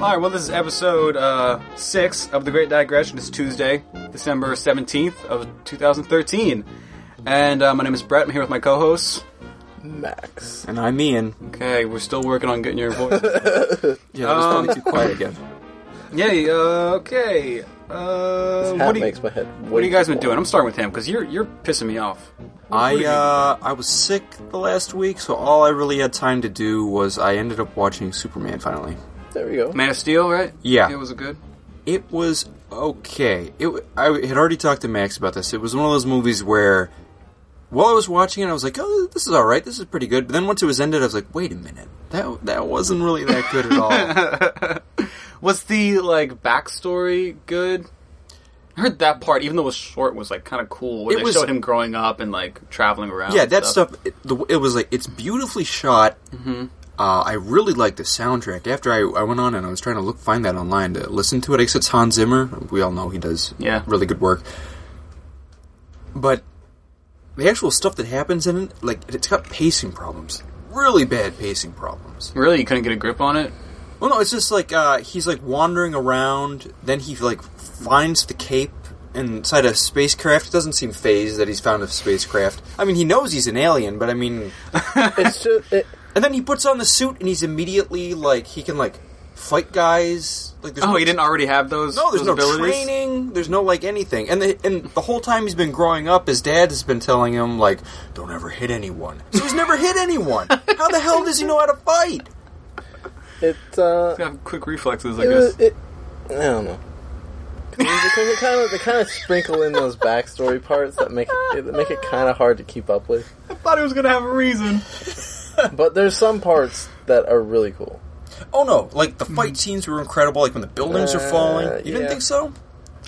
Um, all right, well, this is episode uh, six of the Great Digression. It's Tuesday, December seventeenth of two thousand thirteen, and uh, my name is Brett. I'm here with my co-hosts. Max. And I'm Ian. Okay, we're still working on getting your voice. Yeah, that was Um, probably too quiet again. Yay. Uh, okay. Uh, Hat what do you, makes my head. what have you guys been doing? I'm starting with him because you're you're pissing me off. I uh, I was sick the last week, so all I really had time to do was I ended up watching Superman finally. There we go. Man of Steel, right? Yeah. It was a good. It was okay. It w- I had already talked to Max about this. It was one of those movies where, while I was watching it, I was like, "Oh, this is all right. This is pretty good." But then once it was ended, I was like, "Wait a minute, that that wasn't really that good at all." Was the like backstory good? I heard that part, even though it was short, was like kind of cool. Where It they was- showed him growing up and like traveling around. yeah, and that stuff. It, the, it was like it's beautifully shot. Mm-hmm. Uh, I really like the soundtrack. After I, I went on and I was trying to look find that online to listen to it. I guess it's Hans Zimmer. We all know he does Yeah. really good work. But the actual stuff that happens in it, like it's got pacing problems, really bad pacing problems. Really, you couldn't get a grip on it. Well, no, it's just like uh, he's like wandering around. Then he like finds the cape inside a spacecraft. It doesn't seem phased that he's found a spacecraft. I mean, he knows he's an alien, but I mean, It's just it, and then he puts on the suit and he's immediately like he can like fight guys. Like there's Oh, no he didn't already have those. No, there's those no abilities? training. There's no like anything. And the and the whole time he's been growing up, his dad has been telling him like, "Don't ever hit anyone." So he's never hit anyone. How the hell does he know how to fight? it uh They have quick reflexes, I it, guess. it I don't know. Because they kind of they kind of sprinkle in those backstory parts that make it that make it kind of hard to keep up with. I thought he was gonna have a reason. But there's some parts that are really cool. Oh no! Like the fight scenes were incredible. Like when the buildings are Uh, falling. You didn't yeah. think so?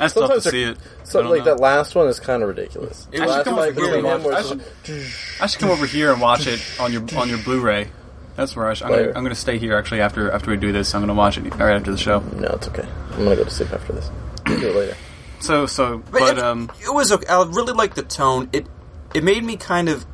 I still have to Sometimes see it. So I don't like know. that last one is kind of ridiculous. It The was last come fight over here between and them where watch- I just- I should come over here and watch it on your on your Blu-ray. That's where I should, I'm, gonna, Where? I'm gonna stay here actually after after we do this. I'm gonna watch it right after the show. No, it's okay. I'm gonna go to sleep after this. We'll do it later. So so, but it, um, it was okay. I really liked the tone. It it made me kind of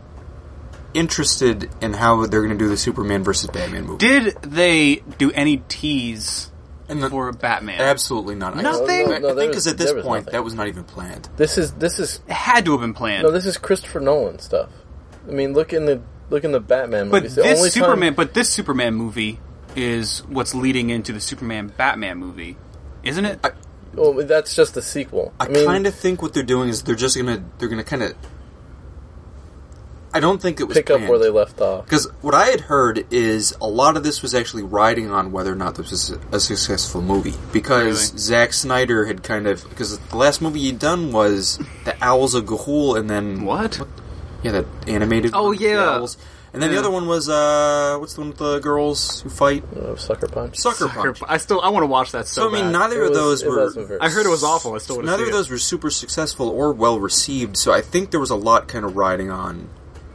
interested in how they're going to do the Superman versus Batman movie. did they do any tease and the, for Batman? absolutely not. I- Nothing? No, no, I no, there think because at this point nothing. that was not even planned. This is this is It had to have been planned. no, this is Christopher Nolan stuff. I mean, look in the look in the Batman but movies. The this only time- Superman, but this Superman movie is what's leading into the Superman Batman movie, isn't it? I- well, that's just the sequel. I, I, mean, kind of think what they're doing is they're just gonna they're gonna kind of. I don't think it was pick up where they left off. because what I had heard is a lot of this was actually riding on whether or not this was a successful movie because Really? Zack Snyder had kind of because the last movie he'd done was the Owls of Ga'Hoole and then what? yeah that animated Oh, one, the yeah. Owls. and then Yeah. the other one was uh what's the one with the girls who fight Uh, Sucker Punch. Sucker Punch. I still I want to watch that so. So I mean, bad. neither It of was- those were I heard it was awful. I still Neither see of those were super successful or well received, so I think there was a lot kind of riding on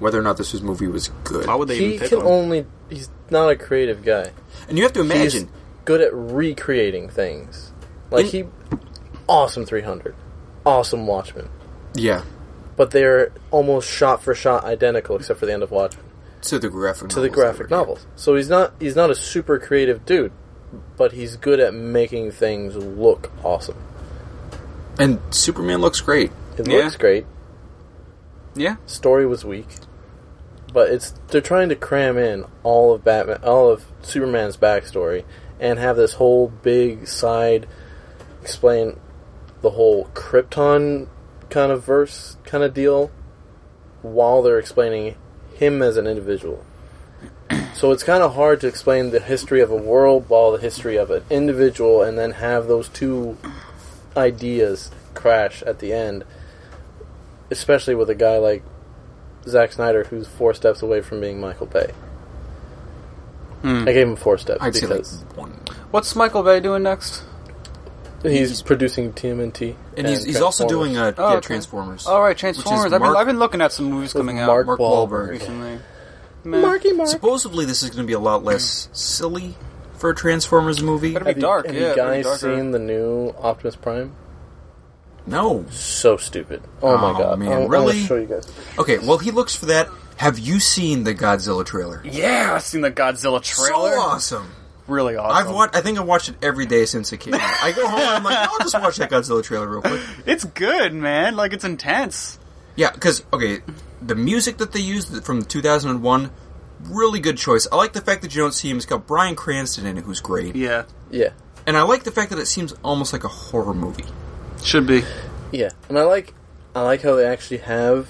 whether or not this was movie was good. it. Why would they He even pick can him? only. He's not a creative guy. And you have to imagine. He's imagine, good at recreating things. Like he, awesome 300, awesome Watchmen, yeah, but they're almost shot for shot identical, except for the end of Watchmen to the graphic to the novels graphic that were- novels. So he's not he's not a super creative dude, but he's good at making things look awesome. And Superman looks great. It Yeah. looks great. Yeah, Story was weak, but it's they're trying to cram in all of Batman, all of Superman's backstory, and have this whole big side explain the whole Krypton kind of verse kind of deal, while they're explaining him as an individual. So it's kind of hard to explain the history of a world while the history of an individual, and then have those two ideas crash at the end especially with a guy like Zack Snyder, who's four steps away from being Michael Bay. Hmm. I gave him four steps I'd say like one. what's Michael Bay doing next? he's, he's- producing TMNT, And he's, he's also doing uh, Oh, yeah, okay. Transformers. All right, Which Transformers. is I've been, I've been looking at some movies coming out Mark Mark Wahlberg. Wahlberg. recently. Meh. Marky Mark. Supposedly, this is going to be a lot less silly for a Transformers movie. Better be have dark. You, yeah, have better you guys seen the new Optimus Prime? No. So stupid. Oh, my Oh, god! man, I'm, I'm really? gonna show you guys. Okay, well, he looks for that. Have you seen the Godzilla trailer? Yeah, I've seen the Godzilla trailer. So awesome. really awesome. I've watched. I think I watched it every day since it came out. I go home and I'm like, I'll just watch that Godzilla trailer real quick. It's good, man. Like it's intense. Yeah, because okay, the music that they used from 2001, really good choice. I like the fact that you don't see him. It's got Bryan Cranston in it, who's great, Yeah, Yeah, and I like the fact that it seems almost like a horror movie. Should be. yeah, and I like I like how they actually have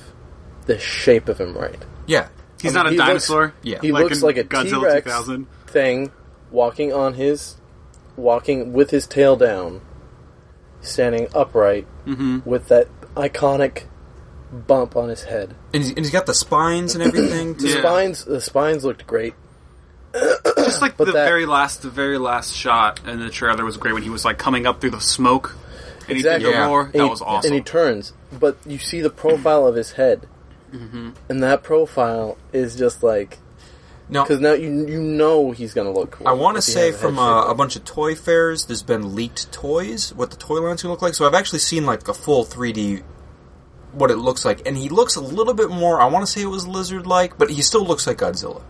the shape of him right. Yeah, He's I mean, not a he looks- dinosaur. Yeah. He Like looks like a Godzilla T-Rex 2000. thing, walking on his, walking with his tail down, standing upright Mm-hmm. with that iconic bump on his head. and he's, and he's got the spines and everything. The Yeah. spines, the spines looked great. Just like But the that- very last, the very last shot in the trailer was great when he was like coming up through the smoke and Exactly. he did the roar. And That he- was awesome. And he turns, but you see the profile of his head, Mm-hmm. and that profile is just like Now, because now you you know he's gonna look cool. I want to say has a from uh, a bunch of toy fairs, there's been leaked toys, what the toy line's gonna look like. So I've actually seen like a full 3D, what it looks like, and he looks a little bit more. I want to say it was lizard-like, but he still looks like Godzilla.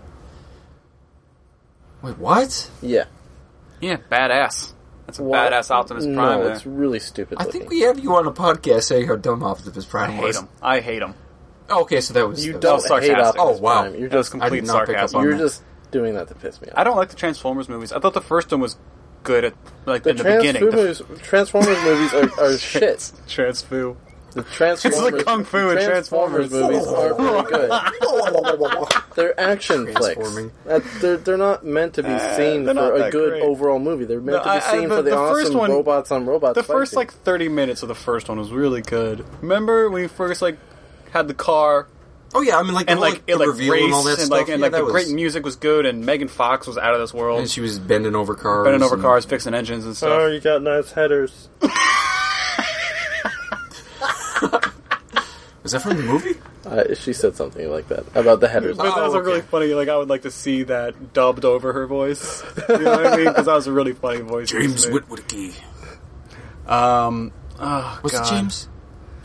Wait, what? yeah, yeah, badass. That's a What? badass Optimus no, Prime. there. it's eh? really stupid. I looking. think we have you on a podcast saying how dumb Optimus Prime I hate was. him. I hate him. Oh, okay, so that was you that don't was- was hate sarcastic. Optimus Oh, wow. Prime. You're That was just complete did not pick up sarcasm. on you're that. just doing that to piss me off. I don't like the Transformers movies. I thought the first one was good at like the in the beginning. The Transformers Transformers movies are, are shit. Transfu. The Transformers It's like Kung Fu in Transformers Transformers. movies aren't very good. They're action flicks. That- They're, they're not meant to be uh, seen they're for a good great. overall movie. They're meant No, to I- be I- seen the- for the, the first awesome one- robots on robots. The first fighting. like thirty minutes of the first one was really good. Remember when you first like had the car Oh yeah, I mean like and the like whole, it like reveal raced and all that and stuff. like and yeah, like the was, great music was good and Megan Fox was out of this world. and she was bending over cars. Bending over and- cars, fixing engines and stuff. Oh, you got nice headers. Was that from the movie? Uh, she said something like that about the headers. But that was Oh, a really funny. Like I would like to see that dubbed over her voice. You know what I mean? Because that was a really funny voice. James to me. Um. Oh, Was God. it James?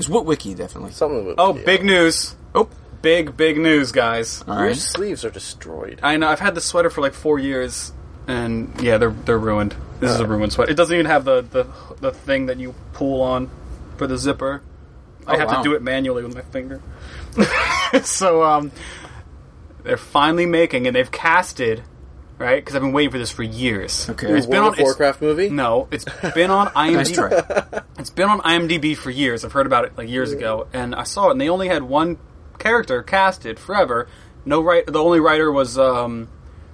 It's was Witwicky, definitely. Something with Oh, yeah. big news! Oh, Big big news, guys. all Your right. sleeves are destroyed. I know. I've had this sweater for like four years, and yeah, they're they're ruined. This is a ruined sweater. It doesn't even have the the the thing that you pull on for the zipper. I Oh, have wow. to do it manually with my finger. so um, they're finally making, and they've casted, right? Because I've been waiting for this for years. Okay. it's been World on of it's- Warcraft movie. No, it's been on IMDb. It's been on IMDb for years. I've heard about it like years ago, and I saw it. And they only had one character casted forever. No right. The only writer was um,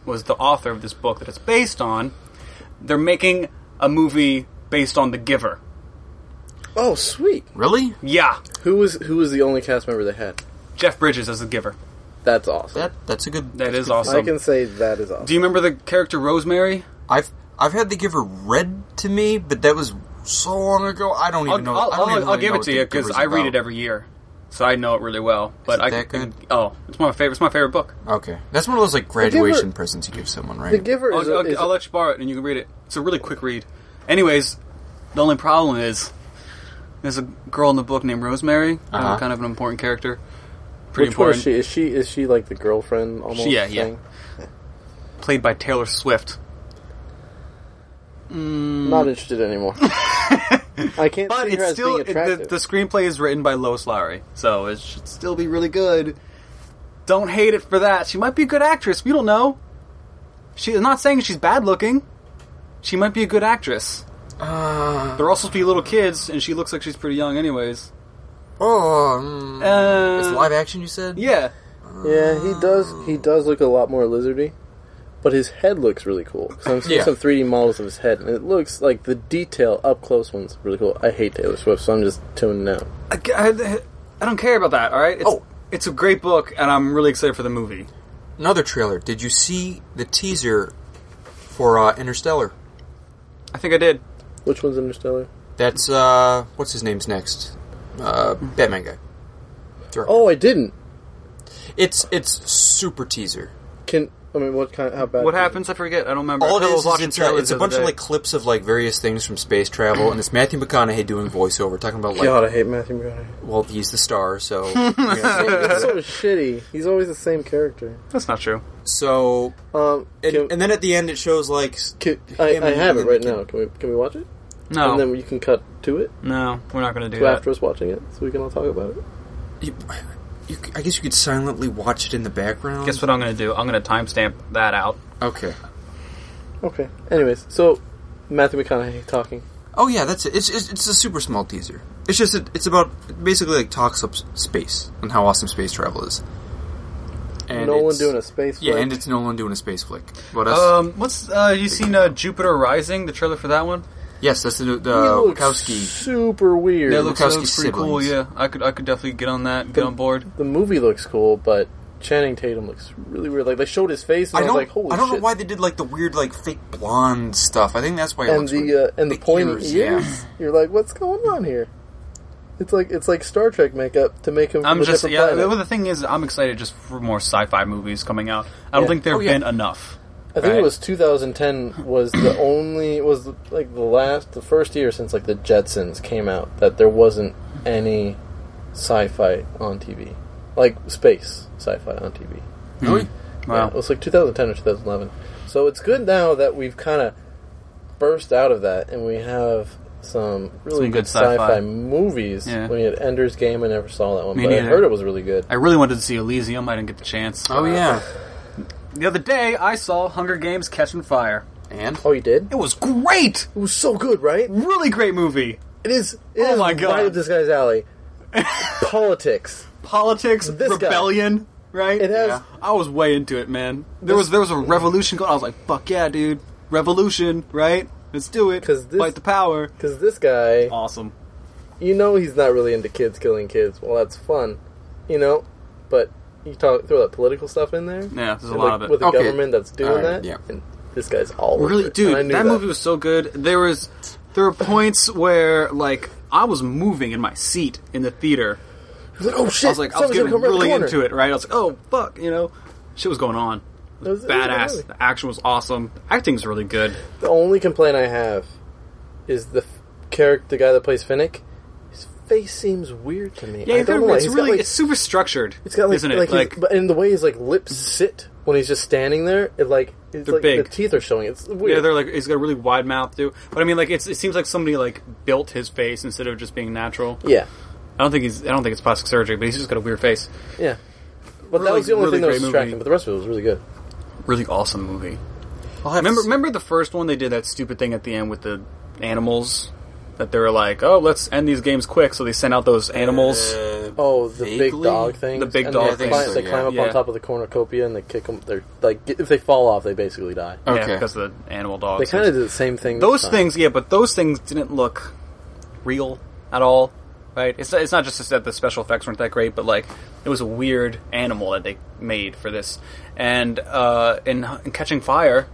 was the author of this book that it's based on. They're making a movie based on The Giver. Oh, sweet. Really? Yeah, Who was who was the only cast member they had? Jeff Bridges as The Giver. That's awesome. That that's a good. That is awesome. I can say that is awesome. Do you remember the character Rosemary? I've I've had the Giver read to me, but that was so long ago. I don't I'll, even know. I'll, I don't I'll, even I'll really give know it to you because I read it every year, so I know it really well. But it I that good? oh, it's one of my favorite. It's my favorite book. Okay, that's one of those like graduation Giver- presents you give someone, right? the Giver is, I'll, a, I'll, is I'll let you borrow it and you can read it. It's a really quick read. Anyways, the only problem is there's a girl in the book named Rosemary, uh, Uh-huh. kind of an important character. Pretty which one important. is she? Is she is she like the girlfriend almost? Yeah, yeah. thing? Played by Taylor Swift. Not interested anymore. I can't But see her it's as still being it- the, the screenplay is written by Lois Lowry, so it should still be really good. Don't hate it for that. She might be a good actress. We don't know. She's not saying she's bad looking. She might be a good actress. Uh, They're all supposed to be little kids, and she looks like she's pretty young, anyways. oh, mm, Uh, it's live action. You said? Yeah, yeah, he does. He does look a lot more lizardy, but his head looks really cool. 'Cause I'm seeing Yeah. some 3D models of his head, and it looks like the detail up close one's really cool. I hate Taylor Swift, so I'm just tuning out. I, I- I don't care about that. All right. It's, Oh. it's a great book, and I'm really excited for the movie. Another trailer. Did you see the teaser for uh, Interstellar? I think I did. Which one's Interstellar? That's uh, what's his name's next? Uh, Batman guy. Throw. Oh, I didn't. It's it's super teaser. Can I mean, what kind? How bad? What is it? happens? I forget. I don't remember. All I it was is is watching it's, a, trailers it's a bunch of like clips of like various things from space travel, and it's Matthew McConaughey doing voiceover, talking about like, God, I hate Matthew McConaughey. well, he's the star, so He's so shitty. He's always the same character. That's not true. so, Um, and, can, and then at the end it shows like can- I, him I have it him right can- now. Can we can we watch it? No, And then you can cut to it no, we're not going to do to that. after us watching it, so we can all talk about it. you, you, I guess you could silently watch it in the background. Guess what I'm going to do? I'm going to timestamp that out. Okay. Okay. Anyways, so Matthew McConaughey talking. Oh yeah, that's it. It's it's, it's a super small teaser. It's just it, it's about basically like talks up space and how awesome space travel is. And Nolan it's- doing a space. yeah, flick. and it's Nolan doing a space flick. What else? Um, what's uh, you seen uh, Jupiter Rising? The trailer for that one? Yes, that's the He the looks Wachowski. super weird. Yeah, it looks, Wachowski pretty cool. siblings. Yeah, I could I could definitely get on that. Get The- on board. the movie looks cool, but Channing Tatum looks really weird. Like they showed his face, and I, I was don't like, "Holy I don't shit!" know why they did like the weird like fake blonde stuff. I think that's why it and looks the weird. uh, and the, The pointy ears, ears. yeah. You're like, "What's going on here?" It's like it's like Star Trek makeup to make him. From I'm a just different yeah. planet. Well, the thing is, I'm excited just for more sci-fi movies coming out. I don't Yeah. think there have Oh, yeah. been enough. I think right? it was 2010 was the only was like the last the first year since like the Jetsons came out that there wasn't any sci-fi on TV, like space sci-fi on TV. Hmm. really? Wow. Yeah, it was like 2010 or 2011. So it's good now that we've kind of burst out of that and we have some really Some good good sci-fi, sci-fi. movies. Yeah. We had Ender's Game. I never saw that one, Me but I heard it was really good. I really wanted to see Elysium. I didn't get the chance. Oh yeah. The other day, I saw Hunger Games: Catching Fire. And Oh, you did? It was great. It was so good, right? Really great movie. It is. It Oh is my God. Right up this guy's alley. Politics. Politics, This guy. rebellion, right? It has. Yeah. I was way into it, man. There was there was a revolution going. I was like, "Fuck yeah, dude! Revolution, right? Let's do it. 'Cause this- Fight the power." Because this guy, Awesome. you know, he's not really into kids killing kids. Well, that's fun, you know. But you talk throw that political stuff in there. Yeah, there's a and, lot like, of it. With a Okay. government that's doing Alright, that, yeah. and this guy's all over Really, it. dude, And I knew that, movie was so good. There was there were points where like I was moving in my seat in the theater. I was like, oh shit! I was like, I was someone's getting gonna come around the really corner. into it, right? I was like, oh fuck, you know, shit was going on. It was- it was a good Badass. The action was awesome. Acting's really good. The only complaint I have is the f- character, the guy that plays Finnick. His face seems weird to me. Yeah, I don't know why. it's He's got, really like- it's super structured. It's got like, isn't it? like, like his, but in the way his like lips sit when he's just standing there, it like it's They're like big. the teeth are showing. It's weird. yeah, they're like he's got a really wide mouth too. But I mean, like it's it seems like somebody like built his face instead of just being natural. yeah, I don't think he's I don't think it's plastic surgery, but he's just got a weird face. yeah. But that Really- was the only really thing that was great movie. distracting. But the rest of it was really good. Really awesome movie. I'll have Remember, to- remember the first one? They did that stupid thing at the end with the animals. That they were like, "Oh, let's end these games quick," so they sent out those animals. Uh, Oh, the big dog thing. The big and dog thing. climb, So, they yeah. climb up Yeah. on top of the cornucopia and they kick them. They're like if they fall off, they basically die. yeah, Okay. because of the animal dogs. They kind of did the same thing. this those time. things, yeah, but those things didn't look real at all, right? It's it's not just that the special effects weren't that great, but like it was a weird animal that they made for this. And uh, in, in Catching Fire,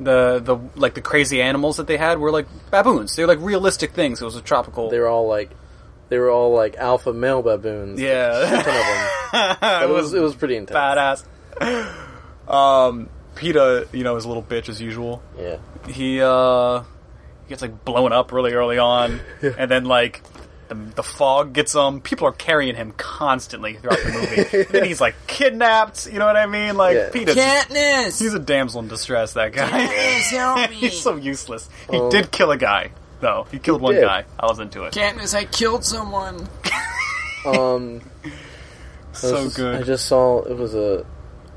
the the like the crazy animals that they had were like baboons. They were like realistic things. It was a tropical. They were all like, they were all like alpha male baboons. yeah, Ton of them. But it was it was pretty intense. badass. Um, Peeta, you know, is a little bitch as usual. Yeah. he uh he gets like blown up really early on and then like the, the fog gets him people are carrying him constantly throughout the movie then he's like kidnapped you know what i mean like Yeah. Peter's Katniss. he's a damsel in distress that guy Katniss, help me. he's so useless he Oh. did kill a guy though he killed one did. guy i was into it Katniss, I killed someone. Um. I so was- good I just saw it was a.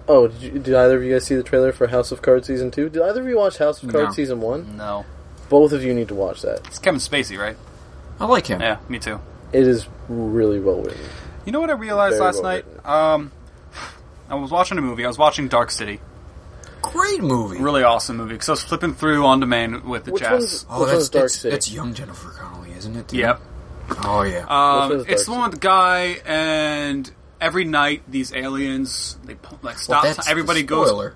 Oh, did, you, did either of you guys see the trailer for House of Cards season two? Did either of you watch House of Cards No. season one? no Both of you need to watch that. it's kevin spacey right I like him. yeah me too It is really well written. you know what i realized Very last well night written. um i was watching a movie i was watching dark city Great movie. really awesome movie because i was flipping through on demand with the Which jazz one's, Oh, which that's one's Dark that's, City? that's young Jennifer Connelly, isn't it? dude? Yep. Oh yeah. Um, one's it's the Dark one with the guy, and every night these aliens they pu- like well, stop. that's everybody the goes. spoiler.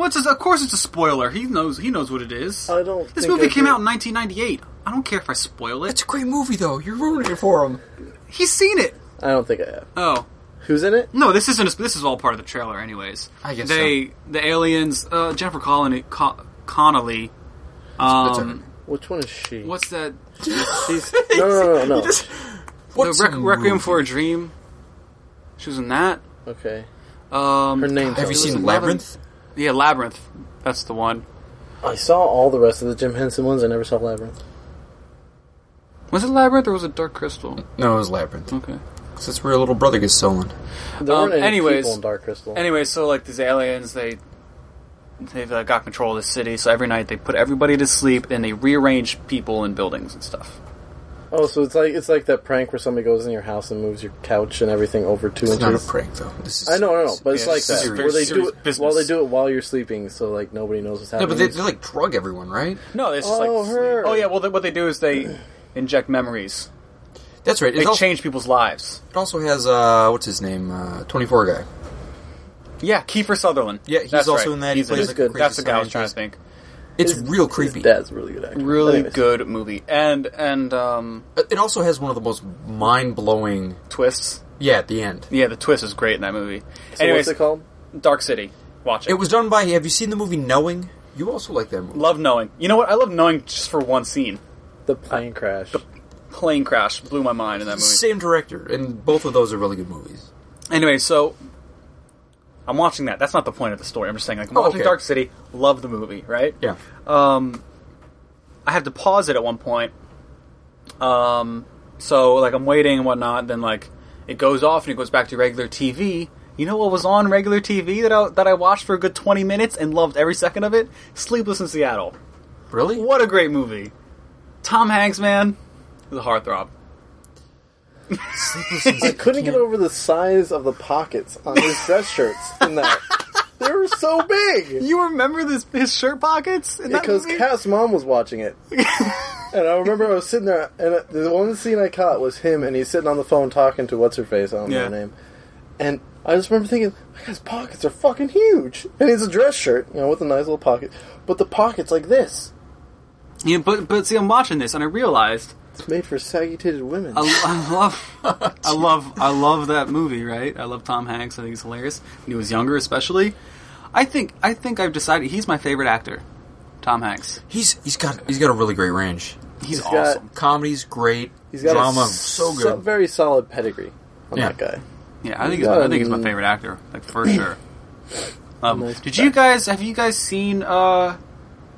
Well, it's a, of course it's a spoiler. He knows. He knows what it is. I don't. this think movie I came did. out in 1998. I don't care if I spoil it. It's a great movie, though. You're ruining it for him. He's seen it. I don't think I have. Oh, Who's in it? No, this isn't. This is all part of the trailer, anyways. I guess they the aliens. Uh, Jennifer Connelly. Con- Connolly. Um, Which one is she? what's that? She's no, no, no, no. no. What's the Rec- Requiem for a Dream. She was in that. Okay, Um, her name. Have you seen another- Labyrinth? Yeah, Labyrinth. That's the one. I saw all the rest of the Jim Henson ones. I never saw Labyrinth. Was it Labyrinth or was it Dark Crystal? No, it was Labyrinth. Okay. 'Cause that's where your little brother gets stolen. There Um, weren't any anyways- people in Dark Crystal. Anyway, so like these aliens, they they've uh, got control of the city. So every night they put everybody to sleep and they rearrange people and buildings and stuff. Oh, so it's like it's like that prank where somebody goes in your house and moves your couch and everything over two It's not a prank though. This is I know, I know, but it's Yeah, like that serious- where they do it business. while they do it while you're sleeping, so like nobody knows what's No, happening. but they, they like drug everyone, right? No, it's just Oh, like her. oh yeah. Well, they, what they do is they inject memories. That's right. They It also, change people's lives. it also has uh, what's his name? Uh, Twenty four guy. Yeah, Kiefer Sutherland. Yeah, he's That's also right. in that. He He's plays He's like good. a crazy That's the guy I was trying to scientist. think. It's His- real His creepy. dad's a really good actor. Really Anyways. good movie, and and um, It also has one of the most mind blowing. twists. Yeah, at the end. Yeah, the twist is great in that movie. So Anyways, what's it called? Dark City. Watch it. It was done by. Have you seen the movie Knowing? You also like that movie. Love knowing. You know what? I love knowing just for one scene. The plane crash. The plane crash blew my mind in that movie. Same director, and both of those are really good movies. Anyway, so I'm watching that. That's not the point of the story. I'm just saying, like, I'm Oh, watching okay. Dark City. Love the movie, right? Yeah. Um, I had to pause it at one point. Um, so like I'm waiting and whatnot. Then like it goes off and it goes back to regular TV. You know what was on regular TV that I, that I watched for a good 20 minutes and loved every second of it? Sleepless in Seattle. Really? What a great movie. Tom Hanks, man, is a heartthrob. I couldn't get over the size of the pockets on his dress shirts in that. They were so big. You remember this his shirt pockets in that Because movie? Kat's mom was watching it. and I remember I was sitting there, and the one scene I caught was him, and he's sitting on the phone talking to what's her face, I don't know Yeah. her name. And I just remember thinking, that guy's pockets are fucking huge. And he's a dress shirt, you know, with a nice little pocket. But the pocket's like this. Yeah, but but see, I'm watching this and I realized It's made for saggy titted women. I, I love, I love, I love that movie. Right? I love Tom Hanks. I think he's hilarious. When he was younger, especially. I think I think I've decided he's my favorite actor. Tom Hanks. He's he's got he's got a really great range. He's, He's got- awesome. Comedy's great. He's got drama a so so- good. very solid pedigree on Yeah. that guy. Yeah, I think he's he's my, I think he's my favorite actor, like for sure. Um, Nice did you guys have you guys seen uh,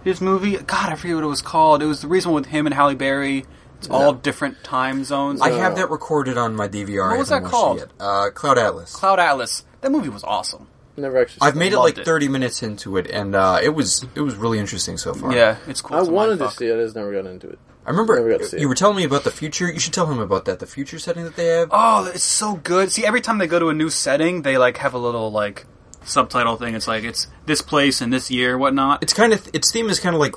his movie? God, I forget what it was called. It was the reason with him and Halle Berry. It's all different time zones. I have that recorded on my DVR. What was that called? Uh, Cloud Atlas. Cloud Atlas. That movie was awesome. Never actually. I've made it Loved like it. 30 minutes into it, and uh, it was it was really interesting so far. Yeah, it's cool. I It's a wanted to mindfuck. see it. I just never got into it. I remember Never got to see you it. were telling me about the future. You should tell him about that. The future setting that they have. Oh, it's so good. See, every time they go to a new setting, they like have a little like subtitle thing. It's like it's this place and this year, whatnot. It's kind of its theme is kind of like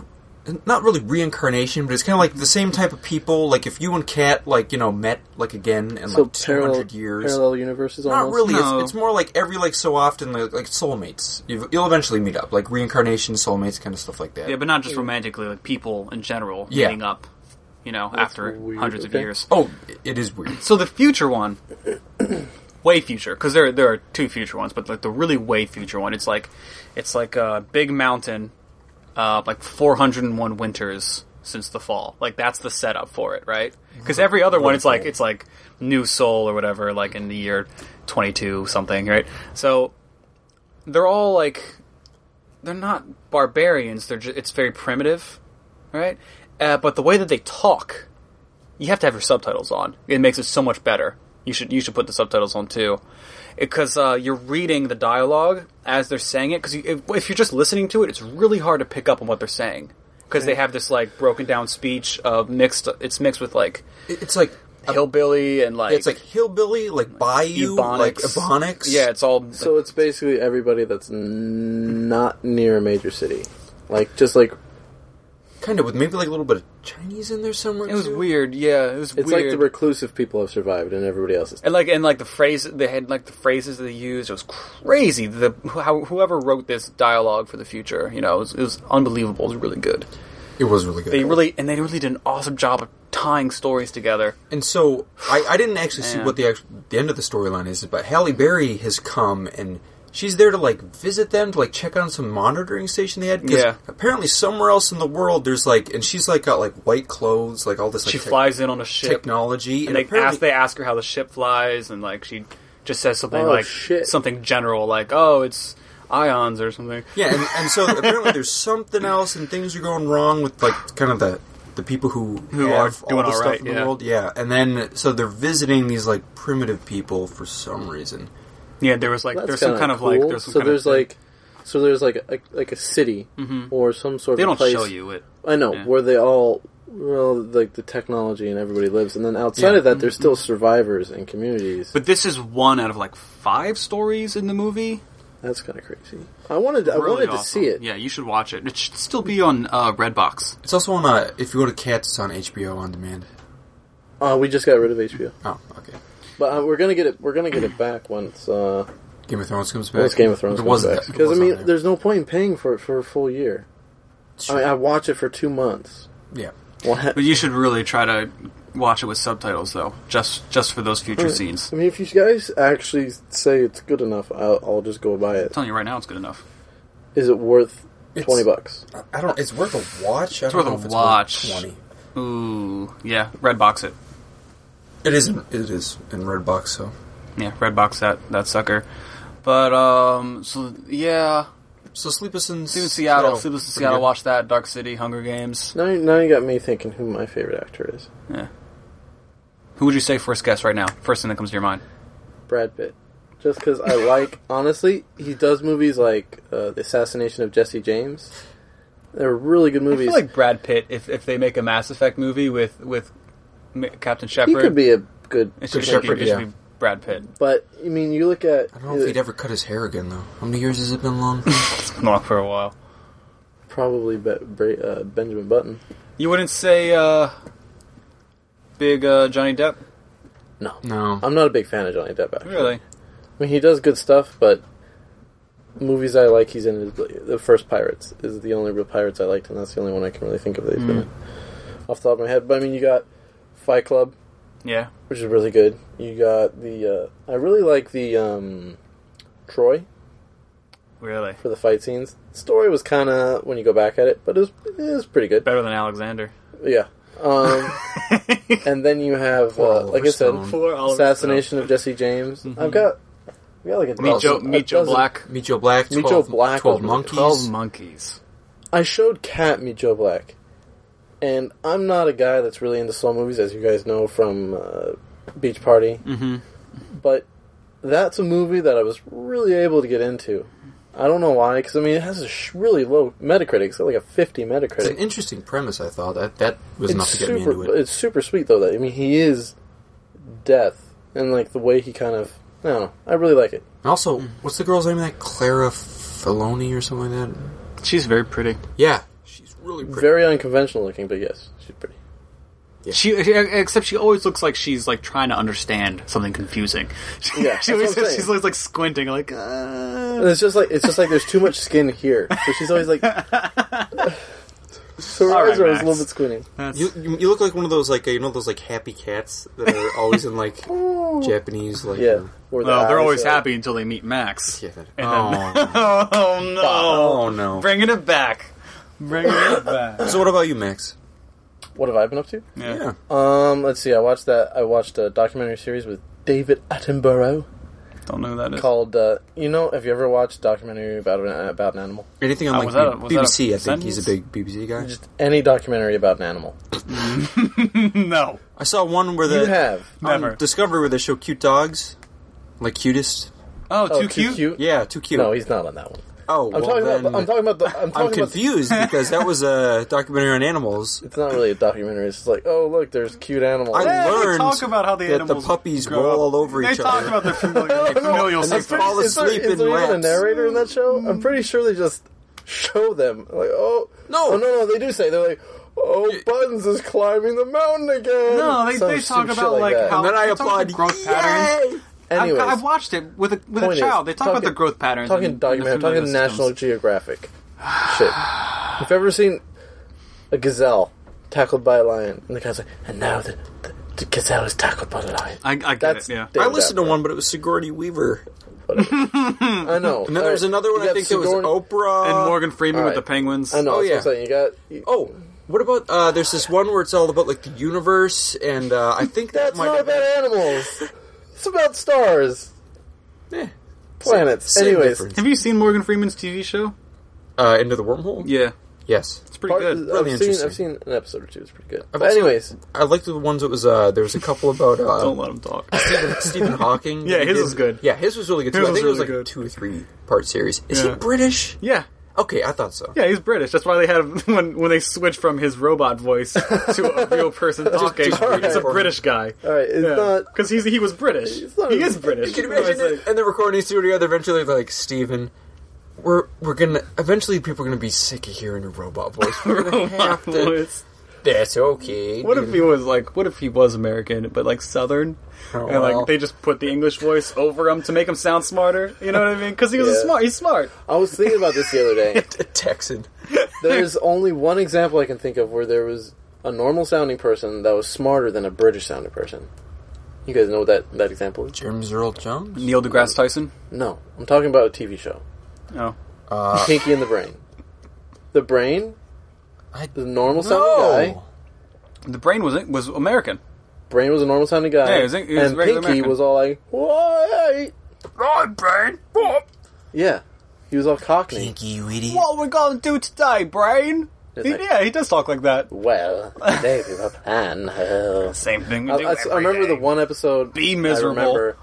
not really reincarnation, but it's kind of like the same type of people. Like if you and Kat like you know met like again in So like 200 years. parallel universes. Not really. No. It's, it's more like every like so often like, like soulmates. You've, you'll eventually meet up, like reincarnation, soulmates, kind of stuff like that. yeah, but not just romantically, like people in general Yeah. meeting up. You know, after weird. hundreds of years. Oh, it is weird. So the future one, way future, because there there are two future ones, but like the really way future one, it's like it's like a big mountain, uh, like 401 winters since the fall. Like that's the setup for it, right? Because every other one, it's like it's like new soul or whatever, like in the year 22 something, right? So they're all like they're not barbarians. They're just, it's very primitive, right? Uh, but the way that they talk you have to have your subtitles on. It makes it so much better. You should you should put the subtitles on too, because uh, you're reading the dialogue as they're saying it. Because if, if you're just listening to it, it's really hard to pick up on what they're saying because they have this like broken down speech of mixed. It's mixed with like It's like hillbilly and like it's like hillbilly, like bayou, like ebonics. Yeah, it's all So it's basically everybody that's n- not near a major city, like just like kind of with maybe like a little bit of Chinese in there somewhere. it was too. weird. Yeah, it was it's weird. like the reclusive people have survived and everybody else is. and like and like the phrase they had like the phrases they used it was crazy the how, whoever wrote this dialogue for the future you know it was, it was unbelievable it was really good It was really good. they really and they really did an awesome job of tying stories together. And so I, I didn't actually see Man. what the actual, the end of the storyline is, but Halle Berry has come and she's there to like visit them to like check on some monitoring station they had. 'cause Yeah. Apparently somewhere else in the world there's like, and she's like got like white clothes, like all this like She tech- flies in on a ship, technology, and they ask they ask her how the ship flies, and like she just says something Oh, like shit. something general, like "Oh, it's ions" or something. Yeah, and, and so apparently there's something else, and things are going wrong with like kind of the the people who Who have are doing all the all stuff right, in the yeah. world. Yeah, and then so they're visiting these like primitive people for some reason. Yeah, there was like That's there's some kinda kind of cool. like there's some so kind there's of like so there's like a, like a city or some sort they of don't place. show you it. I know Yeah. where they all well like the technology and everybody lives, and then outside Yeah. of that, there's still survivors and communities. But this is one out of like five stories in the movie. That's kind of crazy. I wanted I Really wanted to awesome. see it. Yeah, you should watch it. It should still be on uh, Redbox. It's also on uh, if you go to Kat's, it's on HBO on demand. Uh, we just got rid of HBO, Oh, okay. But uh, we're gonna get it. We're gonna get it back once uh, Game of Thrones comes back. once Game of Thrones It comes wasn't back. that- it Because I was on mean, there. there's no point in paying for it for a full year. I mean, I watch it for two months. yeah. Why- But you should really try to watch it with subtitles though, just just for those future scenes. I mean, if you guys actually say it's good enough, I'll, I'll just go buy it. I'm telling you right now, it's good enough. Is it worth It's- twenty bucks? I don't. It's worth a watch. I It's don't worth know a if watch. Twenty. Ooh, yeah, Redbox it. It is. in- It is in Redbox. So Yeah, Redbox that that sucker. But um, so yeah, so Sleepless in Sleep in Seattle, Seattle. Sleepless in Seattle. good. Watch that. Dark City, Hunger Games. Now, now you got me thinking who my favorite actor is. Yeah. Who would you say first guess right now? First thing that comes to your mind. Brad Pitt. Just because I like, honestly, he does movies like uh, The Assassination of Jesse James. They're really good I movies. feel like Brad Pitt. If if they make a Mass Effect movie with with M- Captain he Shepard, could be a good, it should, Shepard, it should yeah. be Brad Pitt. but I mean, you look at I don't know if he'd ever cut his hair again though. How many years has it been long? It's been on for a while. probably Be- uh, Benjamin Button. You wouldn't say uh, big uh, Johnny Depp? No, no. I'm not a big fan of Johnny Depp. Actually, Really? I mean, he does good stuff, but movies I like he's in is the first Pirates is the only real Pirates I liked, and that's the only one I can really think of that he's been in off the top of my head. But I mean, you got Fight Club, Yeah. which is really good. You got the uh, I really like the um, Troy Really? for the fight scenes. story was kind of when you go back at it, but it was it was pretty good. Better than Alexander. Yeah. Um, and then you have, uh, like I said, Stone. Assassination of Jesse James. I've got, I've got like a Meet dozen- Joe, meet Joe dozen- Black. Meet Joe Black. Meet 12, Joe Black 12 was- monkeys. Twelve monkeys. I showed Kat Meet Joe Black, and I'm not a guy that's really into slow movies, as you guys know from uh, Beach Party. Mm-hmm. But that's a movie that I was really able to get into. I don't know why, because I mean it has a sh- really low Metacritic. It's got like a 50 Metacritic. It's an interesting premise. I thought that that was enough to It's get me super. into it. It's super sweet though. That I mean, he is death, and like the way he kind of. I don't know. I really like it. And also, what's the girl's name? That Clara Filoni or something like that. She's very pretty. Yeah, she's really pretty. Very unconventional looking, but yes, she's pretty. She, except she always looks like she's like trying to understand something confusing. She, Yeah, she always what I'm says, saying. she's always like squinting, like. Uh... And it's just like it's just like there's too much skin here, so she's always like. so her eyes are always a little bit squinting. You, you you look like one of those like uh, you know those like happy cats that are always in like Japanese like Yeah. Or the well, they're always are- happy until they meet Max. yeah. that- And oh, then- oh no! oh no. Bringing it back. Bringing it back. So what about you, Max? What have I been up to? Yeah. Um, let's see. I watched that. I watched a documentary series with David Attenborough Don't know who that is. called. Uh, you know, have you ever watched a documentary about an, about an animal? Anything on Uh, like was that a- was that a BBC? I think he's a big BBC guy. Just any documentary about an animal. no. I saw one where the You have. on Never. Discovery where they show cute dogs, like cutest. Oh, Oh, too cute? Yeah, too cute. No, he's not on that one. Oh, I'm well talking then, about. I'm talking about the. I'm talking I'm about. confused because that was a documentary on animals. It's not really a documentary. It's like, oh look, there's cute animals. I Yeah, they learned talk about how the that the animals puppies grow roll up. all over they each talk other. about their familial, familial And they systems. fall is there, asleep is in there even a laps. narrator in that show? I'm mm. pretty sure they just show them. Like, oh No. oh, no, no, they do say they're like, oh, Buttons is climbing the mountain again. No, they, Some they talk about like, that. how And then I they talk about applaud. the growth patterns. Yay! I've, I've watched it with a with a child. is, they talk about talking- the growth patterns. talking and- and documentary, the talking National systems. Geographic shit. If you've ever seen a gazelle tackled by a lion, and the guy's like, and now the, the, the gazelle is tackled by the lion. I, I get That's it. Yeah. I listened to one, but it was Sigourney Weaver. I know. And then there's was another one. I think it was Oprah And Morgan Freeman all with the penguins. I know. Oh, yeah. what saying. You got. You, Oh, what about? Uh, there's this one where it's all about like the universe, and uh, I think that that's might not have been. about animals. it's about stars, Eh, planets. same Anyways, difference. Have you seen Morgan Freeman's TV show? Uh, into the wormhole. Yeah, Yes, it's pretty part- good. Really I've seen. interesting. I've seen an episode or two. It's pretty good. I've But also- anyways, I liked the ones that was. Uh, there was a couple about Don't uh, let him talk. Stephen, Stephen Hawking. Yeah, he his was good. Yeah, his was really good too. His I was think it was really like good. a two or three part series. Is Yeah. he British? Yeah, Okay, I thought so. yeah, he's British. That's why they had him when when they switched from his robot voice to a real person talking. just read it's it a British guy. all right. It's not. because he's he was British. Not- he is British. Can you imagine it? like- And the recording studio together. Eventually, they're like Stephen. We're we're gonna eventually people are gonna be sick of hearing a robot voice. We're gonna have to. Voice. That's okay. What if he was like? What if he was American but like Southern, Oh, and well. like they just put the English voice over him to make him sound smarter? You know what I mean? Because he was a Yeah. smart. He's smart. I was thinking about this the other day. a Texan? There's only one example I can think of where there was a normal sounding person that was smarter than a British sounding person. You guys know what that that example is? James Earl Jones. Neil deGrasse Tyson. No, I'm talking about a TV show. Oh, Uh, Pinky and the Brain. The Brain, I the normal sounding guy. the brain was was American. Brain was a normal sounding guy. Yeah, he was- he was and regular Pinky American. was all like, "Why?" Right, brain. What? Yeah, he was all Cockney. Pinky, you idiot. What we gonna do today, brain? He- like- yeah, he does talk like that. Well, today we have pan. Same thing. We I, do I- I every remember day. the one episode. Be miserable. I remember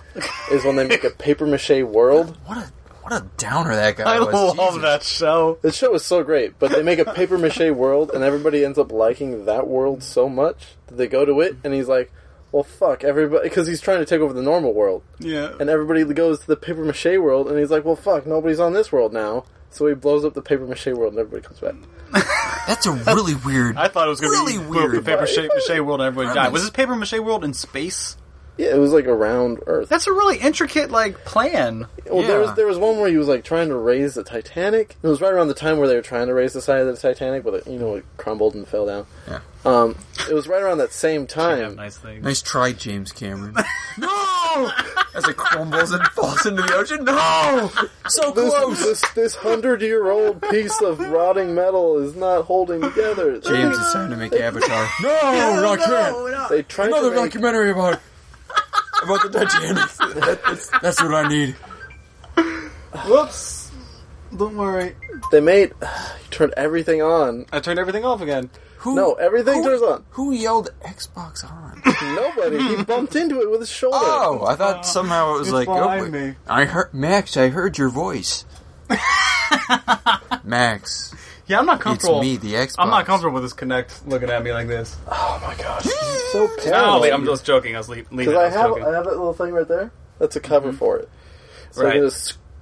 is when they make a paper mache world. What a what a downer that guy I was. love Jesus. that show. The show is so great, but they make a paper mache world, and everybody ends up liking that world so much that they go to it, and he's like, "Well, fuck everybody," because he's trying to take over the normal world, Yeah. and everybody goes to the paper mache world, and he's like, "Well, fuck, nobody's on this world now." So he blows up the paper mache world, and everybody comes back. That's a really weird. I thought it was going to Really be weird. weird. the paper mache, mache world and everybody died. Was this paper mache world in space? Yeah, it was like around Earth. That's a really intricate like plan. Well, there was there was one where he was like trying to raise the Titanic. It was right around the time where they were trying to raise the side of the Titanic, but it, you know it crumbled and fell down. Yeah. Um, it was right around that same time. nice thing. Nice try, James Cameron. no! As it crumbles and falls into the ocean. No! So This close! this this hundred year old piece of rotting metal is not holding together. James is trying to make Avatar. No, I can't. They tried Another to make, documentary about about the Titanic. That- that's, that's what I need. Whoops. Don't worry. they made he turned everything on. I turned everything off again. Who, No, everything who, turns on. Who yelled Xbox on? Nobody. He bumped into it with his shoulder. Oh, I thought oh, somehow it was It's like, oh, wait. me. I heard Max. I heard your voice. Max, Yeah, I'm not comfortable. it's comfortable. me, the Xbox. I'm not comfortable with this Kinect looking at me like this. Oh my gosh, he's so No. I'm just joking. I was le- leaving. Because. I I have joking. I have that little thing right there. That's a cover for it. So Right. I'm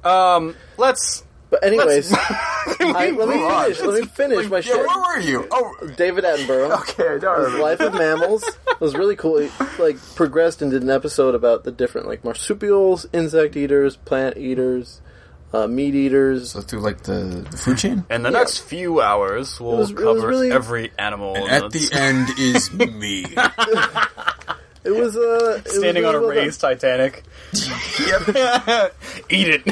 gonna Um, let's. but anyways, Let's- I, let me finish. Let me finish my Yeah, shit. where were you? Oh, David Attenborough. okay. I don't His. Life of Mammals It was really cool. He like progressed and did an episode about the different like marsupials, insect eaters, plant eaters, uh, meat eaters. So through like the, the food chain. And the next few hours, we'll was- it was cover really- every animal. And at the end is me. It was uh, it was standing on a really well raised Titanic. Eat it,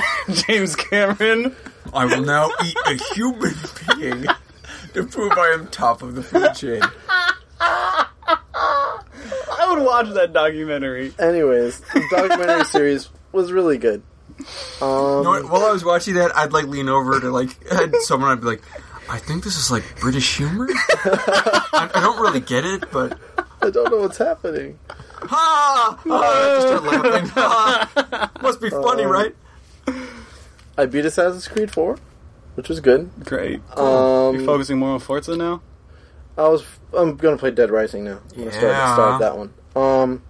James Cameron. I will now eat a human being to prove I am top of the food chain. I would watch that documentary. Anyways, the documentary series was really good. Um, You know while I was watching that, I'd like lean over to like someone. I'd be like, "I think this is like British humor." I, I don't really get it, but I don't know what's happening. ha! ha I just start laughing. Must be funny, Um, right? I beat Assassin's Creed 4, which was good. Great. Um, you focusing more on Forza now? I was I'm gonna play Dead Rising now. I'm gonna start, Yeah. start that one. Um,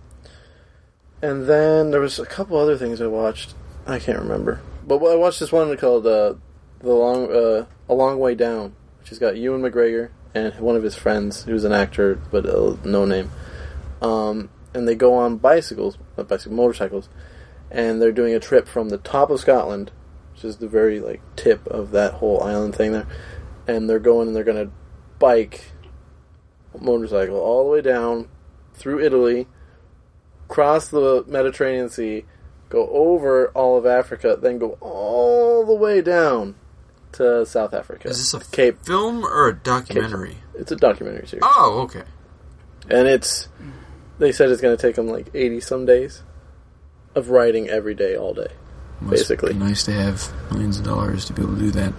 and then there was a couple other things I watched. I can't remember, but I watched this one called uh, the long uh, a long way down, which has got Ewan McGregor and one of his friends who's an actor but uh, no name. Um, and they go on bicycles, not bicycle motorcycles, and they're doing a trip from the top of Scotland, which is the very like tip of that whole island thing there, and they're going and they're gonna bike motorcycle all the way down through Italy, cross the Mediterranean Sea, go over all of Africa, then go all the way down to South Africa. Is this a Cape? film or a documentary? It's a documentary series, Oh, okay. and it's. They said it's going to take them like eighty some days of riding every day, all day. Must Basically. be nice to have millions of dollars to be able to do that.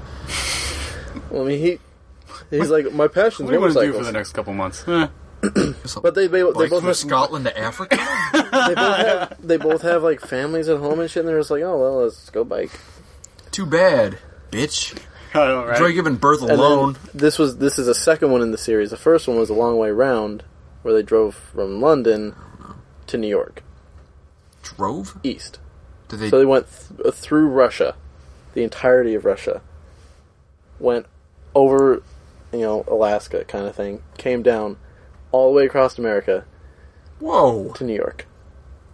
Well, I mean, he he's like my passion's What do you want to do for the next couple months? Eh. But they they, they Like both from have, Scotland to Africa. they both have they both have like families at home and shit. And they're just like, oh well, let's go bike. Too bad, bitch. I know, right? Enjoy giving birth And then alone. this was this is a second one in the series. The first one was a long way round, where they drove from London to New York Drove? east. Did they? So they went th- uh, through Russia, the entirety of Russia. Went over, you know, Alaska kind of thing. Came down all the way across America Whoa. to New York.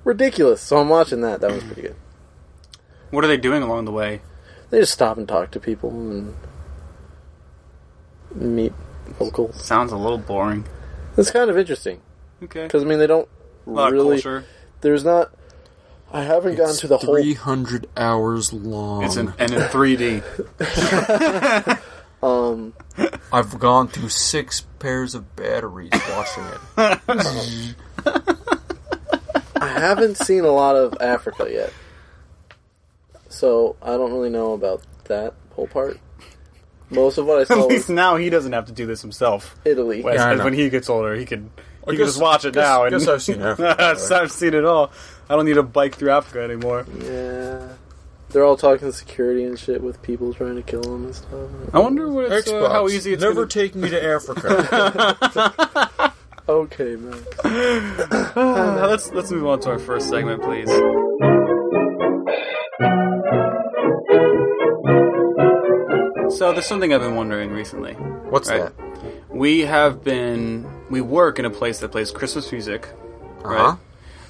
Ridiculous. So I'm watching that. That was pretty good. What are they doing along the way? They just stop and talk to people and meet locals. Sounds a little boring. It's kind of interesting Okay. because I mean they don't A lot really. of culture. There's not. I haven't gone to the whole. Three hundred hours long. It's in, and in 3D. Um, I've gone through six pairs of batteries watching it. I haven't seen a lot of Africa yet, so I don't really know about that whole part. Most of what I saw At saw least was now he doesn't have to do this himself. Italy. When, Yeah, I know. when he gets older, he can he can guess- just watch it guess- now. And guess I've seen Africa, I've seen it all. I don't need to bike through Africa anymore. Yeah, they're all talking security and shit with people trying to kill them and stuff. I wonder what it's, uh, how easy it's never gonna... take me to Africa. Okay, man. Uh, let's let's move on to our first segment, please. So there's something I've been wondering recently. What's Right. that? We have been we work in a place that plays Christmas music, Uh right?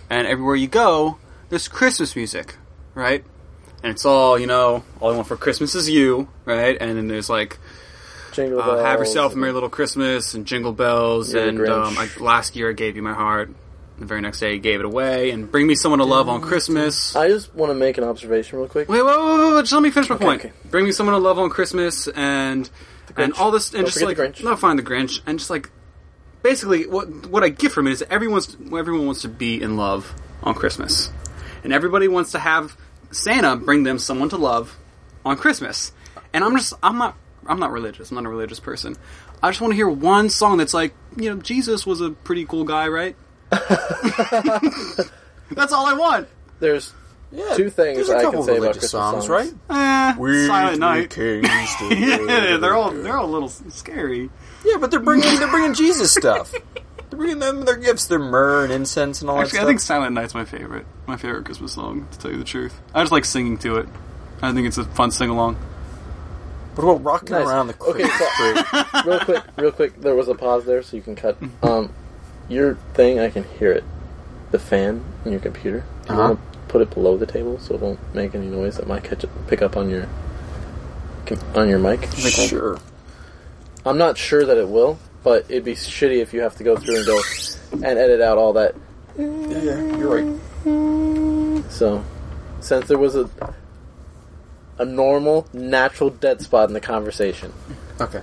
And everywhere you go, there's Christmas music, right? And it's all you know. All I want for Christmas is you, right? And then there's like Jingle uh, "Have Yourself a Merry Little Christmas" and "Jingle Bells." You're and um, I, last year I gave you my heart. The very next day, you gave it away. And "Bring Me Someone to Love" on Christmas. I just want to make an observation real quick. Wait, wait, wait, wait, wait, just let me finish my point. okay. Bring me someone to love on Christmas and and Grinch. all this and Don't just forget like the Grinch. not find the Grinch and just like basically what what I get from it is everyone's everyone wants to be in love on Christmas. And everybody wants to have Santa bring them someone to love on Christmas. And I'm just I'm not I'm not religious. I'm not a religious person. I just want to hear one song that's like, you know, Jesus was a pretty cool guy, right? that's all I want. There's Yeah, Two things there's a I can say about religious Christmas songs, songs. right? Eh, Silent Night. kings. yeah, they're all they're all a little scary. Yeah, but they're bringing they're bringing Jesus stuff. They're bringing them their gifts, their myrrh and incense and all Actually, that I think. Silent Night's my favorite. My favorite Christmas song, to tell you the truth. I just like singing to it. I think it's a fun sing along. What about rocking Nice. around the Okay, Christmas so- tree? real quick, real quick. There was a pause there, so you can cut. Um, your thing, I can hear it. The fan in your computer. Do you Uh-huh. want to put it below the table so it won't make any noise that might catch it, pick up on your com- on your mic? Sure. I'm not sure that it will, but it'd be shitty if you have to go through and go and edit out all that. Yeah, yeah, you're right. So, since there was a a normal, natural dead spot in the conversation. Okay.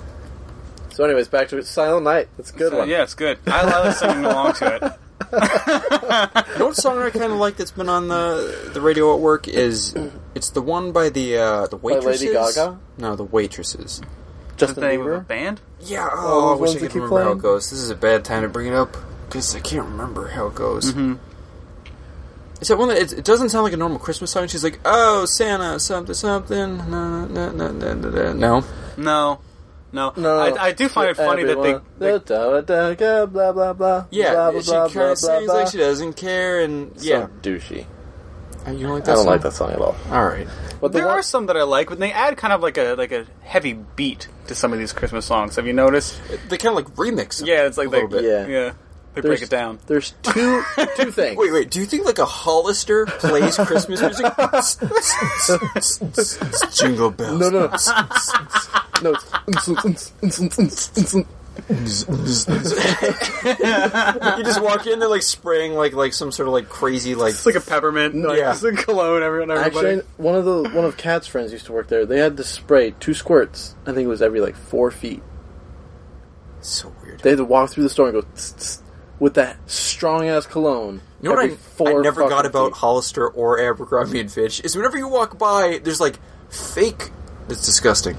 So, anyways, back to it. Silent Night. It's a good So, one. yeah, it's good. I, I like singing along to it. You know what song I kind of like that's been on the the radio at work is it's the one by the uh, the Lady waitresses. Gaga? No, the waitresses. The Justin name of a band. Yeah. Oh, Oh, I wish ones I that could keep remember how playing? it goes. This is a bad time to bring it up because I can't remember how it goes. Mm-hmm. Is that one that it, it doesn't sound like a normal Christmas song? She's like, "Oh, Santa, something, something." No, no, no, no, no, no. no. No, no, No, I, I do find it funny that they. they Da, da, da, da, blah blah blah. Yeah, blah, blah, she blah, kind blah, of sings blah, like she doesn't care, and So yeah, douchey. You don't like I don't song? like that song at all. All right. But the there one, are some that I like, but they add kind of like a like a heavy beat to some of these Christmas songs. Have you noticed? They kind of like remix. them Yeah, it's like a little they, bit. Yeah. yeah, they there's- break it down. There's two two things. Wait, wait. Do you think like a Hollister plays Christmas music? Jingle bells. No, no, no. no. It's, you just walk in, they're like spraying like like some sort of like crazy like. It's like a peppermint, like, Yeah. it's a cologne. Everyone, everybody. Actually, one of the one of Kat's friends used to work there. They had to spray two squirts. I think it was every like four feet. so weird. They had to walk through the store and go tss, tss, with that strong ass cologne. You know what every I, four I never got about feet. Hollister or Abercrombie and Fitch is whenever you walk by, there's like fake. It's disgusting.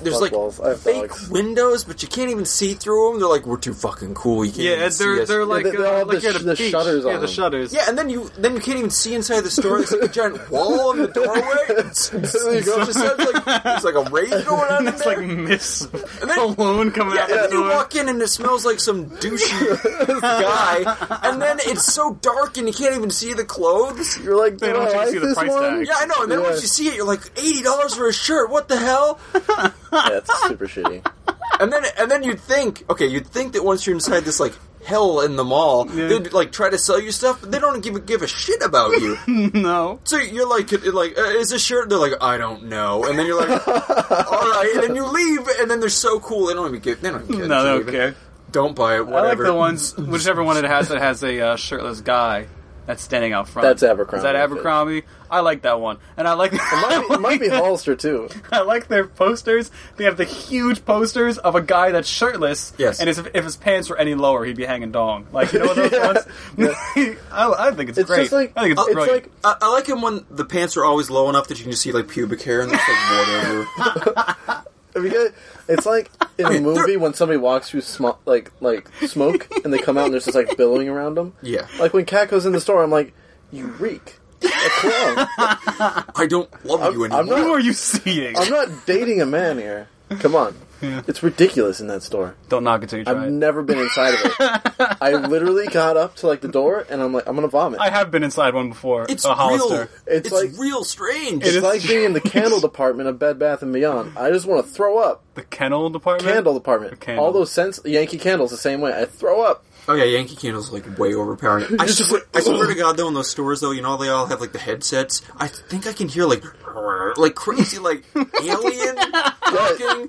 There's like balls. I have fake dogs. windows, but you can't even see through them. They're like, we're too fucking cool. You can't yeah, even see they're us." they're like they- they all uh, have like the you're at sh- a the beach. shutters Yeah, on the them. shutters. Yeah, and then you then you can't even see inside the store. There's like a giant wall in the doorway. It's, There you go. it just sounds like there's like a raid going on in It's there. like mist And then- cologne coming yeah, out and the then you door. walk in and it smells like some douchey guy, and then it's so dark and you can't even see the clothes. You're like, They do don't I want you to like see the this price one? tag. Yeah, I know. And then Yeah. once you see it, you're like eighty dollars for a shirt. What the hell? Yeah, it's super shitty. And then and then you'd think, okay, you'd think that once you're inside this like hell in the mall, Yeah. they'd like try to sell you stuff, but they don't give a, give a shit about you. no. so you're like, like, uh, is this shirt? They're like, I don't know. And then you're like, all right. And then you leave, and then they're so cool. They don't even get. They don't even care. No, they don't care. Don't buy it. I like Whatever. the ones, whichever one it has that has a uh, shirtless guy that's standing out front. That's Abercrombie. Is that Abercrombie? I like that one, and I like. It might be, it might be Hollister too. I like their posters. They have the huge posters of a guy that's shirtless. Yes. And if, if his pants were any lower, he'd be hanging dong. Like you know those Yeah. ones. I, I think it's, It's great. just like I think it's, it's like I, I like him when the pants are always low enough that you can just see like pubic hair and there's like whatever. If you get, it's like in a movie when somebody walks through sm- like like smoke and they come out and there's just like billowing around them. Yeah. Like when Kat goes in the store, I'm like, you reek. A cologne. I don't love I'm- you I'm anymore. not- Who are you seeing? I'm not dating a man here. Come on. It's ridiculous in that store. Don't knock it till you try I've it. never been inside of it. I literally got up to like the door and I'm like, I'm gonna vomit. I have been inside one before. It's a real. It's It's, like- real strange. it's is- like being in the candle department of Bed Bath and Beyond. I just want to throw up. The kennel department. Candle department. candle. All those scents, Yankee candles, the same way. I throw up. Oh yeah, Yankee Candle's like way overpowering. I swear, like- I swear to God, though, in those stores, though, you know, they all have like the headsets. I think I can hear like, like crazy, like alien talking,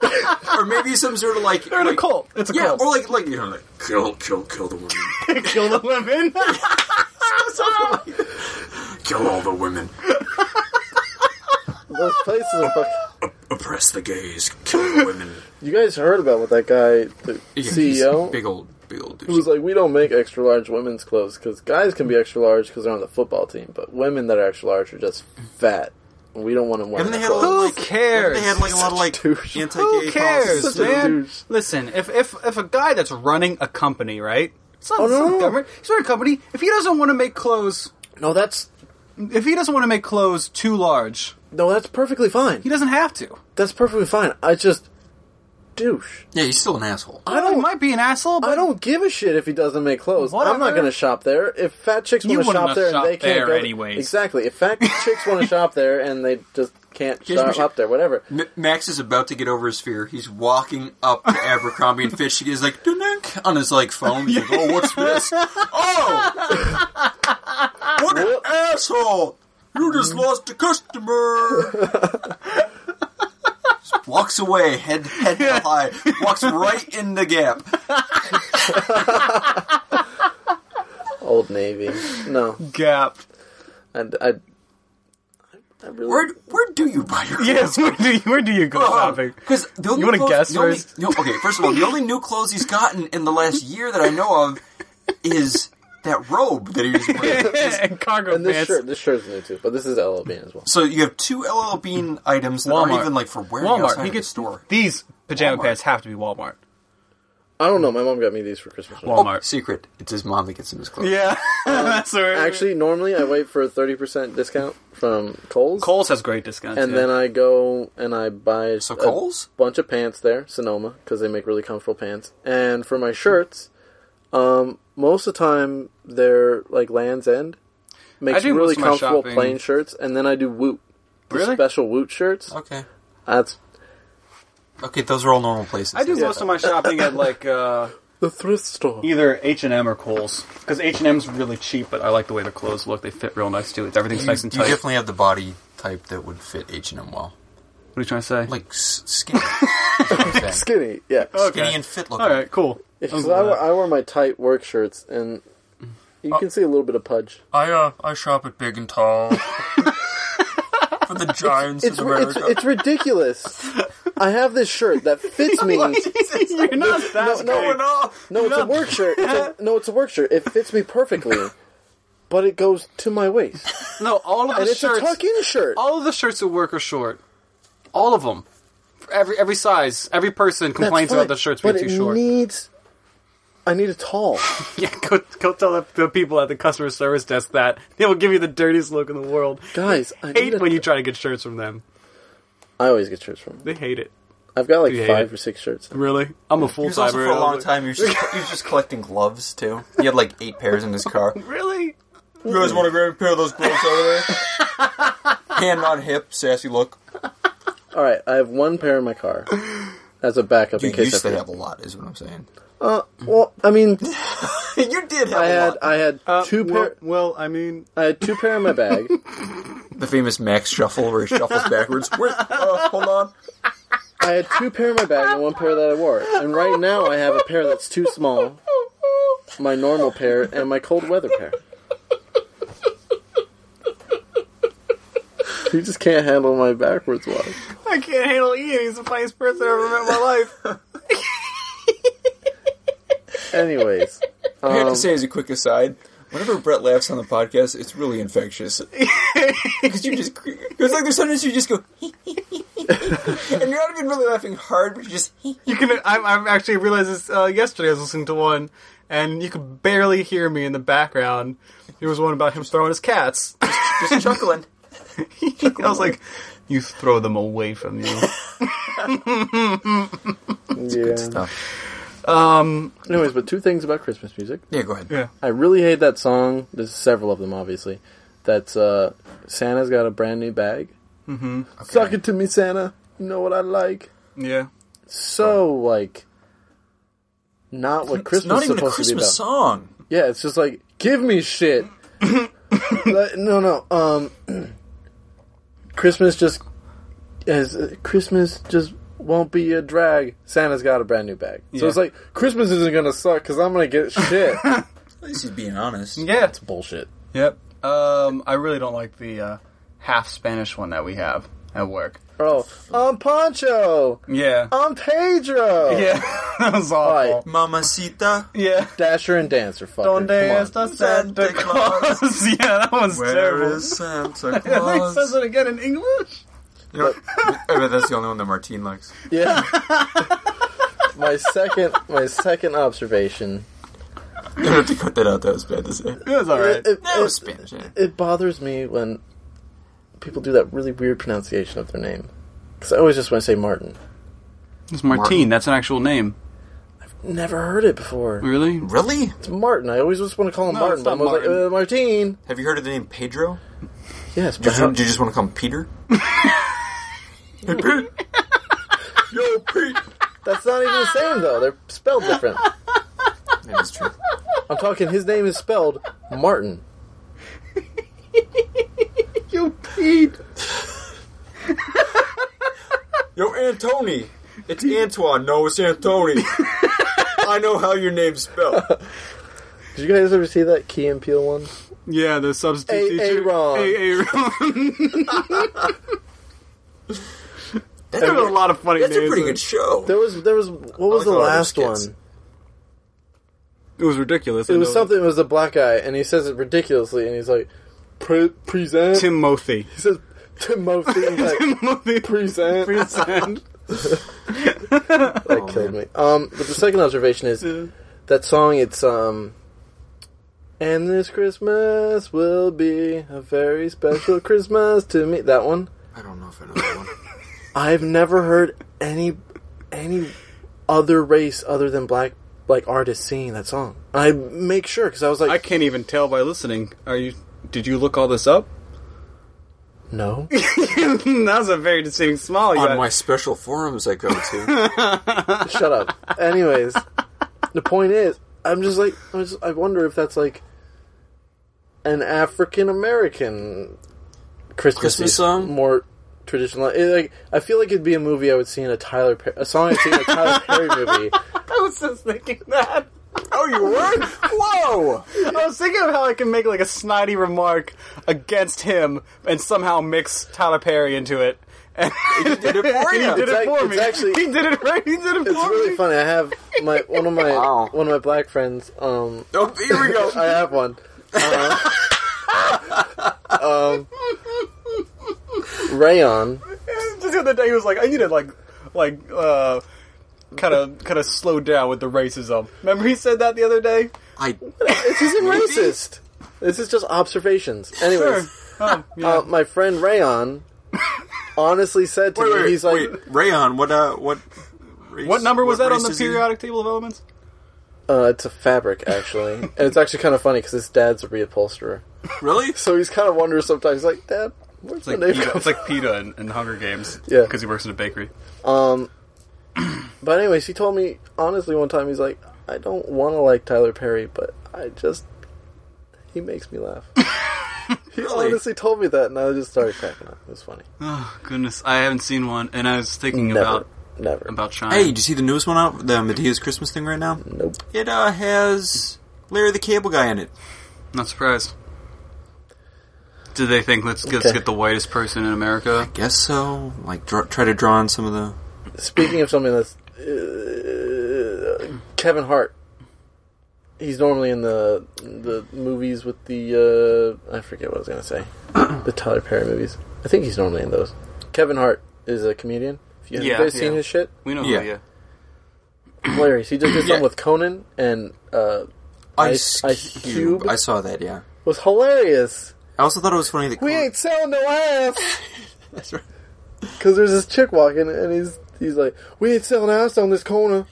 or maybe some sort of like, They're in a cult. It's a yeah, cult. or like, like you know, like kill, kill, kill the women, Kill the women. kill all the women, Those places are fucking. oppress the gays, kill the women. You guys heard about what that guy, the Yeah, he's CEO, big old, big old. who was like, we don't make extra large women's clothes because guys can be extra large because they're on the football team, but women that are extra large are just fat. We don't want to wear Haven't they that had a lot clothes. of Who like? cares? They had like a lot of like Douche. anti-gay Who cares, policies. Such a man? Listen, if if if a guy that's running a company, right? It's not, Oh, it's no, not no, no. government. He's running a company. If he doesn't want to make clothes, No, that's if he doesn't want to make clothes too large, no, that's perfectly fine. he doesn't have to. That's perfectly fine. I just douche. Yeah, he's still an asshole. I don't. He might be an asshole, but I don't give a shit if he doesn't make clothes. I'm not going to shop there. If fat chicks You want to wouldn't shop have there and shopped they can't there go anyways. exactly. If fat chicks want to shop there and they just can't Here's what shop you- up there, whatever. M- Max is about to get over his fear. He's walking up to Abercrombie and Fitch. He's like, "Dunk," on his like phone. He's like, "Oh, what's this? Oh, what an asshole! You just lost a customer." Just walks away, head head high. Walks right in the gap. Old Navy. No, Gap. I, I, I really. Where where do you buy your clothes? Yes, where do you, where do you go uh-huh. shopping? Because the only You wanna guess the only- first? no, okay, first of all, the only new clothes he's gotten in the last year that I know of is that robe that he was wearing. and cargo and this pants. shirt, this shirt's new too, but this is LL Bean as well. So you have two LL Bean items that aren't even like for wearing Walmart. outside He of the gets store. These pajama Walmart. pants have to be Walmart. I don't know. My mom got me these for Christmas. Walmart. Oh, secret. It's his mom that gets him his clothes. Yeah, that's where Actually, normally I wait for a thirty percent discount from Kohl's, Kohl's has great discounts. and yeah. then I go and I buy So a Kohl's? bunch of pants there, Sonoma, because they make really comfortable pants. And for my shirts, um, most of the time they're like Lands' End. Makes I do really most comfortable shopping- plain shirts, and then I do Woot. The Really? special Woot shirts. Okay. That's Okay, those are all normal places. I do Yeah. most of my shopping at like uh, the thrift store. either H and M or Kohl's because H and M's really cheap, but I like the way the clothes look. They fit real nice too. Everything's You, nice and tight. you tight. definitely have the body type that would fit H and M well. What are you trying to say? Like s- skinny. That's what I'm saying. Skinny, yeah. Skinny and fit looking. All right, cool. Because I, wear- I wear my tight work shirts, and you can see a little bit of pudge. I uh, I shop at Big and Tall. For the Giants It's it's, it's ridiculous. I have this shirt that fits me. You're not that no, good. off. No, it's a work shirt. It's a, no, it's a work shirt. It fits me perfectly, but it goes to my waist, No, all of the and it's shirts. a tuck-in shirt. all of the shirts at work are short. All of them. Every every size. Every person That's complains fine, about the shirts but being too it short. needs. I need a tall. Yeah, go, go tell the, the people at the customer service desk that. They will give you the dirtiest look in the world. Guys, I need Hate a- when you try to get shirts from them. I always get shirts from. them. They hate it. I've got like five it. or six shirts. Really? I'm a full He was also timer. for a long time. you're just, he was just collecting gloves too. He had like eight pairs in his car. Really? You guys want to grab a pair of those gloves over there? Hand on hip, sassy look. All right, I have one pair in my car as a backup You in case I used to have a lot, is what I'm saying. Uh, well, I mean, you did have I a had lot. I had Uh, two well, pair. well, I mean, I had two pair in my bag. the famous Max shuffle where he shuffles backwards. Wait, uh, hold on. I had two pair in my bag and one pair that I wore. And right now I have a pair that's too small, my normal pair, and my cold weather pair. You just can't handle my backwards walk. I can't handle Ian. He's the funniest person I've ever met in my life. Anyways, I have um, to say, as a quick aside, whenever Brett laughs on the podcast, it's really infectious. Because you just, it's like there's sometimes you just go, and you're not even really laughing hard, but you just, You can. I, I actually realized this uh, yesterday. I was listening to one, and you could barely hear me in the background. There was one about him throwing his cats. just chuckling. I was like, "You throw them away from you." yeah. Stuff. Anyways, but two things about Christmas music. Yeah, go ahead. yeah. I really hate that song. There's several of them, obviously. That's uh, Santa's got a brand new bag. Mm-hmm. Suck it to me, Santa. You know what I like. Yeah. So like, not what It's Christmas not is even a supposed to be about. Christmas song. Yeah, it's just like give me shit. Like, no, no. Um, Christmas just as uh, Christmas just won't be a drag. Santa's got a brand new bag, so Yeah. it's like Christmas isn't gonna suck because I'm gonna get shit. At least he's being honest. Yeah. It's bullshit. Yep. Um, I really don't like the uh, half Spanish one that we have at work. Oh, I'm Pancho. Yeah. I'm Pedro. Yeah. that was awful. Alright. Mamacita, Yeah. Dasher and Dancer. Fucker. Donde Come on. está Santa Santa Claus? Claus? yeah, that one's where terrible. is Santa And he Claus? says it again in English. You know, I bet that's the only one that Martine likes. Yeah. my second, my second observation. You have to cut that out. That was bad to say. It was alright. It, it, That was Spanish. Yeah. it bothers me when people do that really weird pronunciation of their name. Because I always just want to say Martin. It's Martine. Martin. That's an actual name. I've never heard it before. Really? Really? It's Martin. I always just want to call him No, Martin. But I'm not always like, Martin. uh, Martine. Have you heard of the name Pedro? Yes, Do you, but how, do you just want to call him Peter? hey, Pete. Yo, Pete. that's not even the same though. They're spelled different. That is true. I'm talking. His name is spelled Martin. You Pete. Yo, Antony. It's Antoine. No, it's Antony. I know how your name's spelled. Did you guys ever see that Key and Peele one? Yeah, the substitute A- teacher. Aaron. A- Aaron. there were a lot of funny That's a pretty good show. There was there was what was like the last one? It was ridiculous. I It was know. something. It was a black guy, and he says it ridiculously, and he's like, Pre- "Present." Timothy. He says Timothy. and he's like, Timothy. Present. Present. That killed me. Um, but the second observation is that song. It's um, and this Christmas will be a very special Christmas to me. That one. I don't know if I know that one. I've never heard any any other race other than black like artists singing that song. I make sure because I was like, I can't even tell by listening. Are you? Did you look all this up? no. that was a very deceiving smile. You On had. my special forums I go to. Shut up. Anyways, the point is, I'm just like, I, just, I wonder if that's like an African American Christmas, Christmas song? more traditional. It, like I feel like it'd be a movie I would see in a Tyler per- a song I'd see in a Tyler Perry movie. I was just thinking that. Oh, you were? Whoa! I was thinking of how I can make like a snidey remark against him and somehow mix Tyler Perry into it. And he did it for He did It's it ac- for it's me. actually- he did it right. He did it for me. It's really funny. I have my one of my Wow. one of my black friends. Um, Oh, here we go. I have one. Uh, um, Rayon. Just the other day, he was like, "I need to like, like, uh, kind of, kind of slow down with the racism." Remember, he said that the other day. I This isn't racist. This is just observations. Anyways, Um, yeah. uh, my friend Rayon honestly said to wait, me, wait, he's like, wait, Rayon. What? Uh, what? Race, what number was what that on the race he? periodic table of elements? uh, "It's a fabric, actually." and it's actually kind of funny because his dad's a reupholsterer, Really? so he's kind of wondering sometimes, like, "Dad, where's It's the like name Peeta, come it's like Peeta in, in Hunger Games. Yeah. because he works in a bakery. Um, but anyways, he told me honestly one time he's like, I don't want to like Tyler Perry, but I just he makes me laugh. he Really? honestly told me that, and I just started cracking up. It was funny. Oh goodness, I haven't seen one, and I was thinking Never, about never. about China. Hey, did you see the newest one out? The Madea's Christmas thing right now? nope. It uh, has Larry the Cable Guy in it. Not surprised. Did they think let's, let's Okay. get the whitest person in America? I guess so. Like draw, try to draw on some of the. Speaking of something that's uh, Kevin Hart. He's normally in the the movies with the uh, I forget what I was gonna say. the Tyler Perry movies. I think he's normally in those. Kevin Hart is a comedian. If you, have Yeah, you guys seen yeah. his shit? We know Yeah. who. Yeah. hilarious. He just did Yeah. something with Conan and uh, Ice- Ice Cube. I saw that. Yeah. was hilarious. I also thought it was funny that We Conan- ain't selling no ass That's right. because there's this chick walking and he's he's like, we ain't selling ass on this corner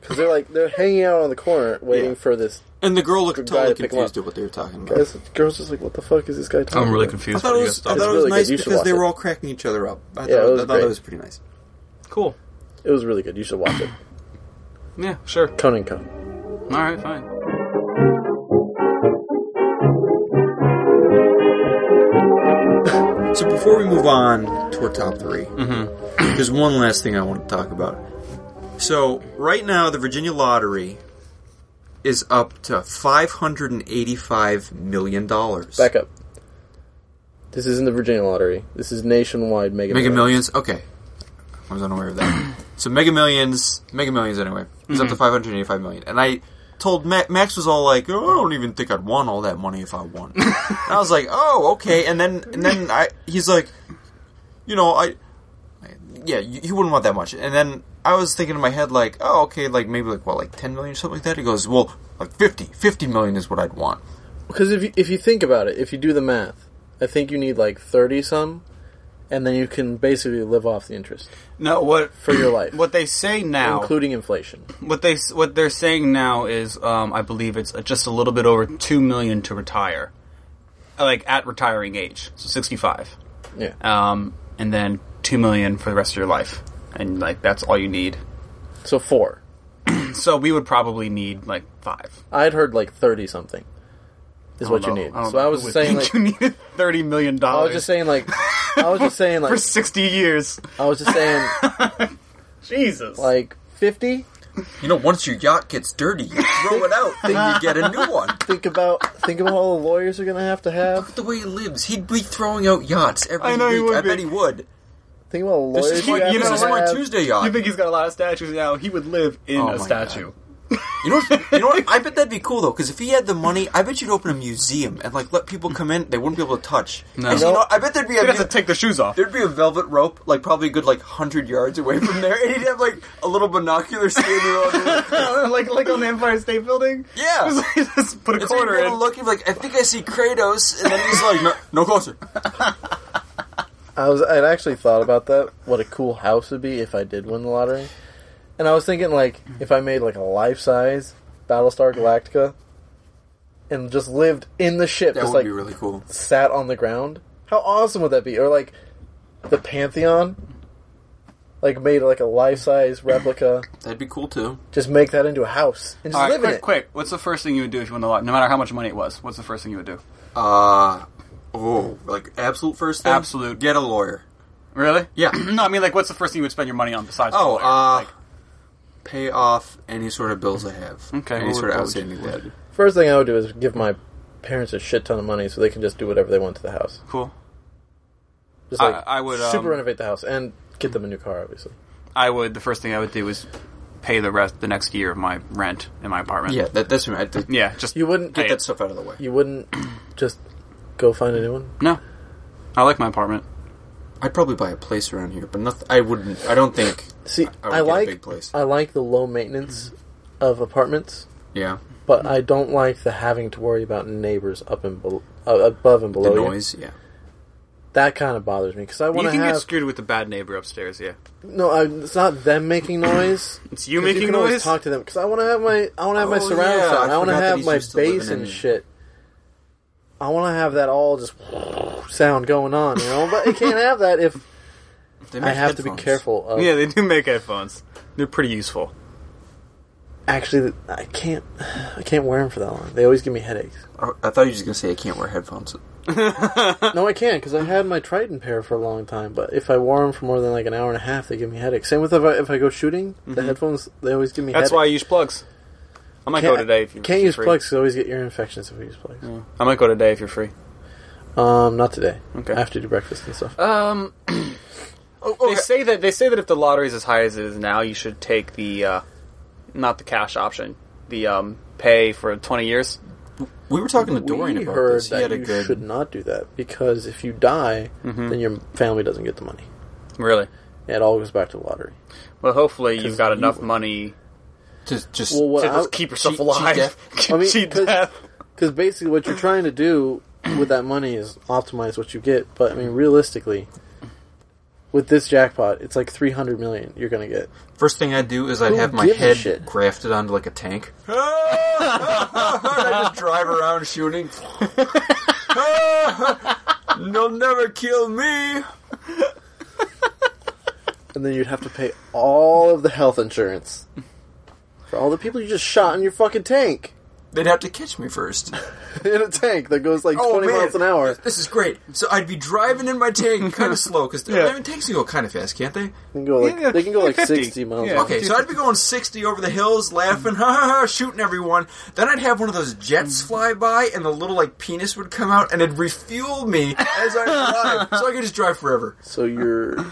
because they're like they're hanging out on the corner waiting Yeah. for this. And the girl looked guy totally to confused at what they were talking about. Guys, girls just like, what the fuck is this guy talking? I'm really about? confused. I thought it was, I thought. thought it was really nice because they it. were all cracking each other up. I thought, Yeah, it was I thought great. that was pretty nice. Cool. It was really good. You should watch it. Yeah, sure. Conan Co. All right, fine. Before we move on to our top 3 Mm-hmm. there's one last thing I want to talk about. So right now, the Virginia lottery is up to five hundred and eighty-five million dollars. Back up. This isn't the Virginia lottery. This is nationwide Mega. Mega Millions. Okay, I was unaware of that. so Mega Millions, Mega Millions anyway, is up to 585 million. And I told Ma- Max was all like, "Oh, I don't even think I'd want all that money if I won." and I was like, "Oh, okay." And then and then I he's like, you know, I yeah, you, you wouldn't want that much. And then I was thinking in my head like, oh, okay, like maybe like what, like ten million or something like that. He goes, well, like 50, 50 million is what I'd want. Because if you, if you think about it, if you do the math, I think you need like thirty some, and then you can basically live off the interest No, what for your life, what they say now, including inflation. what they what they're saying now is, um, I believe it's just a little bit over two million to retire, like at retiring age, so sixty-five, Yeah. um, and then two million for the rest of your life, and like that's all you need. So four. So we would probably need like five. I'd heard like thirty something is what don't you know. need. don't so I was who would saying think like you needed thirty million I dollars. was just saying like I was just saying like for like sixty years. I was just saying Jesus. like fifty. You know, once your yacht gets dirty, you throw it out, then you get a new one. Think about think about all the lawyers are gonna have to have. Look at The way he lives, he'd be throwing out yachts every I know he week. would I be. bet he would. Think about all the This lawyers is you my, have you this to is my have. Tuesday you think he's got a lot of statues now? He would live in Oh a my statue. You know, what, you know what? I bet that'd be cool though, because if he had the money, I bet you'd open a museum and like let people come in. They wouldn't be able to touch. No. And, you know, I bet there'd be a He'd have to take the shoes off. there'd be a velvet rope, like probably a good like hundred yards away from there, and he'd have like a little binocular standing on. like like on the Empire State Building. Yeah. Just, just put a It's quarter you're in. looking like I think I see Kratos, and then he's like, no, no closer. I was I'd actually thought about that. What a cool house would be if I did win the lottery. And I was thinking like if I made like a life size Battlestar Galactica and just lived in the ship, That just would like be really cool. sat on the ground. How awesome would that be? Or like the Pantheon. Like made like a life size replica. That'd be cool too. Just make that into a house and just All right, live in quick, it. quick. What's the first thing you would do if you won the lot? No matter how much money it was, what's the first thing you would do? Uh oh, like absolute first thing. Absolute. Get a lawyer. Really? Yeah. no, I mean, like, what's the first thing you would spend your money on besides? Oh, a lawyer? uh, like, pay off any sort of bills I have. Okay, Any sort would- of would outstanding debt. First thing I would do is give my parents a shit ton of money so they can just do whatever they want to the house. cool. Just I- like I would, super um, renovate the house and get them a new car, obviously. I would. The first thing I would do is pay the rest, the next year of my rent in my apartment. Yeah, that, that's. Get Yeah. Just You wouldn't Hey, that stuff out of the way. you wouldn't just go find a new one. no. I like my apartment. I'd probably buy a place around here, but noth- I wouldn't. I don't think. See, I would I, get a like big place. I like the low maintenance of apartments, Yeah, but I don't like the having to worry about neighbors up and bel uh, above and the below you. noise. Yeah, That kind of bothers me because I want to can have get screwed with the bad neighbor upstairs. Yeah. no. I, it's not them making noise. It's you making you can always noise. talk to them because I want to have my I want to have my Oh, surround yeah, sound. I I, want to have my used bass and in- shit. I want to have that all just sound going on, you know. But it can't have that if They I have to be careful. Of, yeah, they do make headphones. They're pretty useful. Actually, I can't. I can't wear them for that long. They always give me headaches. I, thought you were just gonna say I can't wear headphones. No, I can't because I had my Tritton pair for a long time. But if I wore them for more than like an hour and a half, they give me headaches. Same with if I, if I go shooting, the headphones they always give me. Mm-hmm. That's why I use plugs. I might Can't- go today if you Can't if you're use free. plugs because always get ear infections if I use plugs. I might go today if you're free. Um, not today. Okay. I have to do breakfast and stuff. Um, Oh, they say that they say that if the lottery is as high as it is now, you should take the uh, not the cash option, the um, pay for twenty years. we were talking to Dorian we about heard this. He that had a you good. should not do that because if you die, Mm-hmm. then your family doesn't get the money. Really? It all goes back to the lottery. Well, hopefully you've got you- enough money Just, just Well, what to I- keep yourself cheat- alive. cheat death. I mean, cheat 'cause- death. Because basically, what you're trying to do with that money is optimize what you get. But I mean, realistically, with this jackpot, it's like 300 million you're gonna get. First thing I'd do is I'd Who have my head grafted onto like a tank. I just drive around shooting. They'll never kill me. And then you'd have to pay all of the health insurance for all the people you just shot in your fucking tank. They'd have to catch me first. in a tank that goes like Oh, 20 man. miles an hour. This is great. So I'd be driving in my tank kind of slow because I mean, tanks can go kind of fast, can't they? They can go like, Yeah, they can go like 50. 60 miles Yeah. Okay, so I'd be going 60 over the hills, laughing, ha ha ha, shooting everyone. Then I'd have one of those jets mm. fly by, and the little like penis would come out, and it'd refuel me as I drive, so I could just drive forever. So you're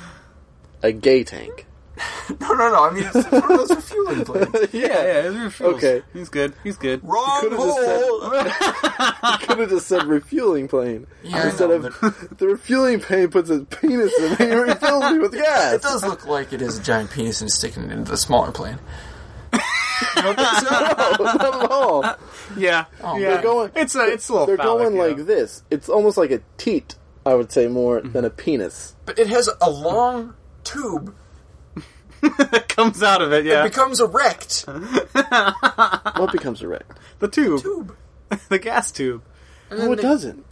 a gay tank. No, no, no. I mean, it's one of those refueling planes. Yeah, yeah. It refuels. Okay. he's good. He's good. Wrong could've just said- hole. Could have just said refueling plane. Yeah, Instead know, of the refueling plane puts his penis in it and refills me with gas. It does look like it has a giant penis and sticking it into the smaller plane. You don't think so? Not at all. Yeah, Oh, yeah. They're going. It's a it's a little. They're phallic, going yeah. like this. It's almost like a teat. I would say more mm-hmm. than a penis. But it has a long tube that comes out of it. that Yeah, becomes erect. What becomes erect? the tube, Tube. the gas tube. No, it doesn't.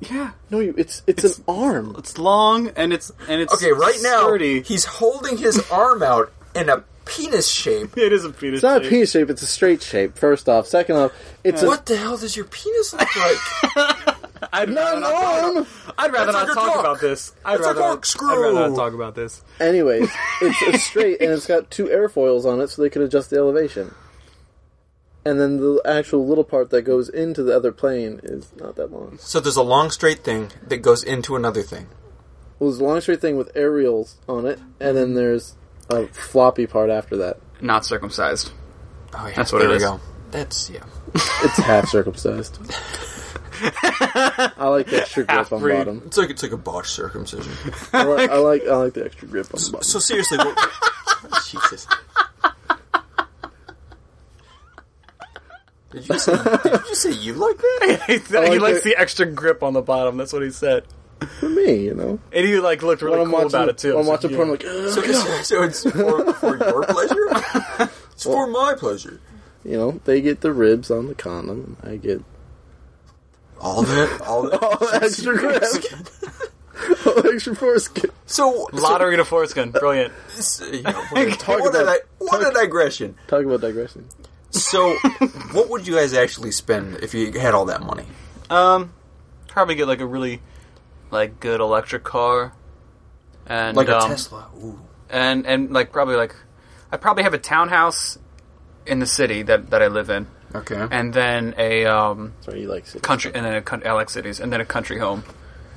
Yeah, No, you, it's, it's an arm. it's long and it's and it's Okay, right now he's holding his arm out in a penis shape. It is a penis. It's not a penis shape. It's a straight shape. First off, second off, it's a What the hell does your penis look like? I'd not rather an not talk, arm. I'd rather It's like not a talk cock. about this. I'd It's a rather not, corkscrew. I'd rather not talk about this. Anyways, it's, it's straight and it's got two airfoils on it, so they can adjust the elevation. And then the actual little part that goes into the other plane is not that long. so there's a long straight thing that goes into another thing. Well, there's a long straight thing with aerials on it, and then mm-hmm. there's a floppy part after that. Not circumcised. Oh yeah, That's what there it we is. go. That's yeah. It's half circumcised. I like the extra grip on Half-breed. bottom. It's like it's like a botched circumcision. I like, I like I like the extra grip on bottom. So seriously, what, Jesus. Did you, say, did you just say you like that? he like likes the- the extra grip on the bottom. That's what he said. For me, you know, And he like looked really when I'm cool watching about it too. When I'm It's watching like, porn, I'm like, So, it's, so it's for, for your pleasure? It's for my pleasure. you know, they get the ribs on the condom, and I get All that, all that. all the extra grip, all the extra foreskin. So, Lottery to foreskin. Brilliant. So, you know, what, Talk what, a, about- di- what a digression. Talk about digression. So, what would you guys actually spend if you had all that money? Um, probably get like a really like good electric car. and Like a um, Tesla. Ooh. and and like probably like I probably have a townhouse in the city that that I live in, Okay. and then a um, Sorry, you like cities. country, and then a coun- I like cities, and then a country home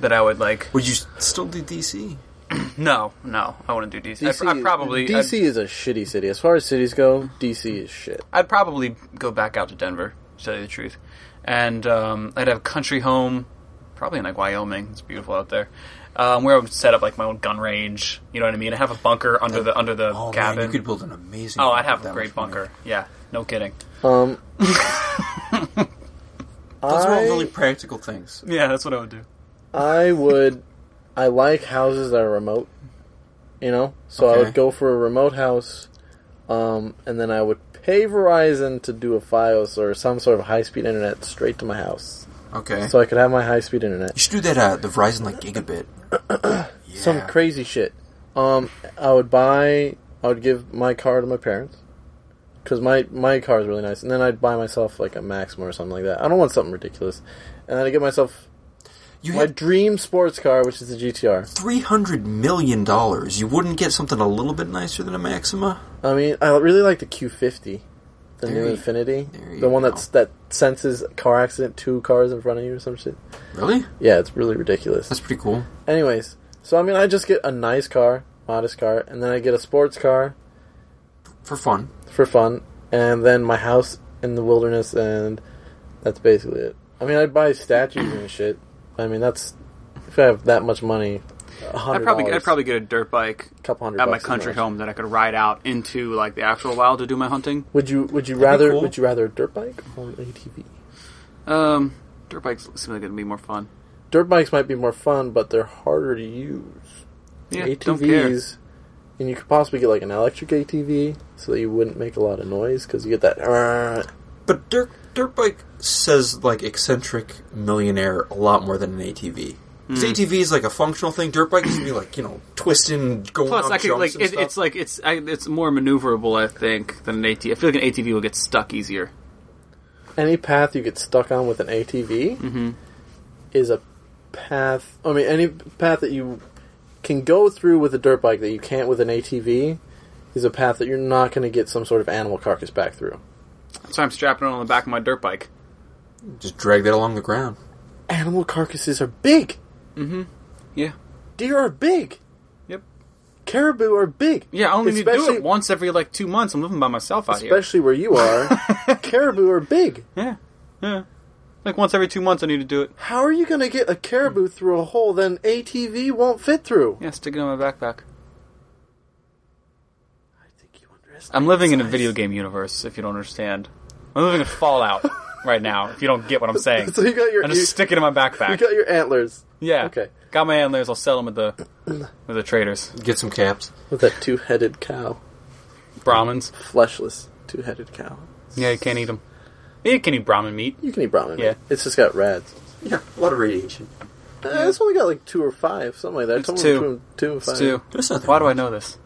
that I would like. Would you still do DC? No, no, I wouldn't do DC. DC, I'd, I'd probably DC I'd, is a shitty city. As far as cities go, DC is shit. I'd probably go back out to Denver. To tell you the truth, and um, I'd have a country home, probably in like Wyoming. It's beautiful out there. Um, where I would set up like my own gun range. You know what I mean? I have a bunker under the under the Oh cabin. man, you could build an amazing. oh, I'd have a great much money. bunker. Yeah, no kidding. Um, Those are all I- really practical things. Yeah, that's what I would do. I would. I like houses that are remote. You know, so I Okay. would go for a remote house, um, and then I would pay Verizon to do a FiOS or some sort of high speed internet straight to my house, Okay. so I could have my high speed internet. you should do that. Uh, the Verizon like gigabit. yeah. Some crazy shit. Um, I would buy. I would give my car to my parents because my my car is really nice, and then I'd buy myself like a Maxima or something like that. I don't want something ridiculous, and then I get myself You my dream sports car, which is a GTR. three hundred million dollars. You wouldn't get something a little bit nicer than a Maxima? I mean, I really like the Q50, the There new you- Infiniti, the one go. that's that senses car accident two cars in front of you or some shit. Really? Yeah, it's really ridiculous. That's pretty cool. Anyways, so I mean, I just get a nice car, modest car, and then I get a sports car For fun. For fun, and then my house in the wilderness, and that's basically it. I mean, I'd buy statues and shit. I mean, that's if I have that much money. a I'd probably I'd probably get a dirt bike couple hundred at my country home that I could ride out into like the actual wild to do my hunting. Would you Would you That'd rather cool. Would you rather a dirt bike or an ATV? Um, dirt bikes seem like it'd be more fun. Dirt bikes might be more fun, but they're harder to use. Yeah, don't care. ATVs, and you could possibly get like an electric ATV, so that you wouldn't make a lot of noise because you get that. "Arrgh." But dirt dirt bike says like eccentric millionaire a lot more than an ATV. Hmm. 'Cause ATV is like a functional thing. Dirt bike is gonna be like you know twisting, going Plus, up I could jumps like and it, stuff. it's like it's I, it's more maneuverable, I think, than an ATV. I feel like an ATV will get stuck easier. Any path you get stuck on with an ATV Mm-hmm. is a path. I mean, any path that you can go through with a dirt bike that you can't with an ATV is a path that you're not going to get some sort of animal carcass back through. That's why I'm strapping it on the back of my dirt bike. just drag that along the ground. Animal carcasses are big. Mm-hmm. Yeah, Deer are big. Yep. Caribou are big. yeah. I only need to do it once every like two months. I'm living by myself out here. Especially where you are, caribou are big. Yeah, yeah. Like once every two months, I need to do it. How are you going to get a caribou through a hole that an ATV won't fit through? Yeah, stick it in my backpack. I think you underestimate. I'm living in a video game universe. If you don't understand, I'm living in Fallout right now. If you don't get what I'm saying, So you got your I just you, stick it in my backpack. you got your antlers Yeah. Okay. Got my antlers. I'll sell them at the with the traders, Get some caps. with that two-headed cow, Brahmins. fleshless two-headed cow. Yeah, you can't eat them. You can eat Brahmin meat. You can eat Brahmin. Yeah. meat. It's just got rads. Yeah, a lot of radiation. Uh, it's only got like two or five, something like that. It's Somewhere two. between two and It's five. two. That's not that Why do I know this?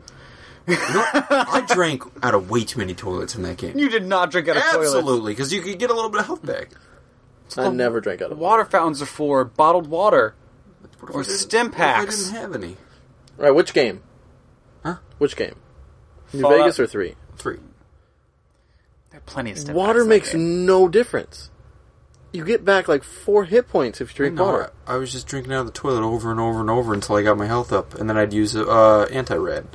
You know, I drank out of way too many toilets in that game. You did not drink out of toilets. Absolutely, because you could get a little bit of health back. I never drank out of Water fountains are for bottled water. What if Or I didn't- stim what if I didn't have any. All right, which game? Huh? Which game? New Fallout. Vegas or three? Three. There are plenty of stim Water packs that makes game. no difference. You get back like four hit points if you drink No, water. I, I was just drinking out of the toilet over and over and over until I got my health up, and then I'd use uh, anti-red.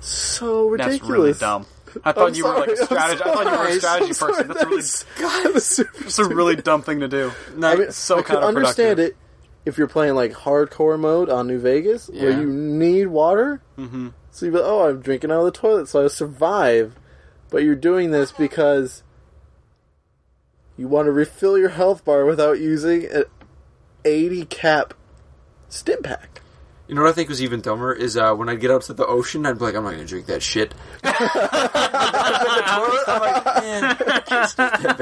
So That's ridiculous. really dumb. I thought I'm you were like a sorry, I'm strategy. I thought you were a sorry. strategy I'm sorry, person. That's that really is- that is super that's a really dumb thing to do. I mean, so I could understand it if you're playing like hardcore mode on New Vegas, where Yeah. you need water. Mm-hmm. So you be like, oh, I'm drinking out of the toilet, so I survive. But you're doing this because you want to refill your health bar without using an 80 cap stim pack. You know what I think was even dumber is uh, when I'd get out to the ocean, I'd be like, I'm not gonna drink that shit. I'm like, man, I can't stop that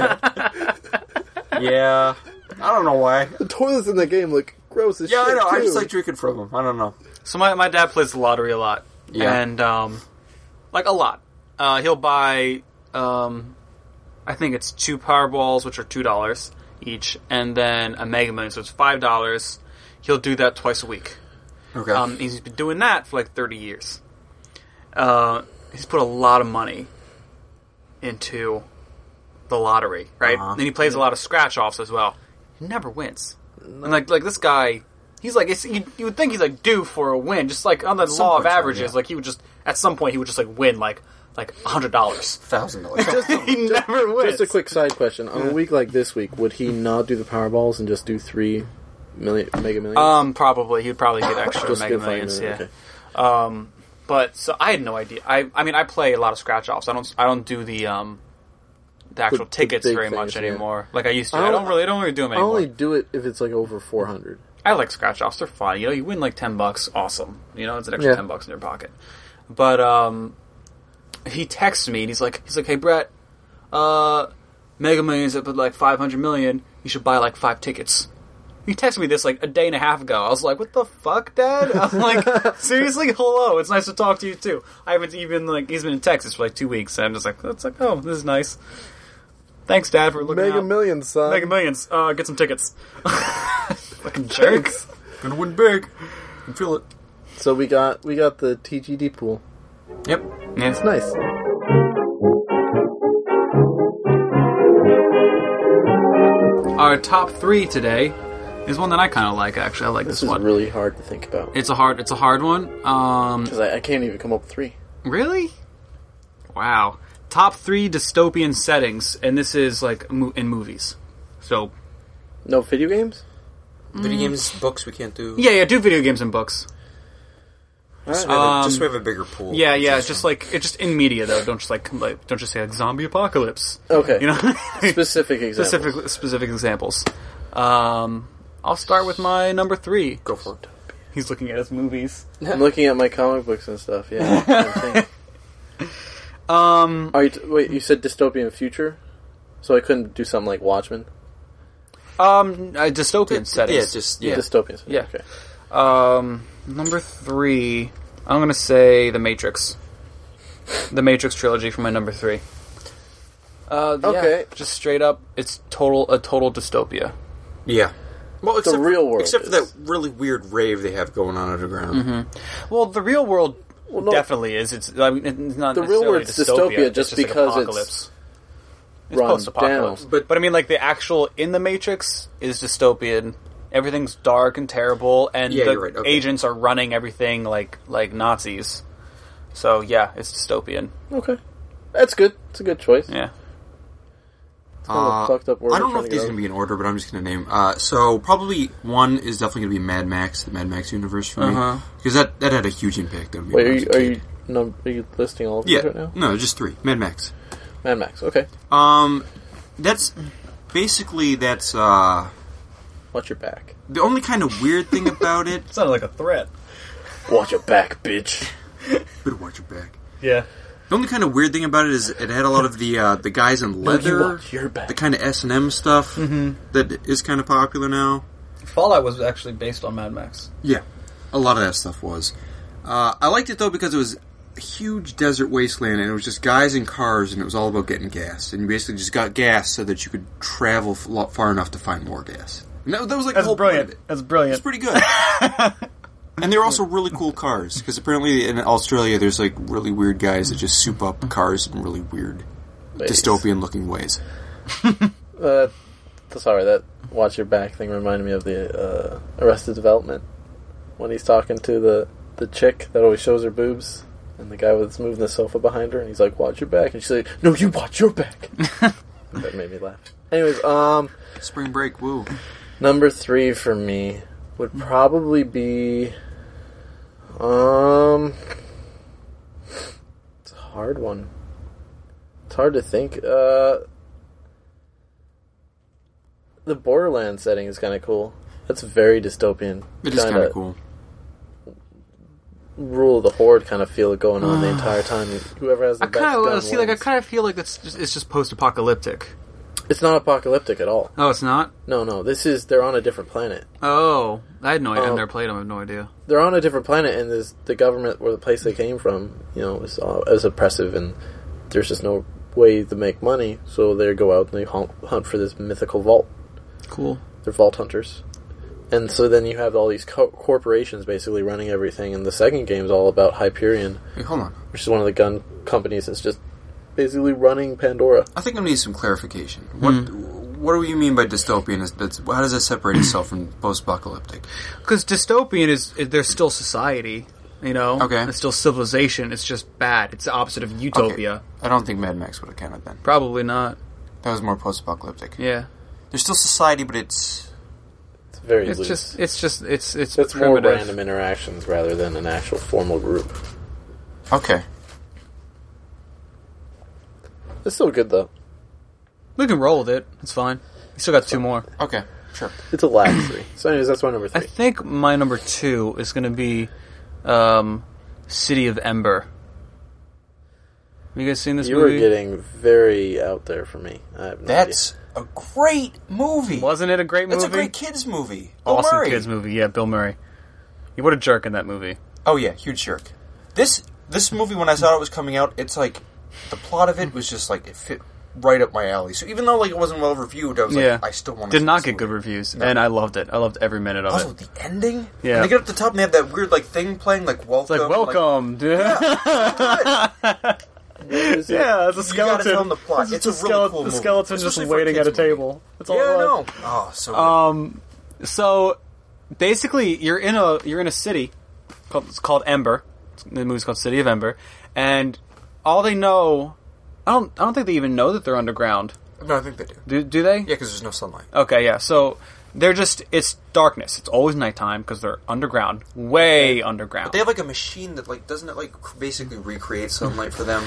bad. Yeah, I don't know why. The toilets in the game look gross as Yeah, shit. I know. I too. just like drinking from them. I don't know. So my, my dad plays the lottery a lot. Yeah. And um like a lot. Uh he'll buy um I think it's two Powerballs, which are two dollars each, and then a Mega Million, so it's five dollars. He'll do that twice a week. Okay. Um, he's been doing that for like 30 years. Uh, he's put a lot of money into the lottery, right? Uh-huh. And he plays a lot of scratch offs as well. He never wins. And like like this guy, he's like it's, you, you would think he's like due for a win, just like on the some law of point, sure, averages. yeah. Like he would just at some point he would just like win like like hundred dollars. Thousand dollars. he never wins. Just a quick side question: On a week like this week, would he not do the Powerballs and just do three million Mega Millions? Um, probably he'd probably get extra Just Mega get five Millions. Yeah. million, Um, but so I had no idea. I I mean I play a lot of scratch offs. I don't I don't do the um the actual the tickets big very things, much yeah. anymore. Like I used to. I I don't- don't really I don't really do them I only do it if it's like over four hundred. I like scratch offs. They're fun. You know, you win like ten bucks. Awesome. You know, it's an extra Yeah. ten bucks in your pocket. But um, he texts me and he's like, he's like, hey Brett, uh, Mega Millions up at like five hundred million. You should buy like five tickets. He texted me this like a day and a half ago. I was like, "What the fuck, Dad?" I'm like, "Seriously, hello. It's nice to talk to you too." I haven't even like he's been in Texas for like two weeks, and I'm just like, "That's like, oh, this is nice." Thanks, Dad, for looking Mega out. Millions, son. Mega Millions. Uh, get some tickets. Fucking jerks. Gonna win big. I can feel it. So we got we got the TGD pool. Yep. Yeah. It's nice. Our top three today is one that I kind of like. Actually, I like this, This is one. really hard to think about it's a hard. It's a hard one. Um, because I, I can't even come up with three. really? Wow. Top three dystopian settings, and this is like mo- in movies. So No video games. Video games, books we can't do. yeah, yeah. Do video games and books. Just, Alright. we have a, just we have a bigger pool. Yeah, yeah. Just like it's just in media though. Don't just like, like don't just say like zombie apocalypse. Okay. You know, Specific examples. specific specific examples. Um, I'll start with my number three. Go for it. He's looking at his movies. I'm looking at my comic books and stuff. Yeah. Same thing. Um, Are you t- wait? You said dystopian future, so I couldn't do something like Watchmen. Um, uh, dystopian settings. Yeah, just yeah. Dystopian. Yeah. Okay. Um, number three, I'm gonna say The Matrix. The Matrix trilogy for my number three. Uh, yeah, Okay. just straight up, it's total a total dystopia. Yeah. Well, except the real world except for is. that really weird rave they have going on underground. Well, the real world no. definitely is. It's I mean, it's not The real necessarily world's dystopia, dystopia it's just like because it's apocalypse. It's run post-apocalypse. down. But but I mean, like the actual in the Matrix is dystopian. Everything's dark and terrible, and Yeah, the you're right, okay. agents are running everything like like Nazis. So yeah, it's dystopian. Okay. That's good. It's a good choice. Yeah. kind of a fucked up order Uh, I don't know if to these are going to be in order, but I'm just going to name. Uh, so probably one is definitely going to be Mad Max, the Mad Max universe for Uh-huh. me, because that that had a huge impact on me. Wait, when are I was you a are kid. you num- are you listing all of Yeah, these right now? no, just three. Mad Max. Mad Max. Okay. Um, that's basically that's uh Watch your back. the only kind of weird thing about it. Sounded like a threat. Watch your back, bitch. Better watch your back. Yeah. The only kind of weird thing about it is it had a lot of the uh, the guys in No, you leather, watch your back. the kind of S and M stuff that is kind of popular now. Fallout was actually based on Mad Max. Yeah, a lot of that stuff was. Uh, I liked it though because it was a huge desert wasteland and it was just guys in cars and it was all about getting gas and you basically just got gas so that you could travel f- far enough to find more gas. And that, that was like the That's whole brilliant. point of it. That's brilliant. It's pretty good. and they're also really cool cars because apparently in Australia there's like really weird guys that just soup up cars in really weird Ways. dystopian looking ways. Uh, sorry, that watch your back thing reminded me of the uh, Arrested Development when he's talking to the the chick that always shows her boobs, and the guy was moving the sofa behind her, and he's like, "Watch your back," and she's like, "No, you watch your back." that made me laugh. Anyways, um, Spring break, woo. number three for me would probably be, um, it's a hard one. It's hard to think. Uh, the Borderlands setting is kind of cool. That's very dystopian. It is kind of cool. Rule of the horde kind of feel going on the entire time. Whoever has the I best kind gun of see, like, I wins. kind of feel like it's just, it's just post-apocalyptic. It's not apocalyptic at all. Oh, it's not. No, no. This is they're on a different planet. Oh, I had no idea. Oh. I've never played them. I have no idea. They're on a different planet, and this, the government or the place they came from, you know, is uh, is oppressive, and there's just no way to make money. So they go out and they hunt, hunt for this mythical vault. Cool. They're vault hunters, and so then you have all these co- corporations basically running everything. And the second game is all about Hyperion, Wait, hold on. which is one of the gun companies that's just basically running Pandora. I think I need some clarification. What hmm. What do you mean by dystopian? Is that's, how does that separate itself from post-apocalyptic? Because dystopian is, is there's still society, you know. Okay. It's still civilization. It's just bad. It's the opposite of utopia. I don't think Mad Max would have counted then. Probably not. That was more post-apocalyptic. Yeah. There's still society, but it's It's very It's loose. just. It's just. It's it's. it's more random interactions rather than an actual formal group. okay. It's still good though. We can roll with it. It's fine. We still got two more. Okay, sure. It's a last three. So, anyways, that's my number three. I think my number two is going to be um, City of Ember. Have you guys seen this You movie? were getting very out there for me. I have no That's a great movie. Wasn't it a great movie? It's a great kids movie. Bill awesome Murray. kids movie. Yeah, Bill Murray. He what a jerk in that movie. Oh yeah, huge jerk. This this movie when I saw it was coming out, it's like the plot of it was just like it fit right up my alley. So even though like it wasn't well reviewed, I was Yeah. like, I still want to. See it. Did not get good reviews, and I loved it. I loved every minute of Also, it. the ending. Yeah. When they get up the top and they have that weird like thing playing, like welcome. It's like welcome, dude. Yeah. It- Yeah, it's a You skeleton. tell 'em the plot. It's, It's just a a, really cool the movie. skeleton just for a waiting at a table. That's all yeah, I know. Oh, so good. Um, so basically, you're in a you're in a city called it's called Ember. The movie's called City of Ember, and all they know, I don't I don't think they even know that they're underground. no, I think they do. Do do they? Yeah, because there's no sunlight. Okay, yeah. So they're just it's darkness. It's always nighttime because they're underground, way underground. They have like a machine that like doesn't it like basically recreate sunlight for them?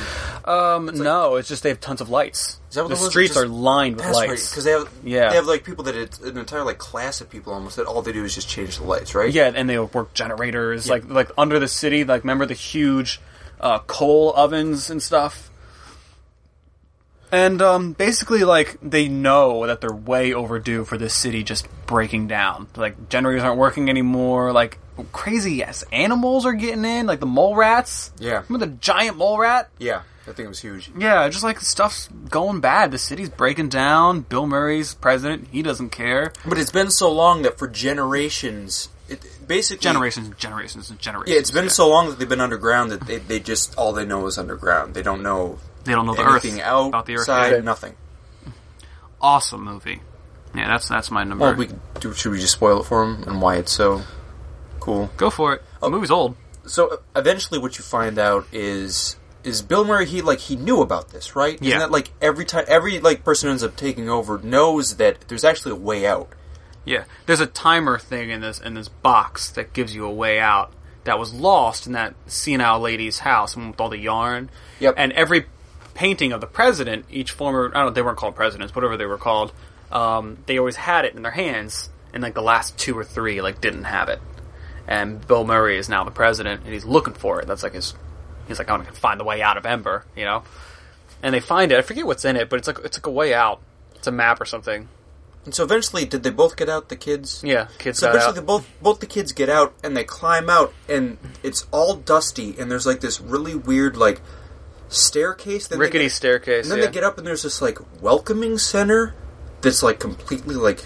um, no, it's just they have tons of lights. Is that what the streets Just- are lined with lights. because they have Yeah. they have like people that it's an entire like class of people almost that all they do is just change the lights, right? Yeah, and they work generators like like under the city. Like remember the huge uh, coal ovens and stuff. And um, basically, like they know that they're way overdue for this city just breaking down. Like generators aren't working anymore. Like crazy ass animals are getting in. Like the mole rats. Yeah. remember the giant mole rat? yeah. I think it was huge. Yeah, just like stuff's going bad. The city's breaking down. Bill Murray's president. He doesn't care. But it's been so long that for generations, it basically Generations, and generations, and generations. Yeah, it's been so long that they've been underground that they, they just all they know is underground. They don't know They don't know the anything earth out about the earth. outside. Okay. Nothing. awesome movie. Yeah, that's that's my number. Well, we do, should we just spoil it for them and why it's so cool? Go for it. The movie's old. So uh, eventually, what you find out is is Bill Murray. He like he knew about this, right? Yeah. Isn't that like every time every like person who ends up taking over knows that there's actually a way out. Yeah, there's a timer thing in this in this box that gives you a way out. That was lost in that senile lady's house with all the yarn. Yep. And every painting of the president, each former I don't know they weren't called presidents, whatever they were called, um, they always had it in their hands, and like the last two or three like didn't have it. And Bill Murray is now the president, and he's looking for it. That's like his. He's like, I'm gonna find the way out of Ember, you know. And they find it. I forget what's in it, but it's like it's like a way out. It's a map or something. And so eventually, did they both get out? The kids. Yeah, kids So got eventually, both both the kids get out and they climb out, and it's all dusty, and there's like this really weird like staircase. Then they rickety get- staircase. And then yeah. they get up, and there's this like welcoming center that's like completely like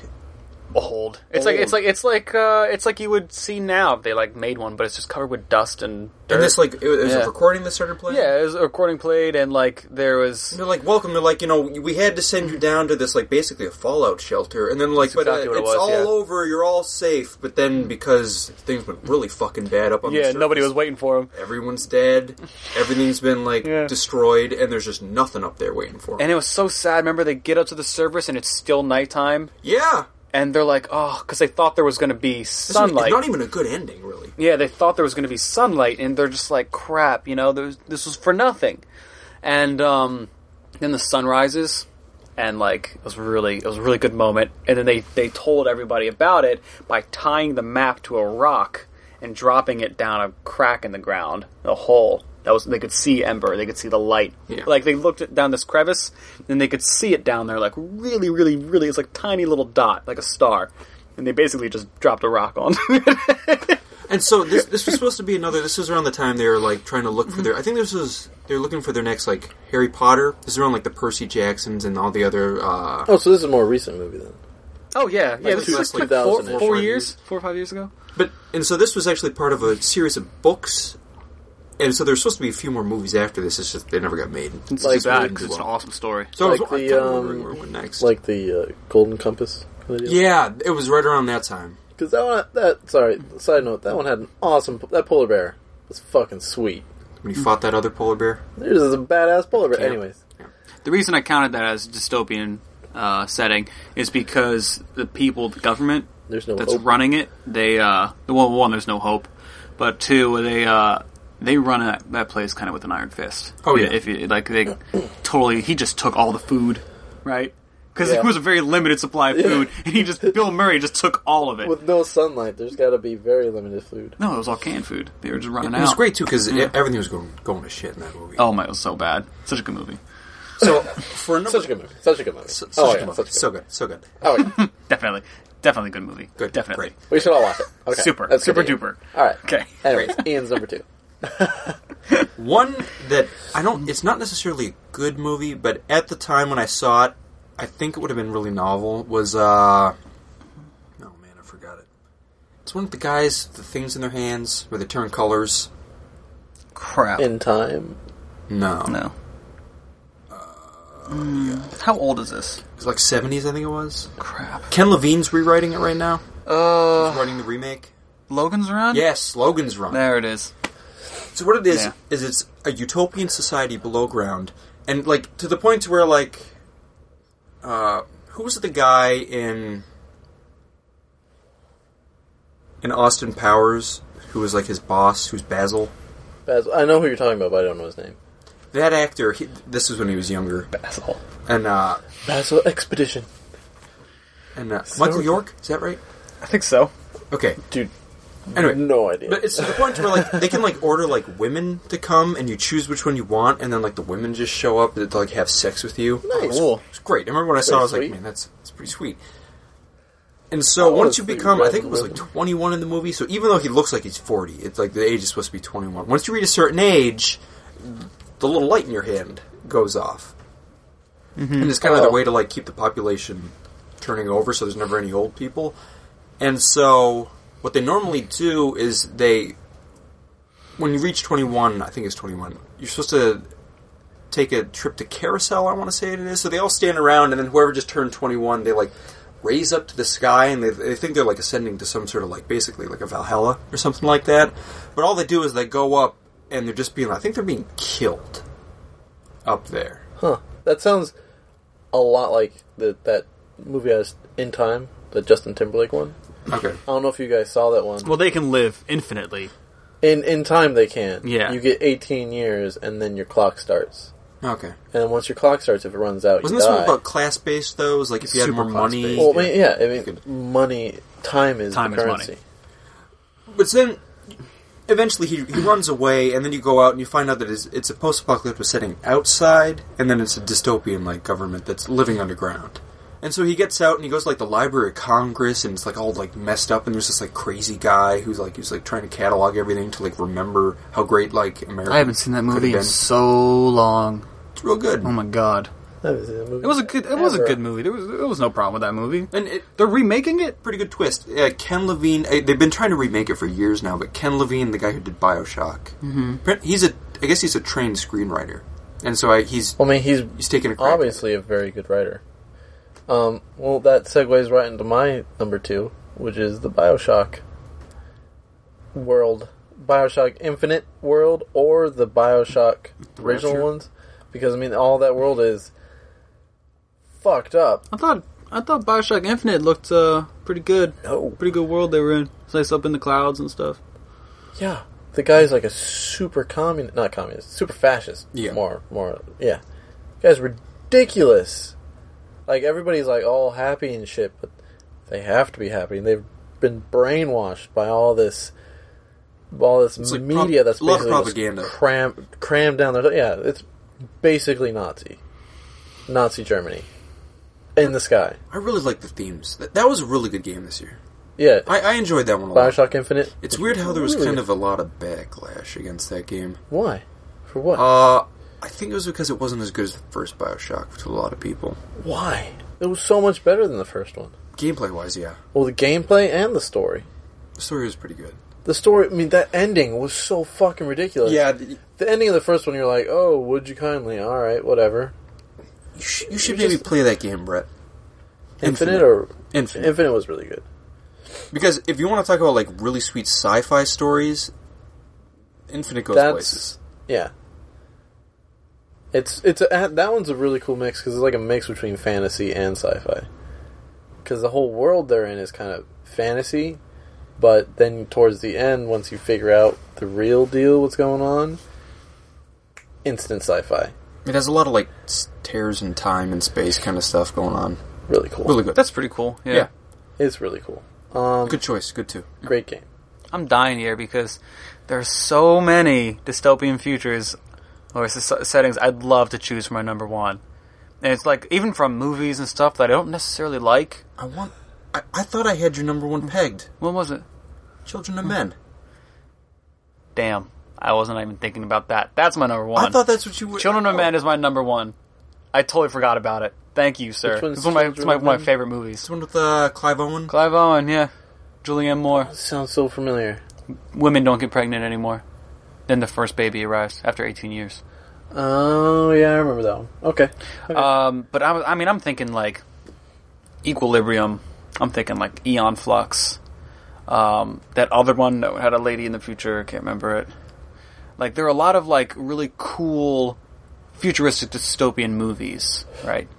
old. It's like it's like it's like uh, it's like you would see now if they like made one, but it's just covered with dust and dirt. and this like it was Yeah. a recording that started playing. yeah, it was a recording played, and like there was They're like, welcome. They're like, you know, we had to send you down to this, like, basically a fallout shelter, and then like, That's but exactly uh, what it it's was, all yeah. over. You're all safe. But then because things went really fucking bad up on the yeah, surface, nobody was waiting for him. Everyone's dead. Everything's been like Yeah. destroyed, and there's just nothing up there waiting for 'em. And it was so sad. Remember, they get up to the surface and it's still nighttime, yeah, and they're like, oh, because they thought there was going to be sunlight. It's not even a good ending, really. Yeah, they thought there was going to be sunlight, and they're just like, crap, you know, this was for nothing. And um, then the sun rises, and like it was really, it was a really good moment. And then they they told everybody about it by tying the map to a rock and dropping it down a crack in the ground, a hole. That was they could see Ember, they could see the light. Yeah. Like they looked down this crevice, and they could see it down there, like really, really, really. It's like a tiny little dot, like a star. And they basically just dropped a rock on. And so this this was supposed to be another. This was around the time they were like trying to look for their. I think this was they're looking for their next like Harry Potter. This is around like the Percy Jacksons and all the other. uh Oh, so this is a more recent movie then. Oh yeah, yeah. Like This was like like, four, four years, four or five years ago. But and so this was actually part of a series of books, and so there's supposed to be a few more movies after this. It's just they never got made. It's Like too bad because it's an awesome story. So I was, Like I the, um, wondering where went next. Like the uh, Golden Compass. yeah, it was right around that time. Because that one, that sorry, side note, that one had an awesome. That polar bear was fucking sweet. When he fought that other polar bear. this is a badass polar bear. Yeah. Anyways, The reason I counted that as dystopian uh, setting is because the people, the government there's no that's hope. running it, they uh, well, one, there's no hope, but two, they uh, they run that, that place kind of with an iron fist. Oh, yeah. if you, like they totally, he just took all the food, right? Because Yeah. it was a very limited supply of Yeah. food, and he just Bill Murray just took all of it. With no sunlight, there's got to be very limited food. no, it was all canned food. They were just running It out. It was great too because everything was going going to shit in that movie. Oh my, it was so bad. Such a good movie. So for a number, Such a good movie. Such a good movie. Oh, such oh a yeah, good movie. such a good. so good, so good. Oh yeah. Definitely, definitely good movie. Good, definitely. great. we should all watch it. Okay. Super, That's super good to hear. duper. All right. Okay. Anyways, Ian's number two. One that I don't. It's not necessarily a good movie, but at the time when I saw it, I think it would have been really novel. Was uh, oh man, I forgot it. It's one of the guys, the things in their hands where they turn colors. Crap. In time. No, no. Mm, how old is this? it was like seventies, I think it was. Crap. Ken Levine's rewriting it right now. Uh, He's writing the remake. Logan's around. Yes, Logan's run. There it is. So what it is Yeah. is it's a utopian society below ground, and like to the point where like, uh, who was the guy in in Austin Powers who was like his boss, who's Basil? Basil. I know who you're talking about, but I don't know his name. That actor. He, this is when he was younger, Basil. and uh, Basil Exposition. and uh, Michael York. Is that right? I think so. Okay. Dude, Anyway, no idea. But it's to the point where like they can like order like women to come and you choose which one you want, and then like the women just show up to like have sex with you. Nice. Cool. it's great. I remember when I saw, it, I was like, man, that's that's pretty sweet. And so once you become, I think it was like 21 in the movie. So even though he looks like he's 40, it's like the age is supposed to be 21. Once you reach a certain age, the little light in your hand goes off, and it's kind of Oh. the way to like keep the population turning over, so there's never any old people. And so, what they normally do is they, when you reach 21, I think it's 21, you're supposed to take a trip to Carousel, I want to say it is. So they all stand around, and then whoever just turned 21, they like raise up to the sky, and they, they think they're like ascending to some sort of like basically like a Valhalla or something like that. But all they do is they go up, and they're just being, I think they're being killed up there. Huh. That sounds a lot like the, that movie I was in time, the Justin Timberlake one. Okay. I don't know if you guys saw that one. Well, they can live infinitely. In in time, they can. Yeah. You get 18 years, and then your clock starts. Okay. And then once your clock starts, if it runs out, Wasn't you this die. one about class based though? It was like if you had Super more money. class-based. Well, I mean, yeah, I mean, money, time is Time the is money. currency. But then, eventually, he, he runs away, and then you go out and you find out that it's, it's a post-apocalyptic setting outside, and then it's a dystopian like government that's living underground. And so he gets out and he goes to, like the Library of Congress, and it's like all like messed up, and there's this like crazy guy who's like who's like trying to catalog everything to like remember how great like America. I haven't seen that movie in so long. It's real good. Oh my god, That was a movie it was a good. It was a good movie. There was there was no problem with that movie. and it, They're remaking it. pretty good twist. Uh, Ken Levine, uh, they've been trying to remake it for years now, but Ken Levine, the guy who did Bioshock, mm-hmm. he's a, I guess he's a trained screenwriter, and so I, he's Well, I mean, he's he's taking a crack. at it. obviously a very good writer. Um, well, that segues right into my number two, which is the Bioshock world, Bioshock Infinite world, or the Bioshock original Rapture? ones, because I mean, all that world is fucked up. I thought I thought Bioshock Infinite looked uh, pretty good. No, Pretty good world they were in. It's nice up in the clouds and stuff. yeah, the guy's like a super communist, not communist, super fascist. Yeah. more, more, yeah. The guy's ridiculous. Like everybody's like all happy and shit, but they have to be happy, and they've been brainwashed by all this, all this like media prop- that's basically propaganda. cram crammed down their. Yeah, it's basically Nazi, Nazi Germany, in the sky. I really like the themes. That, that was a really good game this year. Yeah, I, I enjoyed that one a lot. Bioshock Infinite. It's weird how there was Really? kind of a lot of backlash against that game. Why? For what? Uh, I think it was because it wasn't as good as the first Bioshock to a lot of people. Why? It was so much better than the first one. gameplay wise, yeah, Well, the gameplay and the story. the story was pretty good. The story, I mean, that ending was so fucking ridiculous. Yeah, th- The ending of the first one, you're like, oh, would you kindly? Alright, whatever. you, sh- you should We maybe just- play that game, Brett. Infinite, Infinite. or. Infinite. Infinite was really good. Because if you want to talk about like really sweet sci-fi stories, Infinite goes That's- places. Yeah. It's it's a, that one's a really cool mix because it's like a mix between fantasy and sci-fi. Because the whole world they're in is kind of fantasy, but then towards the end, once you figure out the real deal, what's going on, instant sci-fi. It has a lot of like s- tears in time and space kind of stuff going on. Really cool. Really good. That's pretty cool. Yeah. Yeah. It's really cool. Um, Good choice. Good too. great game. I'm dying here because there's so many dystopian futures or s- settings I'd love to choose for my number one. And it's like even from movies and stuff that I don't necessarily like. I want. I, I thought I had your number one pegged. What was it? Children of Men. Damn, I wasn't even thinking about that. That's my number one. I thought that's what you were. Children of oh. Men is my number one. I totally forgot about it. Thank you, sir. Which one's It's one of my, it's my, one of my favorite movies. This one with uh, Clive Owen. Clive Owen, yeah. Julianne Moore. Sounds so familiar. Women don't get pregnant anymore. Then the first baby arrives after 18 years. Oh yeah, I remember that one. Okay. okay. Um, but I, I mean, I'm thinking like Equilibrium. I'm thinking like Aeon Flux. Um, that other one that had a lady in the future. I can't remember it. Like there are a lot of like really cool futuristic dystopian movies, right?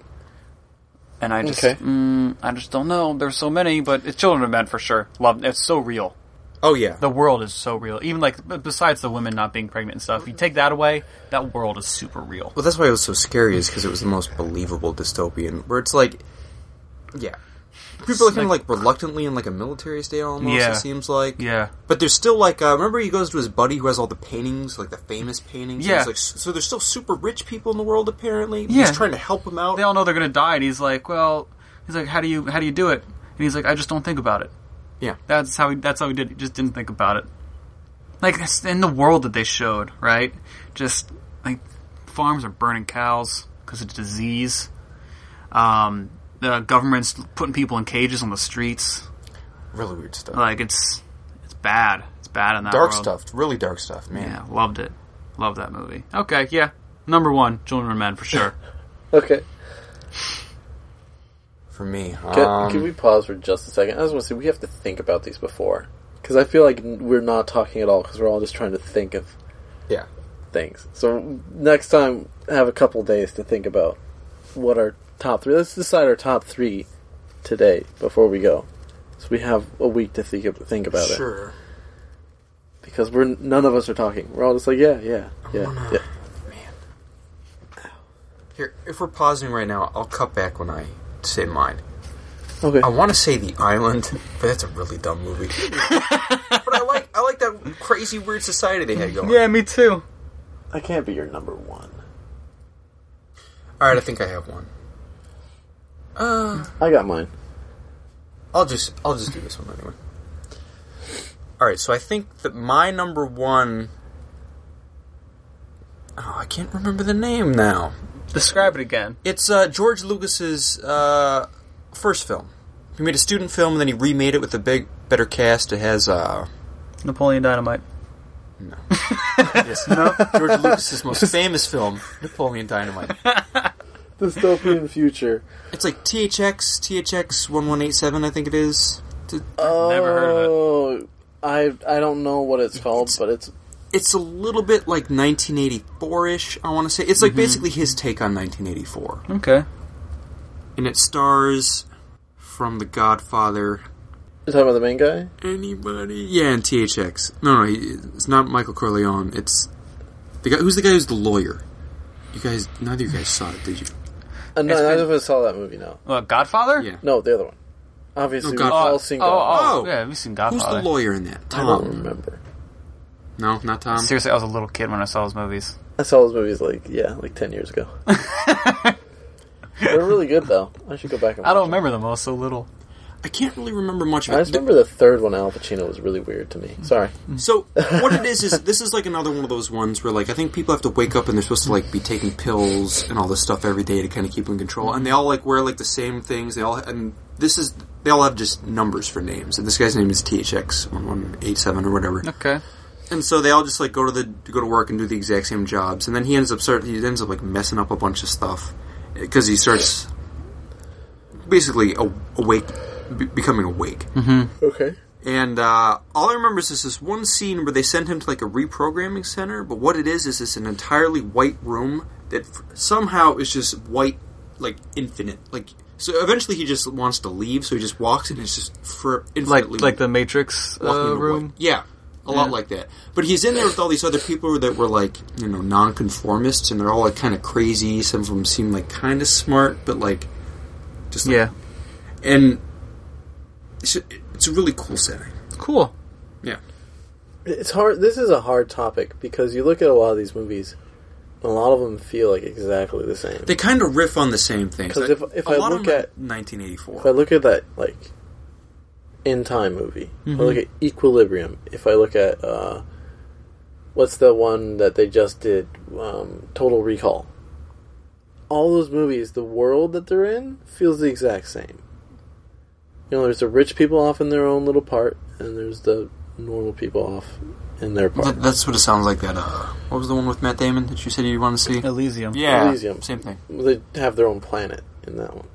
And I just, Okay. mm, I just don't know. There's so many, but it's Children of Men for sure. Love. It's so real. Oh yeah. The world is so real. Even like besides the women not being pregnant and stuff, you take that away, that world is super real. Well, that's why it was so scary, is because it was the most believable dystopian. Where it's like, yeah, people are kind of like reluctantly in like a military state almost. Yeah. It seems like, Yeah. But there's still like, uh, remember he goes to his buddy who has all the paintings, like the famous paintings. Yeah. He's like, so there's still super rich people in the world apparently. Yeah. He's trying to help him out. they all know they're gonna die, and he's like, "Well," he's like, "How do you how do you do it?" And he's like, "I just don't think about it." Yeah. That's how he that's how he did. it. He just didn't think about it. Like in the world that they showed, right? Just like farms are burning cows because of disease. Um, the government's putting people in cages on the streets. Really weird stuff. Like it's it's bad. It's bad in that dark world. stuff. Really dark stuff, man. Yeah, loved it. Loved that movie. Okay, yeah. Number one, Children of Men for sure. okay. For me, Can, um, can we pause for just a second? I just want to say we have to think about these before because I feel like we're not talking at all because we're all just trying to think of yeah. things. So next time, have a couple days to think about what our top three. Let's decide our top three today before we go. So we have a week to think of, think about it Sure. because we're none of us are talking. We're all just like yeah, yeah, yeah, wanna- yeah. Here, if we're pausing right now, I'll cut back when I say mine. Okay. I want to say The Island, but that's a really dumb movie. but I like I like that crazy weird society they had going. yeah, me too. I can't be your number one. All right, I think I have one. Uh, I got mine. I'll just I'll just do this one anyway. All right, so I think that my number one. Oh, I can't remember the name now. Describe it again. It's uh, George Lucas's uh, first film. He made a student film, and then he remade it with a big, better cast. It has uh, Napoleon Dynamite. no, yes, no. George Lucas's most famous film, Napoleon Dynamite. Dystopian future. It's like THX, THX one one eight seven, I think it is. Oh, Never heard of it. I I don't know what it's called, It's- but it's It's a little bit like 1984 ish. I want to say it's like basically his take on 1984, Okay. and it stars from The Godfather. you're talking about the main guy. Anybody? Yeah, and THX. No, no, he, it's not Michael Corleone. It's the guy. Who's the guy who's the lawyer? You guys, neither of you guys saw it, did you? Uh, no, It's none been- of us saw that movie. No, Uh, Godfather? Yeah. no, the other one. Obviously, No, we've Godfather. all seen Oh, Godfather. oh, Oh. yeah, we've seen Godfather. Who's the lawyer in that? I don't Tom. remember. No, not Tom. Seriously, I was a little kid when I saw those movies. I saw those movies like yeah, like ten years ago. They're really good though. I should go back and. I don't watch them. remember them. I was so little. I can't really remember much of I it. just remember the third one. Al Pacino was really weird to me. Sorry. So what it is is this is like another one of those ones where like I think people have to wake up and they're supposed to like be taking pills and all this stuff every day to kind of keep them in control, and they all like wear like the same things. They all and this is they all have just numbers for names, and this guy's name is THX one one eight seven or whatever. Okay. And so they all just like go to the go to work and do the exact same jobs, and then he ends up start he ends up like messing up a bunch of stuff because he starts basically a, awake, be, becoming awake. Okay. And uh, all I remember is this, this one scene where they send him to like a reprogramming center, but what it is is it's an entirely white room that f- somehow is just white, like infinite. Like so, eventually he just wants to leave, so he just walks and it's just for Like infinitely like the Matrix uh, room. white. Yeah, a lot like that. But he's in there with all these other people that were like you know nonconformists, and they're all like kind of crazy. Some of them seem like kind of smart, but like just like, Yeah. and it's, it's a really cool setting. Cool. Yeah. It's hard. This is a hard topic because you look at a lot of these movies, a lot of them feel like exactly the same. They kind of riff on the same things. 'Cause if- if a I lot look of them at- 1984, If I look at that, like, in time movie, if I look at Equilibrium, if I look at, uh, what's the one that they just did, um, Total Recall. All those movies, the world that they're in feels the exact same. You know, there's the rich people off in their own little part, and there's the normal people off in their part. That- that's what it sounds like. That uh, what was the one with Matt Damon that you said you want to see? Elysium. Yeah, Elysium. same thing. They have their own planet in that one.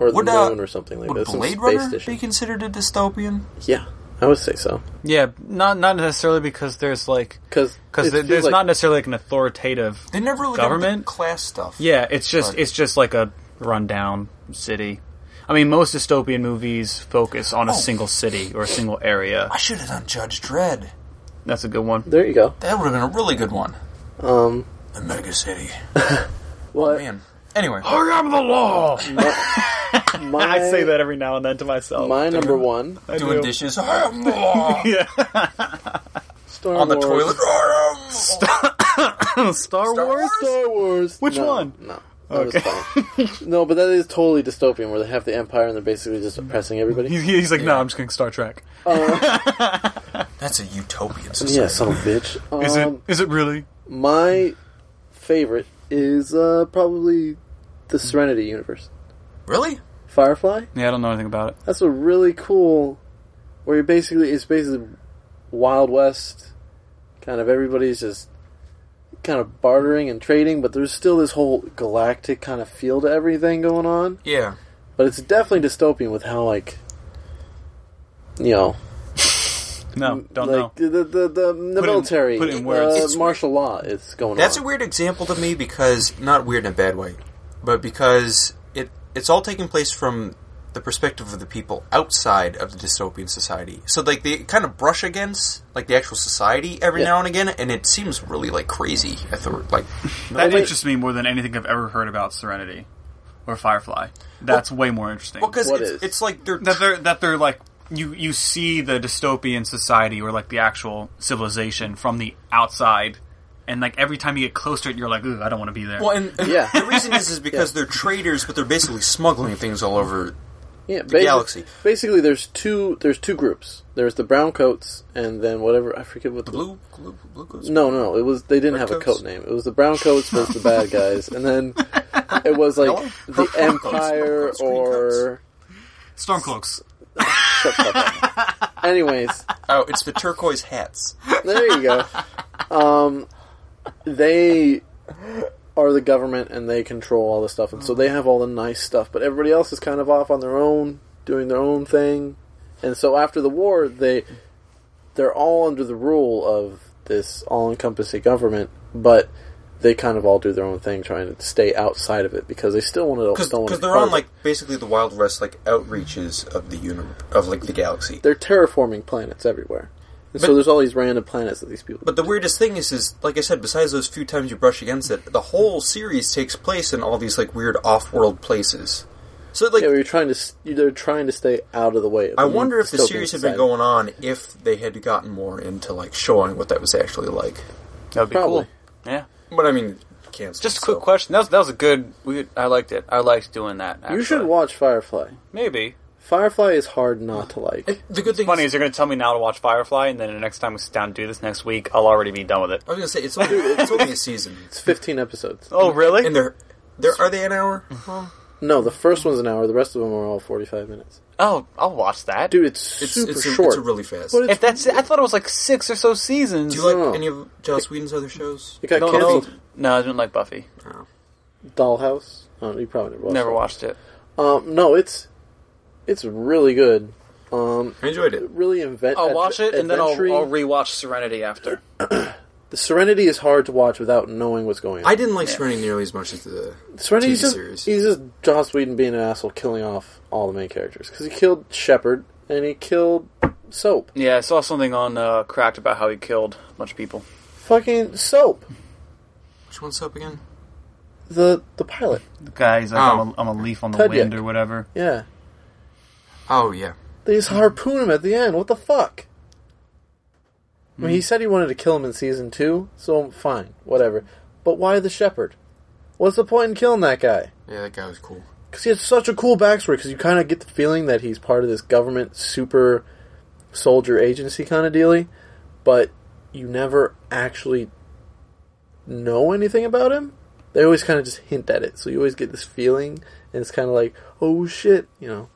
Or the Would, uh, moon or something like Would that. Some Blade space Runner station. be considered a dystopian? Yeah, I would say so. Yeah, not not necessarily because there's like Because because there's not necessarily like an authoritative. They never really got into Government? class stuff. Yeah, it's just But- it's just like a rundown city. I mean, most dystopian movies focus on a Oh. single city or a single area. I should have done Judge Dredd. That's a good one. There you go. That would have been a really good one. Um, The Mega City. what? Man. Anyway, I am the law. My, I say that every now and then to myself. My number one, I doing do. dishes. I am the law. Yeah. Star On the Wars. toilet. I am the law. Star, Wars. Wars? Star Wars. Which No, one? No. Okay. no, but that is totally dystopian, where they have the Empire and they're basically just oppressing everybody. He's, he's like, no, I'm just going to Star Trek. That's a utopian society. yeah, son of a bitch. Is Um, it? Is it really? My favorite is uh, probably the Serenity universe. Really? Firefly. Yeah, I don't know anything about it. That's a really cool. Where you basically it's basically Wild West, kind of everybody's just kind of bartering and trading, but there's still this whole galactic kind of feel to everything going on. Yeah. But it's definitely dystopian with how like you know No, don't like know. the the the, the, the in- military put in words. uh, It's- martial law is going That's on. That's a weird example to me because not weird in a bad way, but because it it's all taking place from the perspective of the people outside of the dystopian society. So like they kind of brush against like the actual society every Yeah. now and again, and it seems really like crazy. I thought like That wait. interests me more than anything I've ever heard about Serenity or Firefly. That's way more interesting. well because What it's, it's like they're that they're that they're like you you see the dystopian society or like the actual civilization from the outside, and like every time you get close to it, you're like, Ugh, I don't want to be there. well, and, and Yeah. the reason is is because they're traders, but they're basically smuggling things all over. yeah, the galaxy. Basically, there's two there's two groups. There's the brown coats and then whatever I forget what the, Blue, blue, blue coats? No, no, it was they didn't Red have a coat name. It was the brown coats was the bad guys, and then it was like Yellow? the Purple Empire blue or Stormcloaks. shut up. Anyways, Oh, it's the turquoise hats. there you go. Um, they are the government and they control all the stuff, and so they have all the nice stuff. But everybody else is kind of off on their own, doing their own thing. And so after the war, they they're all under the rule of this all-encompassing government, but they kind of all do their own thing, trying to stay outside of it because they still want to. Because they're on like basically the Wild West like outreaches of the universe of like the galaxy. they're terraforming planets everywhere, and so there's all these random planets that these people. But the weirdest thing is, is like I said, besides those few times you brush against it, the whole series takes place in all these like weird off-world places. So like, yeah, you're trying to they're trying to stay out of the way. Of I wonder if the series had been going on if they had gotten more into like showing what that was actually like. That'd be Probably. cool. Yeah. But I mean, can't. Just a quick question. That was that was a good. We, I liked it. I liked doing that. You should watch Firefly. Maybe. Firefly is hard not to like. The good thing Funny is, is you're going to tell me now to watch Firefly, and then the next time we sit down and do this next week, I'll already be done with it. I was gonna say it's only it's only a season, It's 15 episodes. Oh, really? and they're they're are they an hour? No, the first one's an hour. The rest of them are all forty-five minutes. Oh, I'll watch that. Dude, it's, It's super it's, a, short. it's a really fast. But it's if that's it, I thought it was like six or so seasons. Do you like No. any of Joss Whedon's other shows? it got no, canceled. no, no, I didn't like Buffy. Oh. Dollhouse. Oh, you probably never watched. Never that. watched it. Um, no, it's it's really good. Um, I enjoyed it. really invent. I'll watch it and then I'll, adventure-y. I'll rewatch Serenity after. The Serenity is hard to watch without knowing what's going on. I didn't like Serenity nearly as much as the Serenity's TV just series. he's just Joss Whedon being an asshole, killing off all the main characters because he killed Shepherd and he killed Soap. Yeah, I saw something on uh, Cracked about how he killed a bunch of people. Fucking Soap, Which one's up again? the the pilot. The guy's like, Oh. I'm, a, I'm a leaf on the Tedyak. wind or whatever. Yeah, Oh yeah. they just harpoon him at the end. What the fuck? I mean, he hmm. said he wanted to kill him in season two, so fine, whatever. But why the Shepherd? What's the point in killing that guy? Yeah, that guy was cool. Because he has such a cool backstory. Because you kind of get the feeling that he's part of this government super soldier agency kind of dealy, but you never actually know anything about him. They always kind of just hint at it, so you always get this feeling, and it's kind of like, oh shit, you know.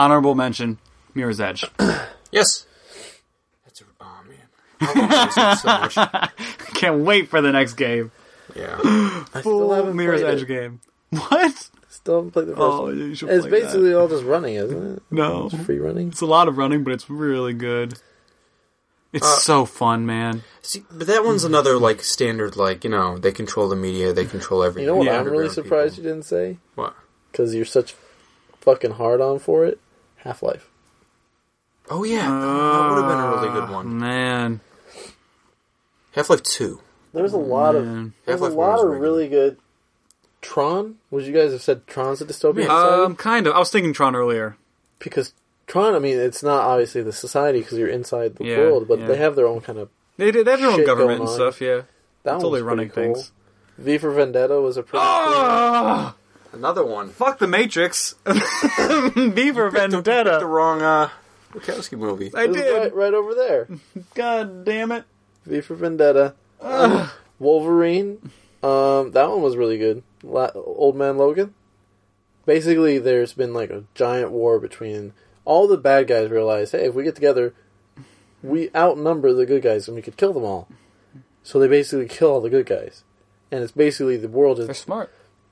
Honorable mention: Mirror's Edge. Yes. That's a oh man. I love this game so. Can't wait for the next game. Yeah. I still Full haven't Mirror's played Edge it. game. What? Still haven't played the first Oh, one. you should It's play basically all just running, isn't it? No, It's free running. it's a lot of running, but it's really good. It's Uh, so fun, man. See, but that one's another like standard. Like you know, they control the media. They control everything. You know what Yeah, I'm really Underground surprised people. you didn't say? What? Because you're such fucking hard on for it. Half Life. Oh yeah, that would have been a really good one. man. Half Life Two. There's a lot of Man. there's a Half-Life one lot was of really really good. Tron. Would you guys have said Tron's a dystopian society? Um, kind of. I was thinking Tron earlier. because Tron, I mean, it's not obviously the society because you're inside the Yeah, world, but yeah. they have their own kind of. They did. They have their own Shit government going and on. stuff. Yeah. That Totally was running pretty cool. things. V for Vendetta was a pretty. Ah, Another one. fuck the Matrix. Beaver Vendetta. The Vendetta. wrong uh, Wachowski movie. I It was did. right, right over there. God damn it. V for Vendetta. Wolverine. Um, that one was really good. La- Old Man Logan. Basically, there's been like a giant war between all the bad guys. Realize, hey, if we get together, we outnumber the good guys, and we could kill them all. So they basically kill all the good guys, and it's basically the world They're is smart.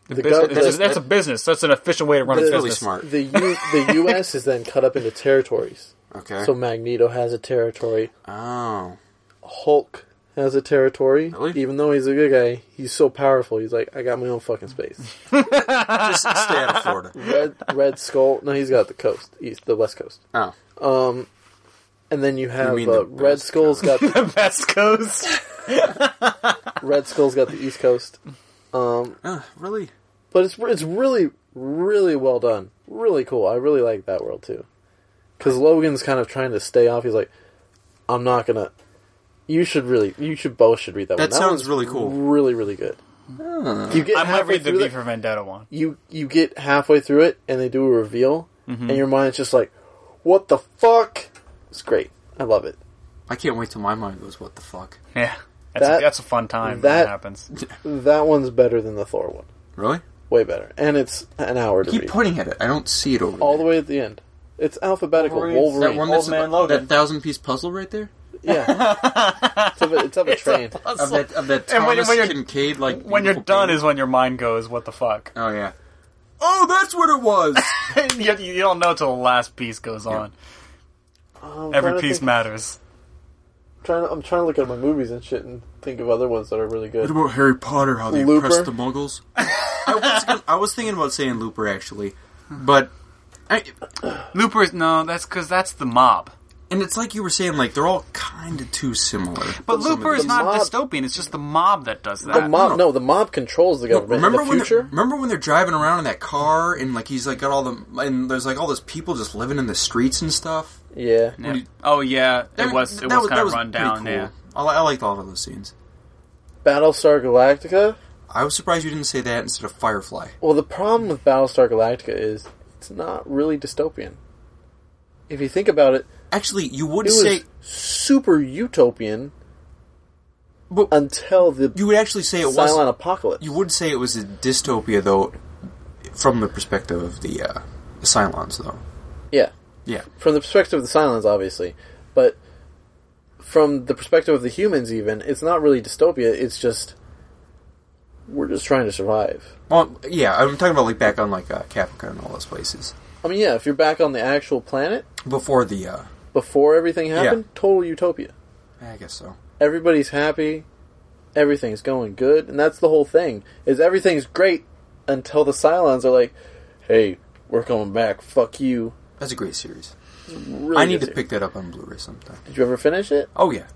The, Business- gov- that's, the, that's a business. That's an efficient way to run a business. really smart. the, U, the U.S. is then cut up into territories. Okay. So Magneto has a territory. oh. Hulk has a territory. Really? Even though he's a good guy, he's so powerful. He's like, I got my own fucking space. Just stay out of Florida. Red Red Skull. No, he's got the coast, east, the west coast. Oh. Um, and then you have mean uh, the Red West Skull's got the West Coast. Red Skull's got the east coast. Um, Uh, really? But it's it's really really well done. Really cool. I really like that world too. Because Logan's kind of trying to stay off. He's like, I'm not gonna. You should really. You should both should read that. That one. That sounds really cool. Really really good. You get I might halfway read the through V for Vendetta one. you you get halfway through it and they do a reveal Mm-hmm. and your mind's just like what the fuck it's great i love it I can't wait till my mind goes, what the fuck? Yeah. That's, That- a, that's a fun time when that- that happens. that one's better than the thor one Really? Way better and it's an hour to Keep read pointing at it. I don't see it over all there. the way at the end it's alphabetical Wolverine's- wolverine, That one Old that's Man about- Logan. that thousand piece puzzle right there? yeah it's of a, it's of a train Of that, of that And when- Thomas when you're- Kinkade, like. When you're beautiful done painting. is when your mind goes, what the fuck? Oh, yeah. Oh, that's what it was! you, you don't know till the last piece goes on. Oh, I'm Every to piece think- matters. trying to, i'm trying to look at my movies and shit and think of other ones that are really good What about Harry Potter? How they Looper? oppressed the Muggles? I was gonna, I was thinking about saying Looper actually, but I, Looper's no, that's because that's the mob. and it's like you were saying, like they're all kind of too similar. But Looper is not mob- dystopian. It's just the mob that does that. the mob no. no the mob controls the government Remember in the when future they're- remember when they're driving around in that car and like he's like got all the and there's like all those people just living in the streets and stuff. yeah Yeah. Oh yeah, it was it that was kind of run down. cool. Yeah. I, li- I liked all of those scenes. battlestar galactica I was surprised you didn't say that instead of Firefly. Well, the problem with Battlestar Galactica is it's not really dystopian. If you think about it, Actually, you would it was say super utopian But- until the you would actually say it silent was apocalypse. you would say it was a dystopia though from the perspective of the uh, the Cylons, though. Yeah, Yeah. from the perspective of the Cylons, obviously, but from the perspective of the humans, even it's not really dystopia. It's just we're just trying to survive. Well, yeah, I'm talking about like back on like uh, Caprica and all those places I mean, yeah, if you're back on the actual planet before the. Uh, before everything happened, total utopia. I guess so. Everybody's happy, everything's going good, and that's the whole thing. Is everything's great until the Cylons are like, "Hey, we're coming back. Fuck you." That's a great series. Really I need to series. pick that up on Blu-ray sometime. Did you ever finish it? Oh yeah,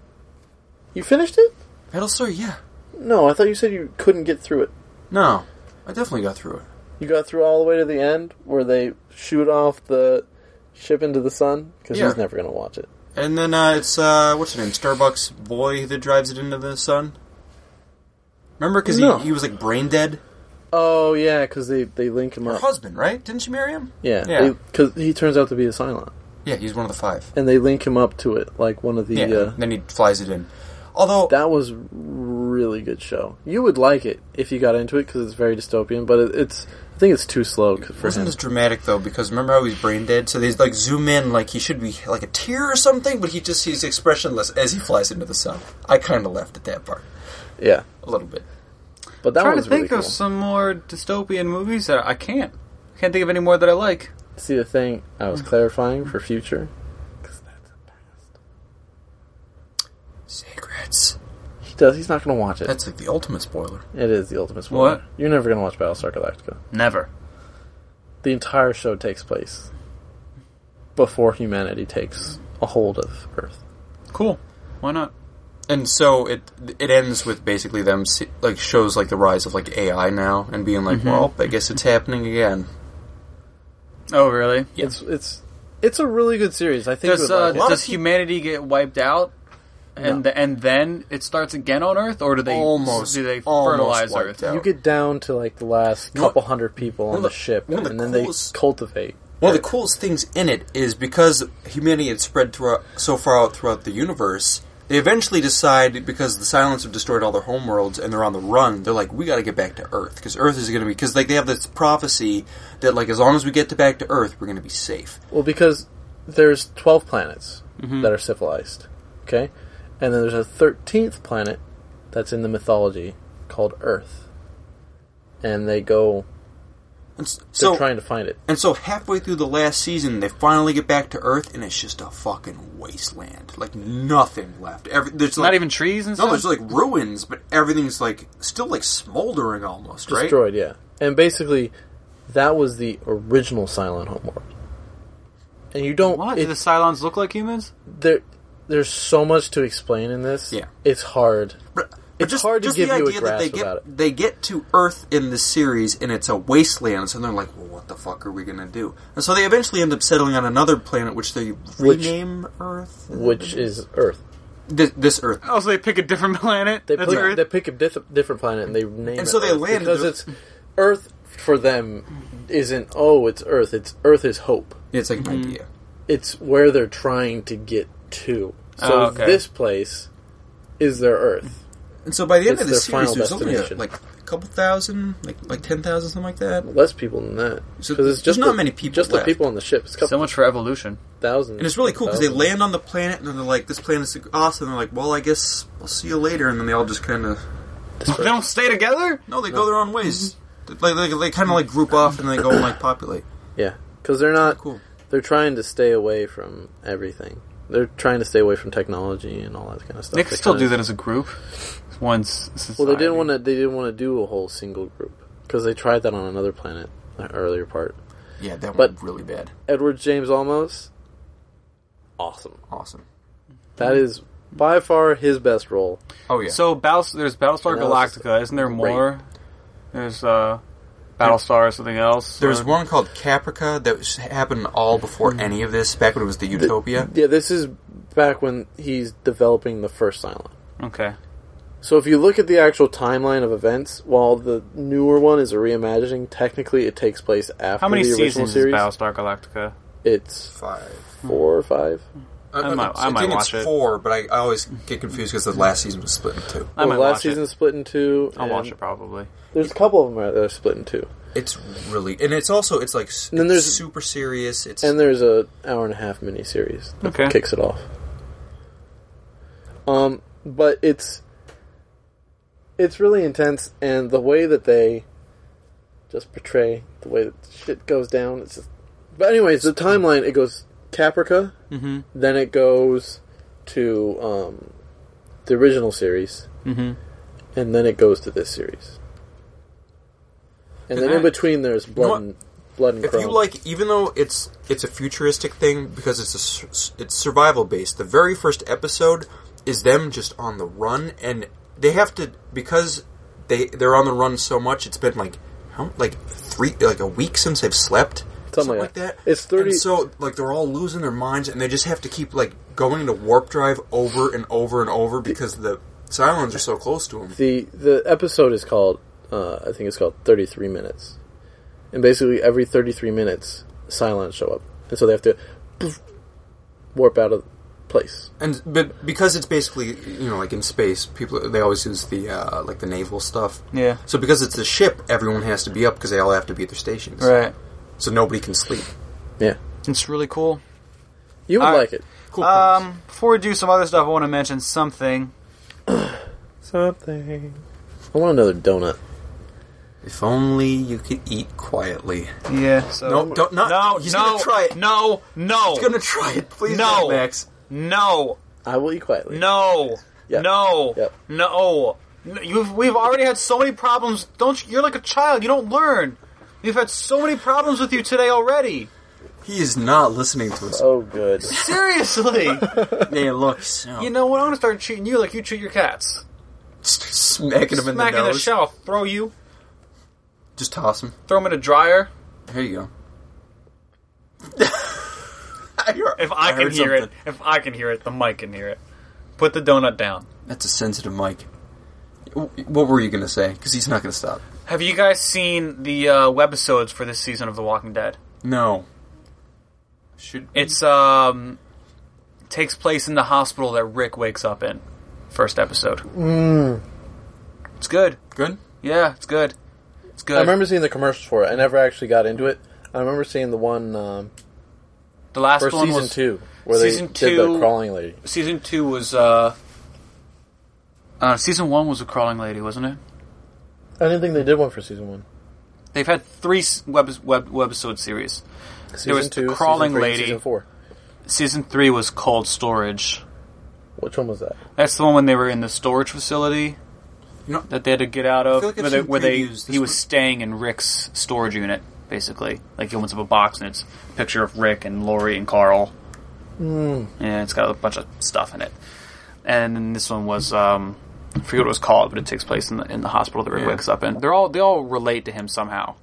You finished it? Metal Battlestar. Yeah. No, I thought you said you couldn't get through it. No, I definitely got through it. You got through all the way to the end where they shoot off the ship into the sun because Yeah. he's never going to watch it. And then uh, it's uh, what's his name? Starbucks boy that drives it into the sun. Remember, because No. he, he was like brain dead. Oh yeah, because they they link him Her up. husband, right? Didn't she marry him? Yeah, Yeah. because he turns out to be a Cylon, Yeah, he's one of the five. and they link him up to it like one of the. Yeah. Uh, then he flies it in. Although that was really good show. You would like it if you got into it because it's very dystopian, but it, it's I think it's too slow c- it for wasn't him. as dramatic though, because remember how he's brain dead? So they like zoom in like he should be like a tear or something, but he just he's expressionless as he flies into the sun. I kind of laughed at that part Yeah, a little bit. but that trying was to think really of some more dystopian movies that I can't. I can't think of any more that I like. See the thing I was hmm. clarifying for future. 'Cause that's a past. Secrets. He does. He's not going to watch it. That's like the ultimate spoiler. It is the ultimate spoiler. What? You're never going to watch Battlestar Galactica. Never. The entire show takes place before humanity takes a hold of Earth. Cool. Why not? And so it it ends with basically them se- like shows like the rise of like AI now and being like, well, I guess it's happening again. Oh, really? Yeah. It's it's it's a really good series. I think Does you would uh, like it. lot of does humanity get wiped out, and the, and then it starts again on Earth, or do they Almost- do they fertilize Earth? out. You get down to like the last know couple hundred people on the the- ship, one of the and then they coolest- cultivate. One of the coolest things in it is because humanity had spread throughout, so far out throughout the universe, they eventually decide because the Cylons have destroyed all their homeworlds and they're on the run. They're like, we got to get back to Earth because Earth is going to be because like they have this prophecy that like as long as we get to back to Earth, we're going to be safe. Well, because there's twelve planets mm-hmm. that are civilized, okay, and then there's a thirteenth planet that's in the mythology called Earth, and they go. And s- They're so trying to find it. And so halfway through the last season, they finally get back to Earth, and it's just a fucking wasteland. Like nothing left. Every, there's like, Not even trees and no, stuff. there's like ruins, but everything's like still like smoldering almost, right? destroyed. Yeah, and basically, that was the original Cylon homeworld. And you don't. what? it- Do the Cylons look like humans? there, there's so much to explain in this. Yeah. it's hard. But, but It's hard to give the you a idea that they grasp about get it. they get to Earth in this series, and it's a wasteland. So they're like, "Well, what the fuck are we gonna do?" And so they eventually end up settling on another planet, which they Which- rename Earth. Which is Earth. this, this Earth. Oh, so they pick a different planet. They That's pick, Earth? they pick a diff- different planet and they name it. And it so they Earth land- because it's Earth for them isn't oh it's Earth it's Earth is hope It's like Mm-hmm. an idea. it's where they're trying to get to so Oh, okay. this place is their Earth And so by the end It's of the series, final there's only a, like a couple thousand, like like ten thousand, something like that. less people than that So because it's there's just not the, many people just left. the people on the ship it's so much for evolution. Thousands. And it's really cool because they land on the planet and then they're like, "This planet's awesome." And they're like, "Well, I guess we'll see you later." And then they all just kind of They don't stay together. no, they go their own ways. Like they, they kind of like group off and they go and like populate. yeah because they're not Cool. they're trying to stay away from everything they're trying to stay away from technology and all that kind of stuff They can still do that as a group. Once. Well, they didn't want to. They didn't want to do a whole single group because they tried that on another planet, an earlier part. Yeah, that But- one really bad. Edward James Olmos, awesome. Awesome. That is by far his best role. Oh yeah. So Battles, there's Battlestar And that was Galactica. Isn't there great. more? There's uh, Battlestar or something else. There's or- one called Caprica that was, happened all before hmm. any of this, back when it was the Utopia. Yeah, this is back when he's developing the first Cylon. Okay. So if you look at the actual timeline of events, while the newer one is a reimagining, technically it takes place after How many the original seasons series. is Battlestar Galactica? It's Five. four or five. I might- I might think watch it's it. four, but I, I always get confused because the last season was split in two. I Well, might last watch it. season split in two. I'll watch it probably. There's a couple of them that are split in two, It's really, and it's also it's like s- And then it's super serious. It's and there's a hour and a half miniseries that Okay. kicks it off. Um, but it's it's really intense, and the way that they just portray the way that shit goes down. It's just. But anyways, the timeline it goes Caprica, Mm-hmm. then it goes to um, the original series, Mm-hmm. and then it goes to this series. And then in between, there's blood what? and blood and if chrome. you like, even though it's it's a futuristic thing because it's a it's survival based. The very first episode is them just on the run, and they have to because they they're on the run so much. It's been like how like three like a week since they've slept. Something like that. It's 30 And so like they're all losing their minds, and they just have to keep like going into warp drive over and over and over because the Cylons are so close to them. the the episode is called uh, I think it's called 33 minutes, and basically every 33 minutes, Cylons show up, and so they have to poof, warp out of place. And but because it's basically you know like in space, people they always use the uh, like the naval stuff. Yeah. So because it's a ship, everyone has to be up because they all have to be at their stations. Right. So nobody can sleep. Yeah, It's really cool. you would All right. like it. Cool. Um, before we do some other stuff, I want to mention something. Something. I want another donut. If only you could eat quietly. Yeah. So No, don't not. no, he's no, gonna try it. No, no, He's gonna try it. Please, No. don't, Max. no, I will eat quietly. no, Yep. no, Yep. no. You've, we've already had so many problems. Don't you, you're like a child. You don't learn. We've had so many problems with you today already. He is not listening to us. Oh, good. Seriously. Hey, look, so you know what? I'm gonna start treating you like you treat your cats. Smacking him in the Smack in the shelf. Throw you. Just toss them. Throw them in a dryer. Here you go. If I, can heard hear it, if I can hear it, the mic can hear it. Put the donut down. That's a sensitive mic. What were you gonna say? Because he's not gonna stop. Have you guys seen the uh, webisodes for this season of The Walking Dead? No. Should It's um takes place in the hospital that Rick wakes up in. First episode. It's good. good? Yeah, it's good. It's good. I remember seeing the commercials for it. I never actually got into it. I remember seeing the one um, the last for one season was two where season they did the two- crawling lady. season two was uh, uh season one was a crawling lady, wasn't it? I didn't think they did one for season one. They've had three web web webisode series. Season was the two, crawling season three, lady. season four. Season three was called Storage. Which one was that? That's the one when they were in the storage facility You know, that they had to get out of. like where they, seen where they he was one- staying in Rick's storage unit, basically. Like he opens up a box and it's a picture of Rick and Lori and Carl. Mm. And it's got a bunch of stuff in it. And then this one was um, I forget what it was called, but it takes place in the in the hospital that Rick Yeah. wakes up in. They're all they all relate to him somehow.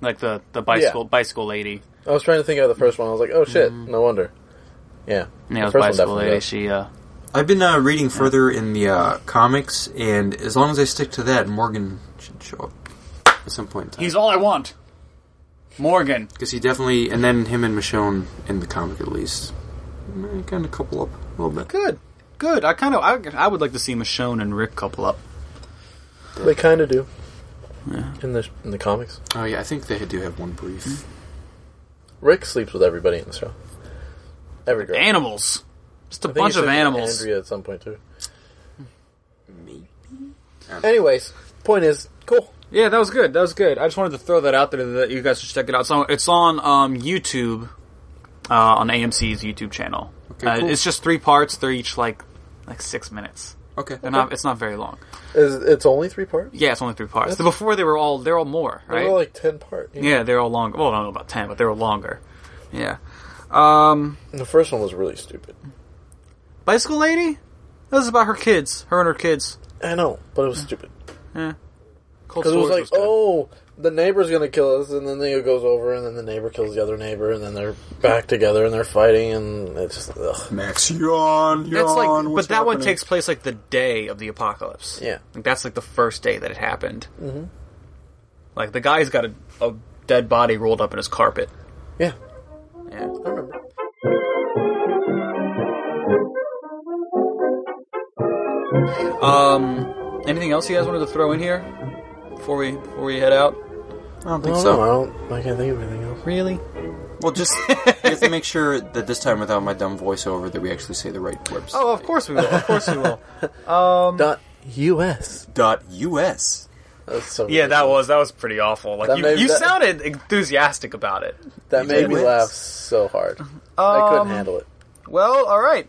Like the the bicycle bicycle lady. I was trying to think of the first one. I was like, oh shit, no wonder. Yeah, Yeah, the the first one bicycle definitely lady. does. She uh, I've been uh, reading further in the uh, comics, and as long as I stick to that, Morgan should show up at some point in time. he's all I want. Morgan. Because he definitely, and then him and Michonne in the comic at least, kind of couple up a little bit. Good. Good. I kind of I, I would like to see Michonne and Rick couple up. They kind of do Yeah. in the in the comics. Oh yeah, I think they do have one brief. Rick sleeps with everybody in the show. Every girl. Animals. Just a I think bunch of animals. Andrea at some point too. Maybe. Anyways, point is, cool. Yeah, that was good. That was good. I just wanted to throw that out there that you guys should check it out. So it's on um, YouTube, uh, on AMC's YouTube channel. Okay, uh, cool. It's just three parts. They're each like like six minutes. Okay. They're not. It's not very long. Is it's only three parts? Yeah, it's only three parts. That's- Before they were all they're all more, They right? were like ten part. you know? yeah, they're all longer. Well, I don't know about ten, but they were longer. Yeah. Um, the first one was really stupid. Bicycle Lady. That was about her kids. Her and her kids. I know, but it was stupid. Yeah. Because it was like, good. oh, the neighbor's gonna kill us, and then it goes over, and then the neighbor kills the other neighbor, and then they're back together and they're fighting, and it's just, ugh. Max, yawn, yawn. That's like, but what's that one takes place like the day of the apocalypse. Yeah. like that's like the first day that it happened. Mm-hmm. Like the guy's got a, a dead body rolled up in his carpet. Yeah, Yeah. Um, anything else you guys wanted to throw in here before we before we head out? I don't I think don't so. I don't. I can't think of anything else. Really? Well, just you have to make sure that this time, without my dumb voiceover, that we actually say the right website. Oh, of course we will. Of course we will. Um, Dot us. Dot us. That's so yeah, that was that was pretty awful. Like That you, made- you that- sounded enthusiastic about it. that made me US. laugh so hard. I couldn't Um, handle it. Well, all right.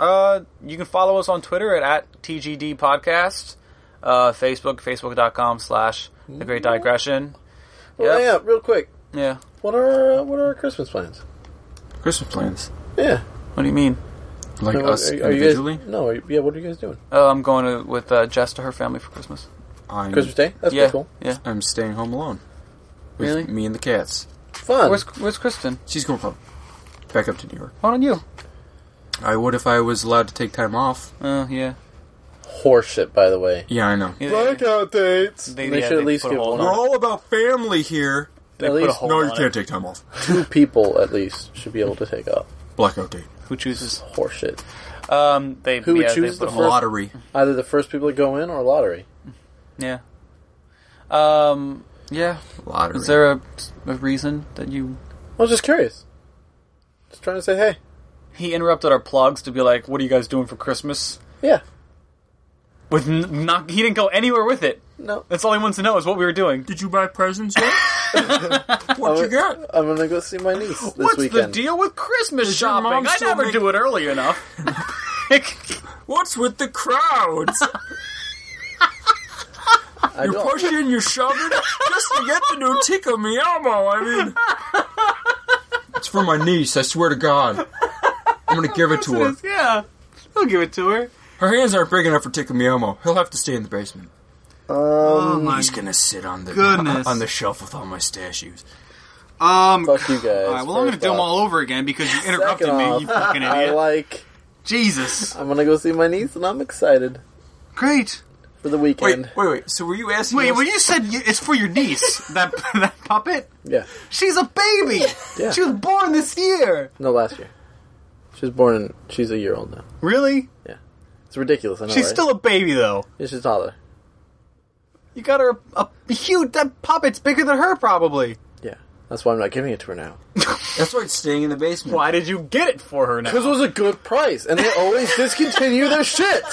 Uh, you can follow us on Twitter at, at TGD Podcast. Uh, Facebook, facebook.com slash The Great Digression. Well, Yep. yeah, real quick. Yeah. What are uh, what are our Christmas plans? Christmas plans. Yeah, What do you mean? Like So, us are, are you individually. guys, no, are you- yeah. What are you guys doing? Uh, I'm going to, with uh, Jess to her family for Christmas. I'm, Christmas Day. That's yeah. pretty cool. Yeah. I'm staying home alone. With Really? Me and the cats. Fun. Where's, where's Kristen? She's going home. Back up to New York. Why don't you? I would if I was allowed to take time off. Oh, yeah. Horseshit, by the way. Yeah, I know. Blackout dates. They- They, yeah, should they at least put a give hold one. on all about family here. They At put a least- hold No, on you it. can't take time off. Two people at least should be able to take off. Blackout date. Who chooses? Horseshit. Um, they, Who would yeah, they choose put the a hold- first- Lottery. Either the first people to go in or lottery. Yeah. Um, yeah. Lottery. Is there a, a reason that you... I was just curious. Just trying to say, hey, He interrupted our plugs to be like, what are you guys doing for Christmas? yeah, With n- not, he didn't go anywhere with it. no, That's all he wants to know is what we were doing. Did you buy presents yet? what you got? I'm gonna go see my niece this What's weekend. the deal with Christmas Does your shopping? mom I still never make- do it early enough. What's with the crowds? I You're don't- pushing, you're shoving just to get the new Tickle Me Elmo. I mean, it's for my niece. I swear to God, I'm gonna give it to her. yeah, I'll give it to her. Her hands aren't big enough for Tickle Me Elmo. He'll have to stay in the basement. Um, my He's gonna sit on the goodness. on the shelf with all my stashes. Um, fuck you guys. all right, well, I'm going to first do them all over again because you interrupted Second me, off, you fucking I idiot. like. Jesus. I'm gonna go see my niece, and I'm excited Great. for the Wait, weekend. wait, wait. So were you asking? Wait, us- when you said you, it's for your niece, that that puppet, Yeah, she's a baby. Yeah. She was born this year. no, last year. She was born. in... She's a year old now. Really? Yeah. It's ridiculous. I know. She's right? still a baby though. Yeah, she's a toddler. You got her a, a huge. That puppet's bigger than her, probably. Yeah, that's why I'm not giving it to her now. That's why it's staying in the basement. Why did you get it for her now? Because it was a good price, and they always discontinue their shit.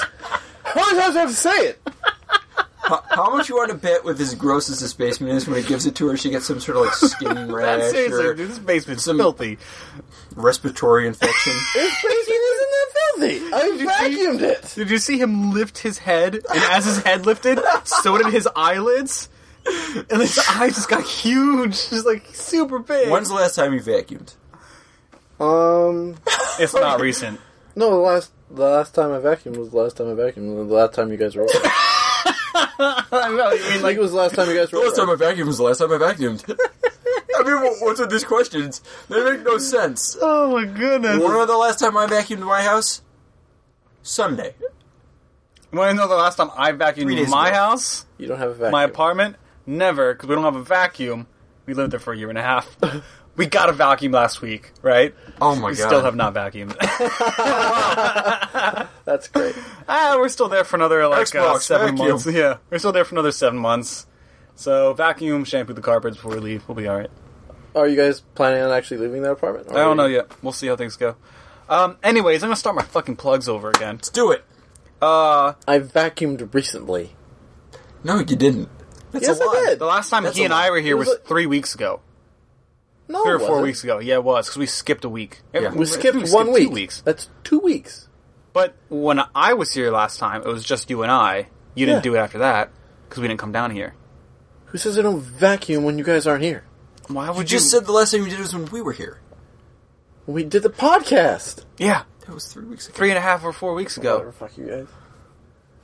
How many times do I have to say it? How, how much you want to bet with as gross as this basement is when he gives it to her, she gets some sort of like skin rash Seriously, or dude, this basement's some- filthy. respiratory infection. This basement isn't that filthy. I vacuumed it. Did you see him lift his head? And as his head lifted, so did his eyelids. And his eyes just got huge, just like super big. When's the last time you vacuumed? Um, it's not recent. no, the last the last time I vacuumed was the last time I vacuumed. The last time you guys were over. I I know, you mean like it was the last time you guys The last time. I vacuumed was the last time I vacuumed. I mean, wha- what's with these questions? They make no sense. Oh my goodness! When was the last time I vacuumed my house? Sunday. Want to know the last time I Three vacuumed my ago. house, You don't have a vacuum. my apartment? Never, because we don't have a vacuum. We lived there for a year and a half. we got a vacuum last week, right? Oh my we god. We still have not vacuumed. That's great. ah, we're still there for another like uh, Xbox seven vacuum. months. Yeah, we're still there for another seven months. So vacuum, shampoo the carpets before we leave. We'll be all right. Are you guys planning on actually leaving that apartment? I don't know yet. We'll see how things go. Um, anyways, I'm gonna start my fucking plugs over again. Let's do it. Uh, I vacuumed recently. No, you didn't. That's Yes, a I lie. did. the last time That's he and lot. I were here was was a- three weeks ago. No, Three or four weeks ago. Yeah, it was because we skipped a week. Yeah. We I skipped think one week. Two weeks. That's two weeks. But when I was here last time, it was just you and I. You didn't Yeah. do it after that because we didn't come down here. Who says I don't vacuum when you guys aren't here? Why You would just said the last time you did was when we were here. We did the podcast. Yeah, That was three weeks ago. three and a half or four weeks Whatever, ago. fuck you guys.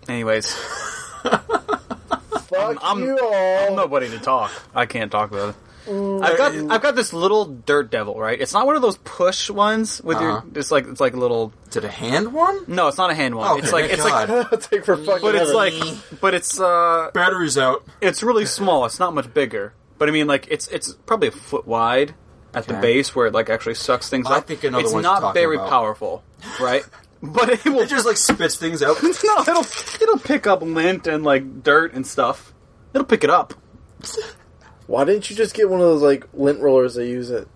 Anyways, Fuck I'm- you all. I'm nobody to talk. I can't talk about it. I've got I've got this little dirt devil, right? It's not one of those push ones with Uh-huh. your. It's like it's like a little. Is it a hand one? No, it's not a hand one. Oh, it's like thank it's like, God. Take for fucking but it's ever. like, but it's uh, Battery's out. it's really small. It's not much bigger. But I mean, like it's it's probably a foot wide at the Okay. base where it like actually sucks things I up. think another it's one's not talking very about. powerful, right? but it will It just like spits things out. no, it'll it'll pick up lint and like dirt and stuff. It'll pick it up. Why didn't you just get one of those like lint rollers they use at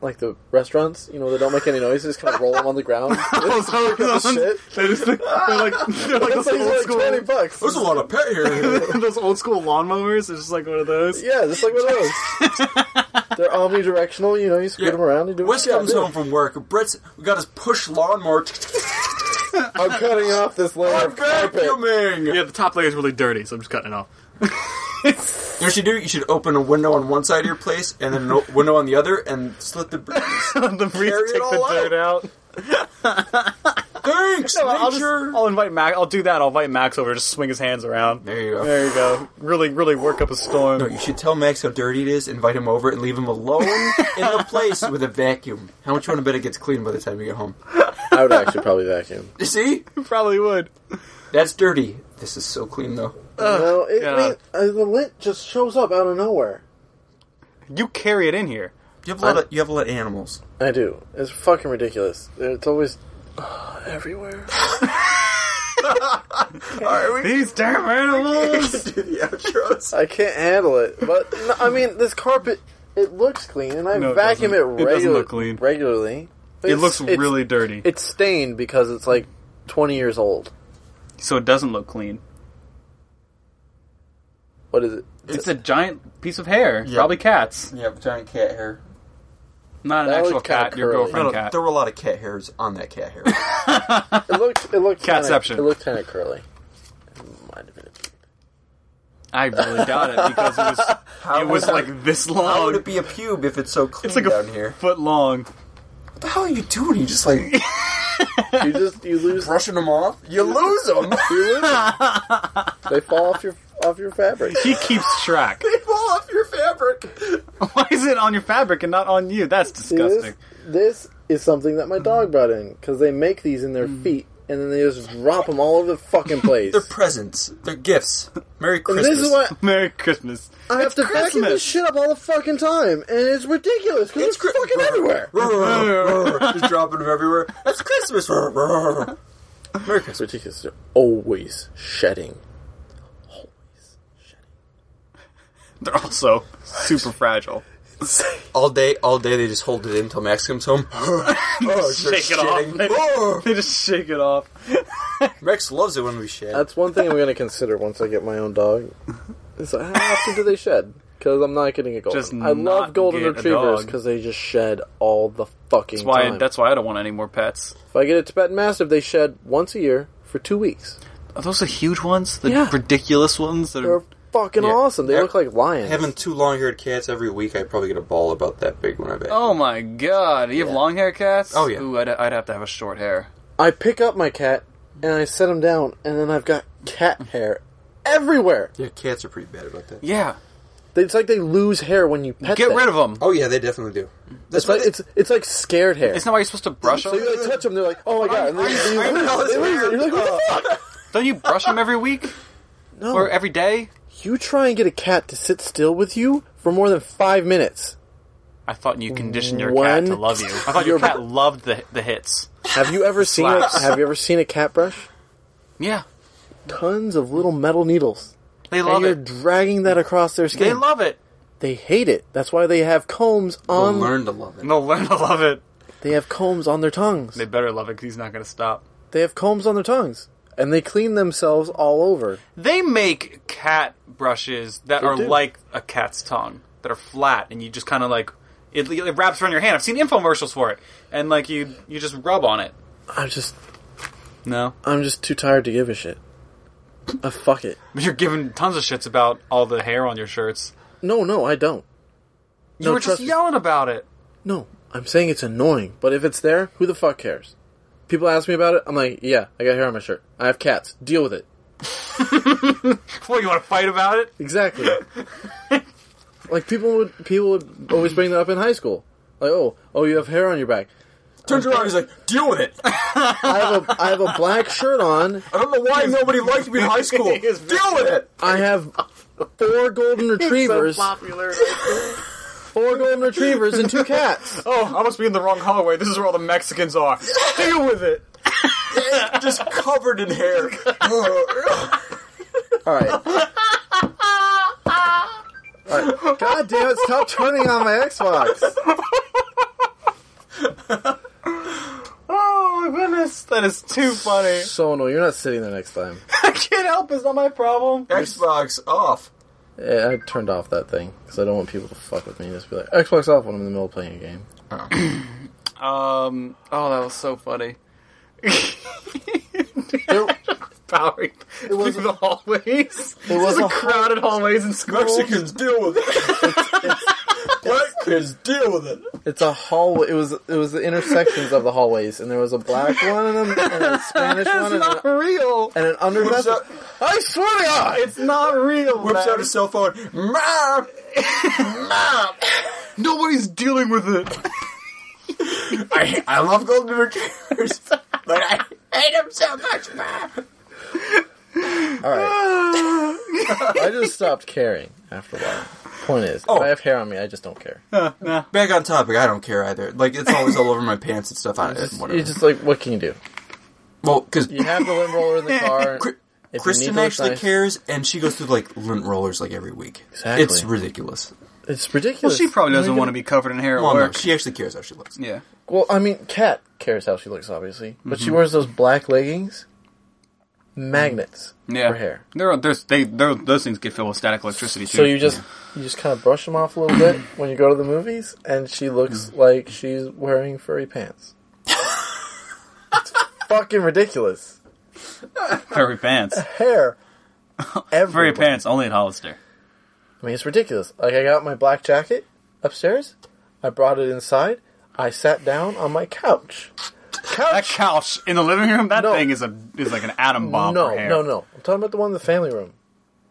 like the restaurants? You know, they don't make any noise. They just kind of roll them on the ground. Those, Pick up the shit. They just, they're like they're like That's those like, old like school. twenty bucks. There's a lot of pet here. those old school lawnmowers. It's just like one of those. Yeah, just like one of those. They're omnidirectional. You know, you scoot Yeah. them around. You do Wes you comes gotta do. home from work. Brett's we got his push lawnmower. I'm cutting off this layer I'm of carpet. vacuuming. Yeah, the top layer is really dirty, so I'm just cutting it off. You know what you should do? You should open a window on one side of your place and then a no- window on the other and slit the breeze. the breeze Carry it take the all dirt out. Thanks, I'll, just, nature. I'll invite Max. I'll do that. I'll invite Max over just swing his hands around. There you go. There you go. Really, really work up a storm. No, you should tell Max how dirty it is, invite him over, and leave him alone in the place with a vacuum. How much you want to bet it gets clean by the time you get home? I would actually probably vacuum. You see? Probably would. That's dirty. This is so clean, though. No, it, I mean, uh, the lint just shows up out of nowhere. You carry it in here. You have a lot of you have a lot of animals. I do. It's fucking ridiculous. It's always uh, everywhere. These damn animals. do the outros. I can't handle it. But no, I mean, this carpet it looks clean, and I No, it vacuum it, doesn't. It regu- doesn't look clean. regularly. But it it's- looks it's- really dirty, It's stained because it's like twenty years old. so it doesn't look clean. What is it? It's a giant piece of hair. Yeah. Probably cats. Yeah, giant cat hair. Not an That actual looks kinda cat. Your girlfriend No, no, cat. there were a lot of cat hairs on that cat hair. It looked. It looked. kinda- Catception. It looked kind of curly. It might have been a- I really doubt it because it was it was would- like this long. How would it be a pube if it's so clean it's like a down here? foot long. What the hell are you doing? You just like You just you lose. brushing them off. You lose them. You lose them. They fall off your off your fabric. He keeps track. they fall off your fabric. Why is it on your fabric and not on you? That's See, disgusting. this, this is something that my dog brought in because they make these in their mm. feet and then they just drop them all over the fucking place. They're presents. They're gifts. Merry and Christmas. this is why Merry Christmas. I have It's to vacuum Christmas. this shit up all the fucking time, and it's ridiculous because it's, Chri- fucking everywhere. Just dropping them everywhere. That's Christmas. Merry It's Christmas. ridiculous. They're always shedding. Always shedding. They're also super fragile. All day, all day they just hold it in until Max comes home. oh, start Shake it off. shitting. Oh. They just shake it off. Max loves it when we shed. That's one thing I'm going to consider once I get my own dog. Is how often do they shed? Because I'm not getting a golden. Just I not love golden get a retrievers dog. because they just shed all the fucking That's why. time. That's why I don't want any more pets. if I get a Tibetan Mastiff, they shed once a year for two weeks. Are those the huge ones? The Yeah. ridiculous ones that They're are. Fucking Yeah. awesome. They Yeah. look like lions. Having two long-haired cats every week, I'd probably get a ball about that big when I bet. Oh my god! You have long hair cats? Oh, yeah. Ooh, I'd, I'd have to have a short hair. I pick up my cat and I set him down, and then I've got cat hair everywhere. Yeah, cats are pretty bad about that. Yeah. It's like they lose hair when you pet Get them. rid of them. Oh yeah, they definitely do. It's like it's it's like scared hair. Isn't that why you're supposed to brush so them? you like touch them, they're like, "Oh my god!" And then you, you I lose, know, it. it's they lose it. You're like, "What the fuck?" Don't you brush them every week No, or every day? You try and get a cat to sit still with you for more than five minutes. I thought you conditioned your cat When to love you. I thought your your- cat loved the the hits. Have you ever seen a, Slaps. Have you ever seen a cat brush? Yeah, Tons of little metal needles, they and love you're it. dragging that across their skin. They love it. They hate it. That's why they have combs on They'll on. learn to love it. They'll learn to love it. They have combs on their tongues. They better love it because he's not going to stop. They have combs on their tongues, and they clean themselves all over. They make cat brushes that are do. like a cat's tongue, that are flat, and you just kind of like it, it wraps around your hand. I've seen infomercials for it, and like you you just rub on it. I'm just, No, I'm just too tired to give a shit. Uh, fuck it. but you're giving tons of shits about all the hair on your shirts. No, no, I don't. You No, were just yelling about it. No, I'm saying it's annoying. But if it's there, who the fuck cares? People ask me about it. I'm like, yeah, I got hair on my shirt. I have cats. Deal with it. What you want to fight about it? Exactly. like people would people would always bring that up in high school. Like, oh, oh, you have hair on your back. Turns around, he's like, "Deal with it." I have a I have a black shirt on. I don't know why nobody liked me in high school. Deal with it. I have four golden retrievers, popular. four golden retrievers, and two cats. oh, I must be in the wrong hallway. This is where all the Mexicans are. Deal with it. Just covered in hair. All right. All right. God damn it! Stop turning on my Xbox. Oh my goodness, that is too funny. So no, you're not sitting there next time. I can't help. It's not my problem. Xbox off. Yeah, I turned off that thing because I don't want people to fuck with me. Just be like Xbox off when I'm in the middle of playing a game. Um. Oh, that was so funny. There, Powering It was- through the hallways. It was the a- crowded hallways in school. Mexicans deal with it. Black kids deal with it. it's a hallway. It was it was the intersections of the hallways, and there was a black one in them, and a Spanish It's one, and, not an, real. and an underneath. Whips out, I swear to God, It's not real. whips man. out his cell phone. Mom! Mom! Nobody's dealing with it. I, I love golden retrievers, but I hate him so much, Mom! All right. I just stopped caring after a while. Point is, Oh. if I have hair on me, I just don't care. nah. Back on topic, I don't care either. Like, it's always all over my pants and stuff. I, Just, whatever. you just like, what can you do? well, because You have the lint roller in the car. If you Kristen need to look actually nice- cares, and she goes through like lint rollers like every week. Exactly. It's ridiculous. It's ridiculous. Well, she probably doesn't want to be covered in hair at Well, no, work. she actually cares how she looks. yeah. Well, I mean, Kat cares how she looks, obviously, but Mm-hmm. she wears those black leggings, magnets Yeah. for hair. There, there's, they, they're, those things get filled with static electricity too. So you just you just kind of brush them off a little bit when you go to the movies, and she looks Mm. like she's wearing furry pants. it's fucking ridiculous. furry pants. Hair. Everywhere. Furry pants only at Hollister. I mean, it's ridiculous. Like, I got my black jacket upstairs. I brought it inside. I sat down on my couch. That Couch. couch in the living room, that No. thing is a is like an atom bomb no, for hair. no, no. I'm talking about the one in the family room.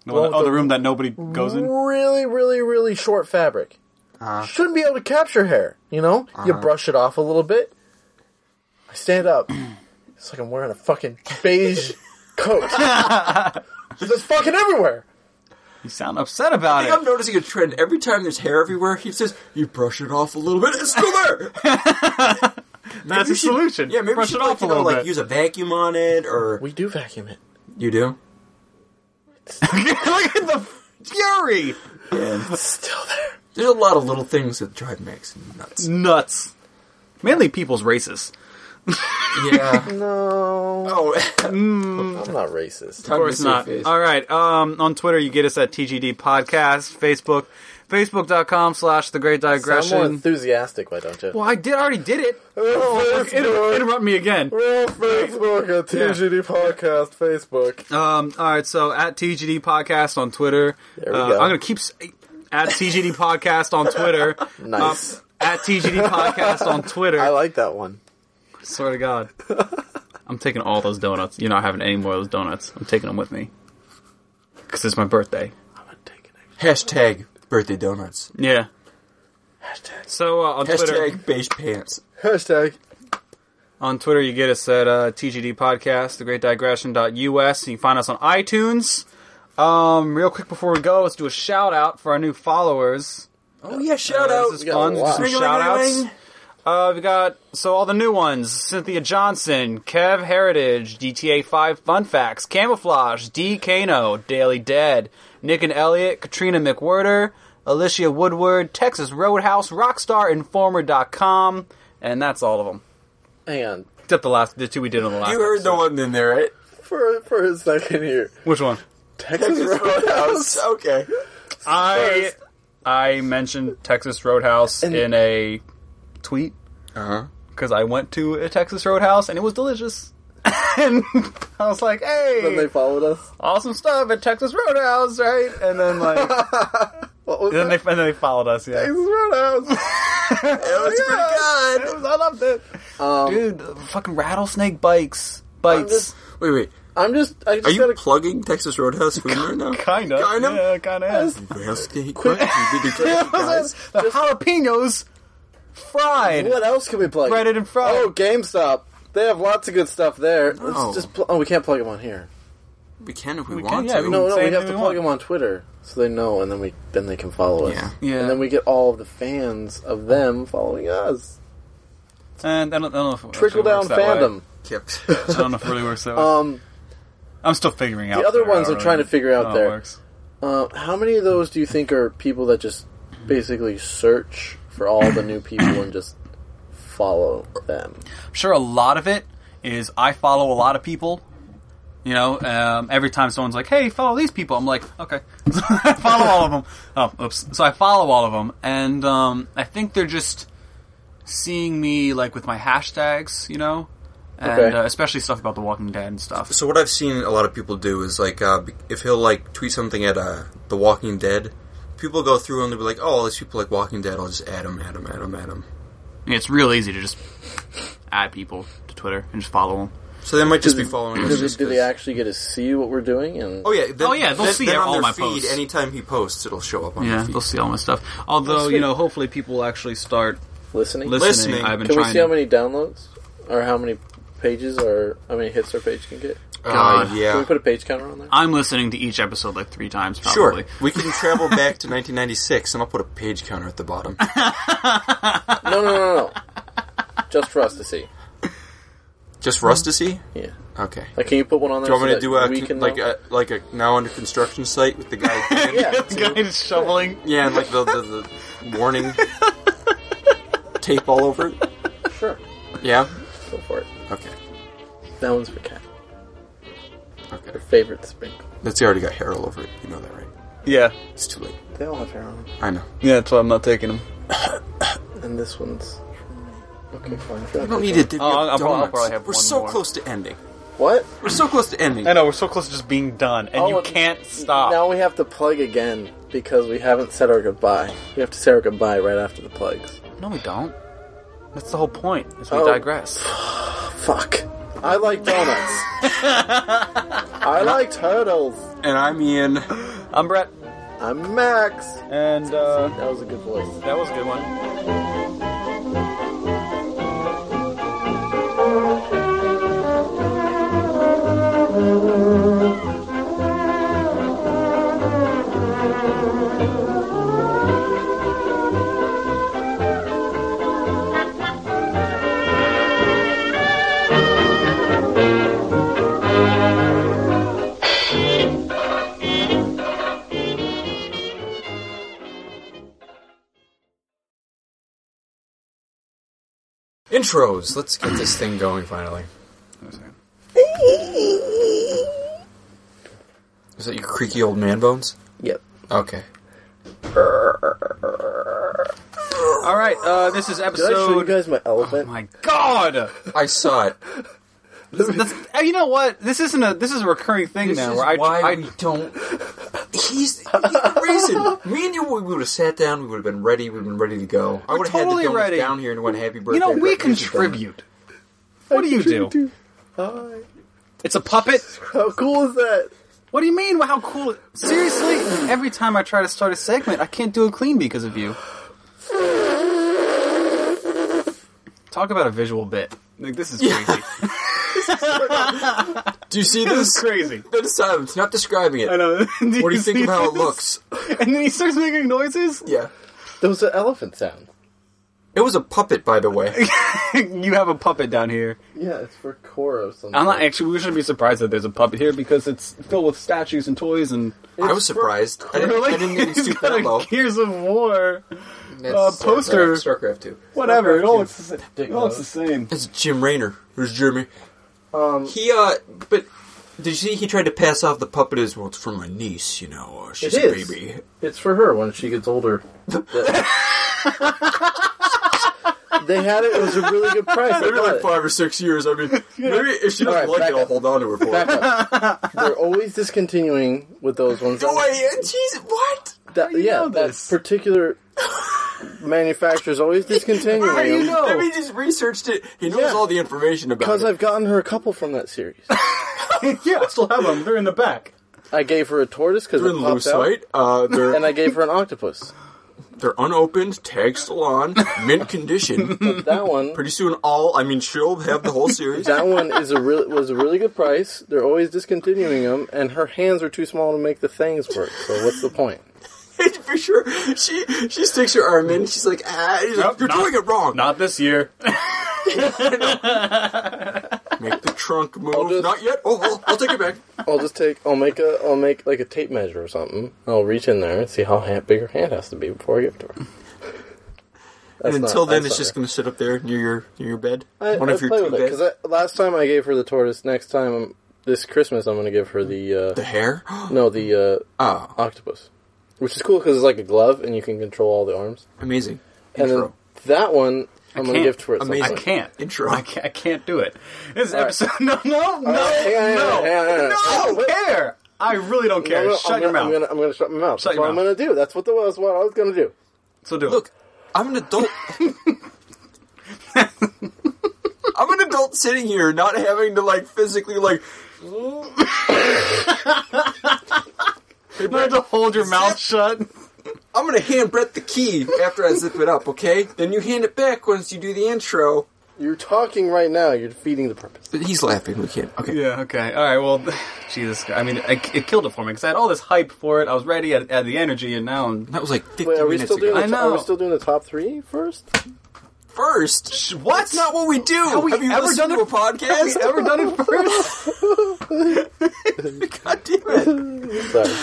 The one- Well, oh, the the- room that nobody goes in. Really, really, really short fabric. Uh-huh. Shouldn't be able to capture hair. You know, you brush it off a little bit. I stand up. It's like I'm wearing a fucking beige coat. it's just fucking everywhere. You sound upset about it. I think I'm noticing a trend. Every time there's hair everywhere, he says, "You brush it off a little bit. It's still there." That's you a should- solution. Yeah, maybe brush you it should, off like, a you know, little like bit. use a vacuum on it, or We do vacuum it. you do. Look at the fury. Yeah. It's still there. There's a lot of little things that drive Max nuts. Nuts. Mainly people's races. Yeah. No, oh, I'm not racist. Of course not. All right. Um, on Twitter, you get us at TGD Podcast. Facebook, facebook.com slash The Great Sound more Digression. enthusiastic, why don't you? Well, I did already did it. Oh, Inter- interrupt me again. We're Facebook at TGD Podcast Facebook. Um, all right, so at TGD Podcast on Twitter. There we Uh, go. I'm gonna keep s- at TGD Podcast on Twitter. Nice. Uh, at TGD Podcast on Twitter. I like that one. Swear to God, I'm taking all those donuts. You're not having any more of those donuts. I'm taking them with me because it's my birthday. I'm gonna take it. Hashtag birthday donuts. Yeah. Hashtag. So uh, on Twitter, Hashtag beige pants. Hashtag. on Twitter, you get us at uh, TGD Podcast, The Great Digression.us. You can find us on iTunes. Um, real quick before we go, let's do a shout out for our new followers. Oh yeah, shout Uh, out. This is We fun. a. Some Ring, ring, shout outs. Ring, ring. Uh, we got so all the new ones: Cynthia Johnson, Kev Heritage, DTA Five Fun Facts, Camouflage, D Kano, Daily Dead, Nick and Elliot, Katrina McWhirter, Alicia Woodward, Texas Roadhouse, RockstarInformer.com, and that's all of them. Hang on. Except the last, the two we did on the last. You heard the one in there, right? For for a second here. Which one? Texas Roadhouse. okay. I I mentioned Texas Roadhouse And- in a tweet Uh huh. because I went to a Texas Roadhouse and it was delicious. and I was like, "Hey, Then they followed us. awesome stuff at Texas Roadhouse, right?" And then like, What was and then they and then they followed us. Yeah, Texas Roadhouse. It was pretty good. It was- I loved it, Um, dude. Fucking rattlesnake bites, bites. just- Wait, wait. I'm just. I just Are you gotta plugging Texas Roadhouse food right now? kind of, Kind of. yeah, kind of. Rattlesnake bite. You did it, guys. The jalapenos fried, What else can we plug? breaded and fried. Oh, GameStop. They have lots of good stuff there. No. Let's just. Pl- oh, we can't plug them on here. We can if we, We want can, yeah, to. we No, no, say we have anything to we plug want. them on Twitter so they know, and then we then they can follow us. Yeah. Yeah. And then we get all of the fans of them following us. And I don't, I don't know if it Trickle actually down works that way. fandom. Yep. I don't know if it really works that way. Um, I'm still figuring out. the other there, ones I I'm don't trying to know figure how out it there. works. Uh, how many of those do you think are people that just basically search for all the new people and just follow them? I'm sure a lot of it is I follow a lot of people. You know, um, every time someone's like, "Hey, follow these people," I'm like, "Okay." So I follow all of them. Oh, oops. So I follow all of them, and um, I think they're just seeing me like with my hashtags, you know, and Okay. uh, especially stuff about The Walking Dead and stuff. So what I've seen a lot of people do is like uh, if he'll like tweet something at uh, The Walking Dead, people go through and they'll be like, "Oh, all these people like Walking Dead. I'll just add them, add them, add them, add them." It's real easy to just add people to Twitter and just follow them. So they might just be following us. Do, just do they 'cause- actually get to see what we're doing? And Oh yeah, then, Oh, yeah, they'll then, see then on all their my feed posts. anytime he posts, it'll show up on Yeah, their feed. they'll see all my stuff. Although, you know, hopefully people will actually start listening. listening. Listening. I've been Can we trying see how to. many downloads or how many pages or how many hits our page can get? Uh, God. Can yeah, we put a page counter on there? I'm listening to each episode like three times, sure. We can travel back to 1996, and I'll put a page counter at the bottom. No, no, no, no. Just for us to see. Just for us to see. Yeah. Okay. Like, can you put one on there? Do there? you want me to do a we can like know? a like a now under construction site with the guy? yeah. the guy is shoveling. yeah, and like the, the, the warning tape all over it. Sure. Yeah. Go for it. Okay. That one's for Kat. Okay. Her favorite sprinkle. That's already got hair all over it. You know that, right? Yeah, It's too late. They all have hair on them. I know. yeah, that's why I'm not taking them. And this one's. Okay, fine. You don't need to divvy Oh, up I'll- I'll donuts. probably have We're one so more. close to ending. What? We're so close to ending. I know we're so close to just being done, and Oh, you and can't stop. Now we have to plug again because we haven't said our goodbye. We have to say our goodbye right after the plugs. No, we don't. That's the whole point. Is we Oh. digress. Fuck. I like donuts. I like turtles. And I'm Ian. I'm Brett, I'm Max. and uh, That was a good voice. that was a good one. Intros. Let's get this thing going finally. Is that your creaky old man bones? Yep. Okay. All right, uh, this is Did I show you episode. guys my elephant? my God! I saw it. That's, uh, you know what? This isn't a this is a recurring thing This now. is Where I, why I we don't. He's, he's the reason. Me and you, we would have sat down. We would have been ready. We'd have been ready to go. I We're would have totally had the donuts ready. down here and went happy birthday. you know, we Brett, here's contribute. What do you do? Hi. It's a puppet. How cool is that? What do you mean? How cool? Seriously, every time I try to start a segment, I can't do it clean because of you. Talk about a visual bit. Like this is crazy. Do you see this is this? crazy. That is silence. Not describing it. I know. What do you think see of how it this? looks? And then he starts making noises. Yeah. There was an elephant sound. It was a puppet, by the way. you have a puppet down here. Yeah, it's for Koro. Something. I'm not actually. We shouldn't be surprised that there's a puppet here because it's filled with statues and toys and. I was surprised. I didn't, I didn't even He's stoop got that a low. Gears of War. That's uh, poster. StarCraft, StarCraft 2. Whatever. It all Starcraft looks the same. It all looks the same. It's Jim Raynor. Who's Jeremy? Um, He, uh, but did you see he tried to pass off the puppet as, well, it's for my niece, you know, uh, she's It a is. baby. it's for her when she gets older. they had it. It was a really good price. Maybe like it. five or six years. I mean, maybe if she doesn't Alright, like it, I'll hold on to her for Back it. up. They're always discontinuing with those ones. No way, jeez, what? That, yeah, that this? particular manufacturer's always discontinuing How do you them. know? Maybe he just researched it. He knows Yeah. all the information about it. Because it. I've gotten her a couple from that series. yeah, I still have them. They're in the back. I gave her a tortoise because They're it in popped loose out. Uh, they're and I gave her an octopus. they're unopened, tagged still on, mint condition. That one, Pretty soon, all I mean, she'll have the whole series. that one is a real was a really good price. They're always discontinuing them, and her hands are too small to make the things work. So what's the point? for sure. She she sticks her arm in. She's like, ah, he's like, you're not- doing it wrong. Not this year. Make the trunk move. Just- Not yet. Oh, I'll, I'll take it back. I'll just take. I'll make a. I'll make like a tape measure or something. I'll reach in there and see how ha- big her hand has to be before I give it to her. That's and not- until then, it's just going to sit up there near your near your bed. I, One I of your play two with it beds. because last time I gave her the tortoise. Next time, um, this Christmas, I'm going to give her the. Uh, the hair. no, the uh, Ah, octopus, which is cool because it's like a glove and you can control all the arms. amazing. And then Intro. that one, I'm going to give to her. At some Amazing. I can't. Intro. I can't, I can't do it. This is All right. episode. No, no, no, hang on, hang on, no. hang on, hang on. No, I don't Wait. care. I really don't care. No, no, Shut I'm your gonna, mouth. I'm gonna, I'm gonna shut my mouth. Shut That's your what I'm gonna do. That's what the was what I was gonna do. So do it. Look, I'm an adult. I'm an adult sitting here, not having to like physically like. it. You have to hold your mouth shut. I'm gonna hand Brett the key after I zip it up, okay? Then you hand it back once you do the intro. You're talking right now. You're defeating the purpose. But he's laughing. We can't. Okay. Yeah. Okay. All right. Well, Jesus. I mean, I, it killed it for me because I had all this hype for it. I was ready. I had the energy, and now I'm That was like 50 Wait, are we minutes still doing? ago. The I to- Are we still doing the top three first? First, what? that's not what we do. Have we you ever done to a podcast? Have we ever done it first? God damn it! Sorry,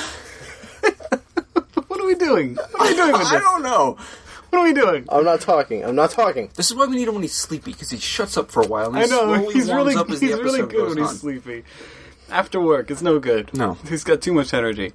what are we doing? What are we doing with I this? don't know. What are we doing? I'm not talking. I'm not talking. This is why we need him when he's sleepy because he shuts up for a while. And I he know slowly he's warms really up as he's the really good goes when he's on. sleepy. After work, it's no good. No. he's got too much energy.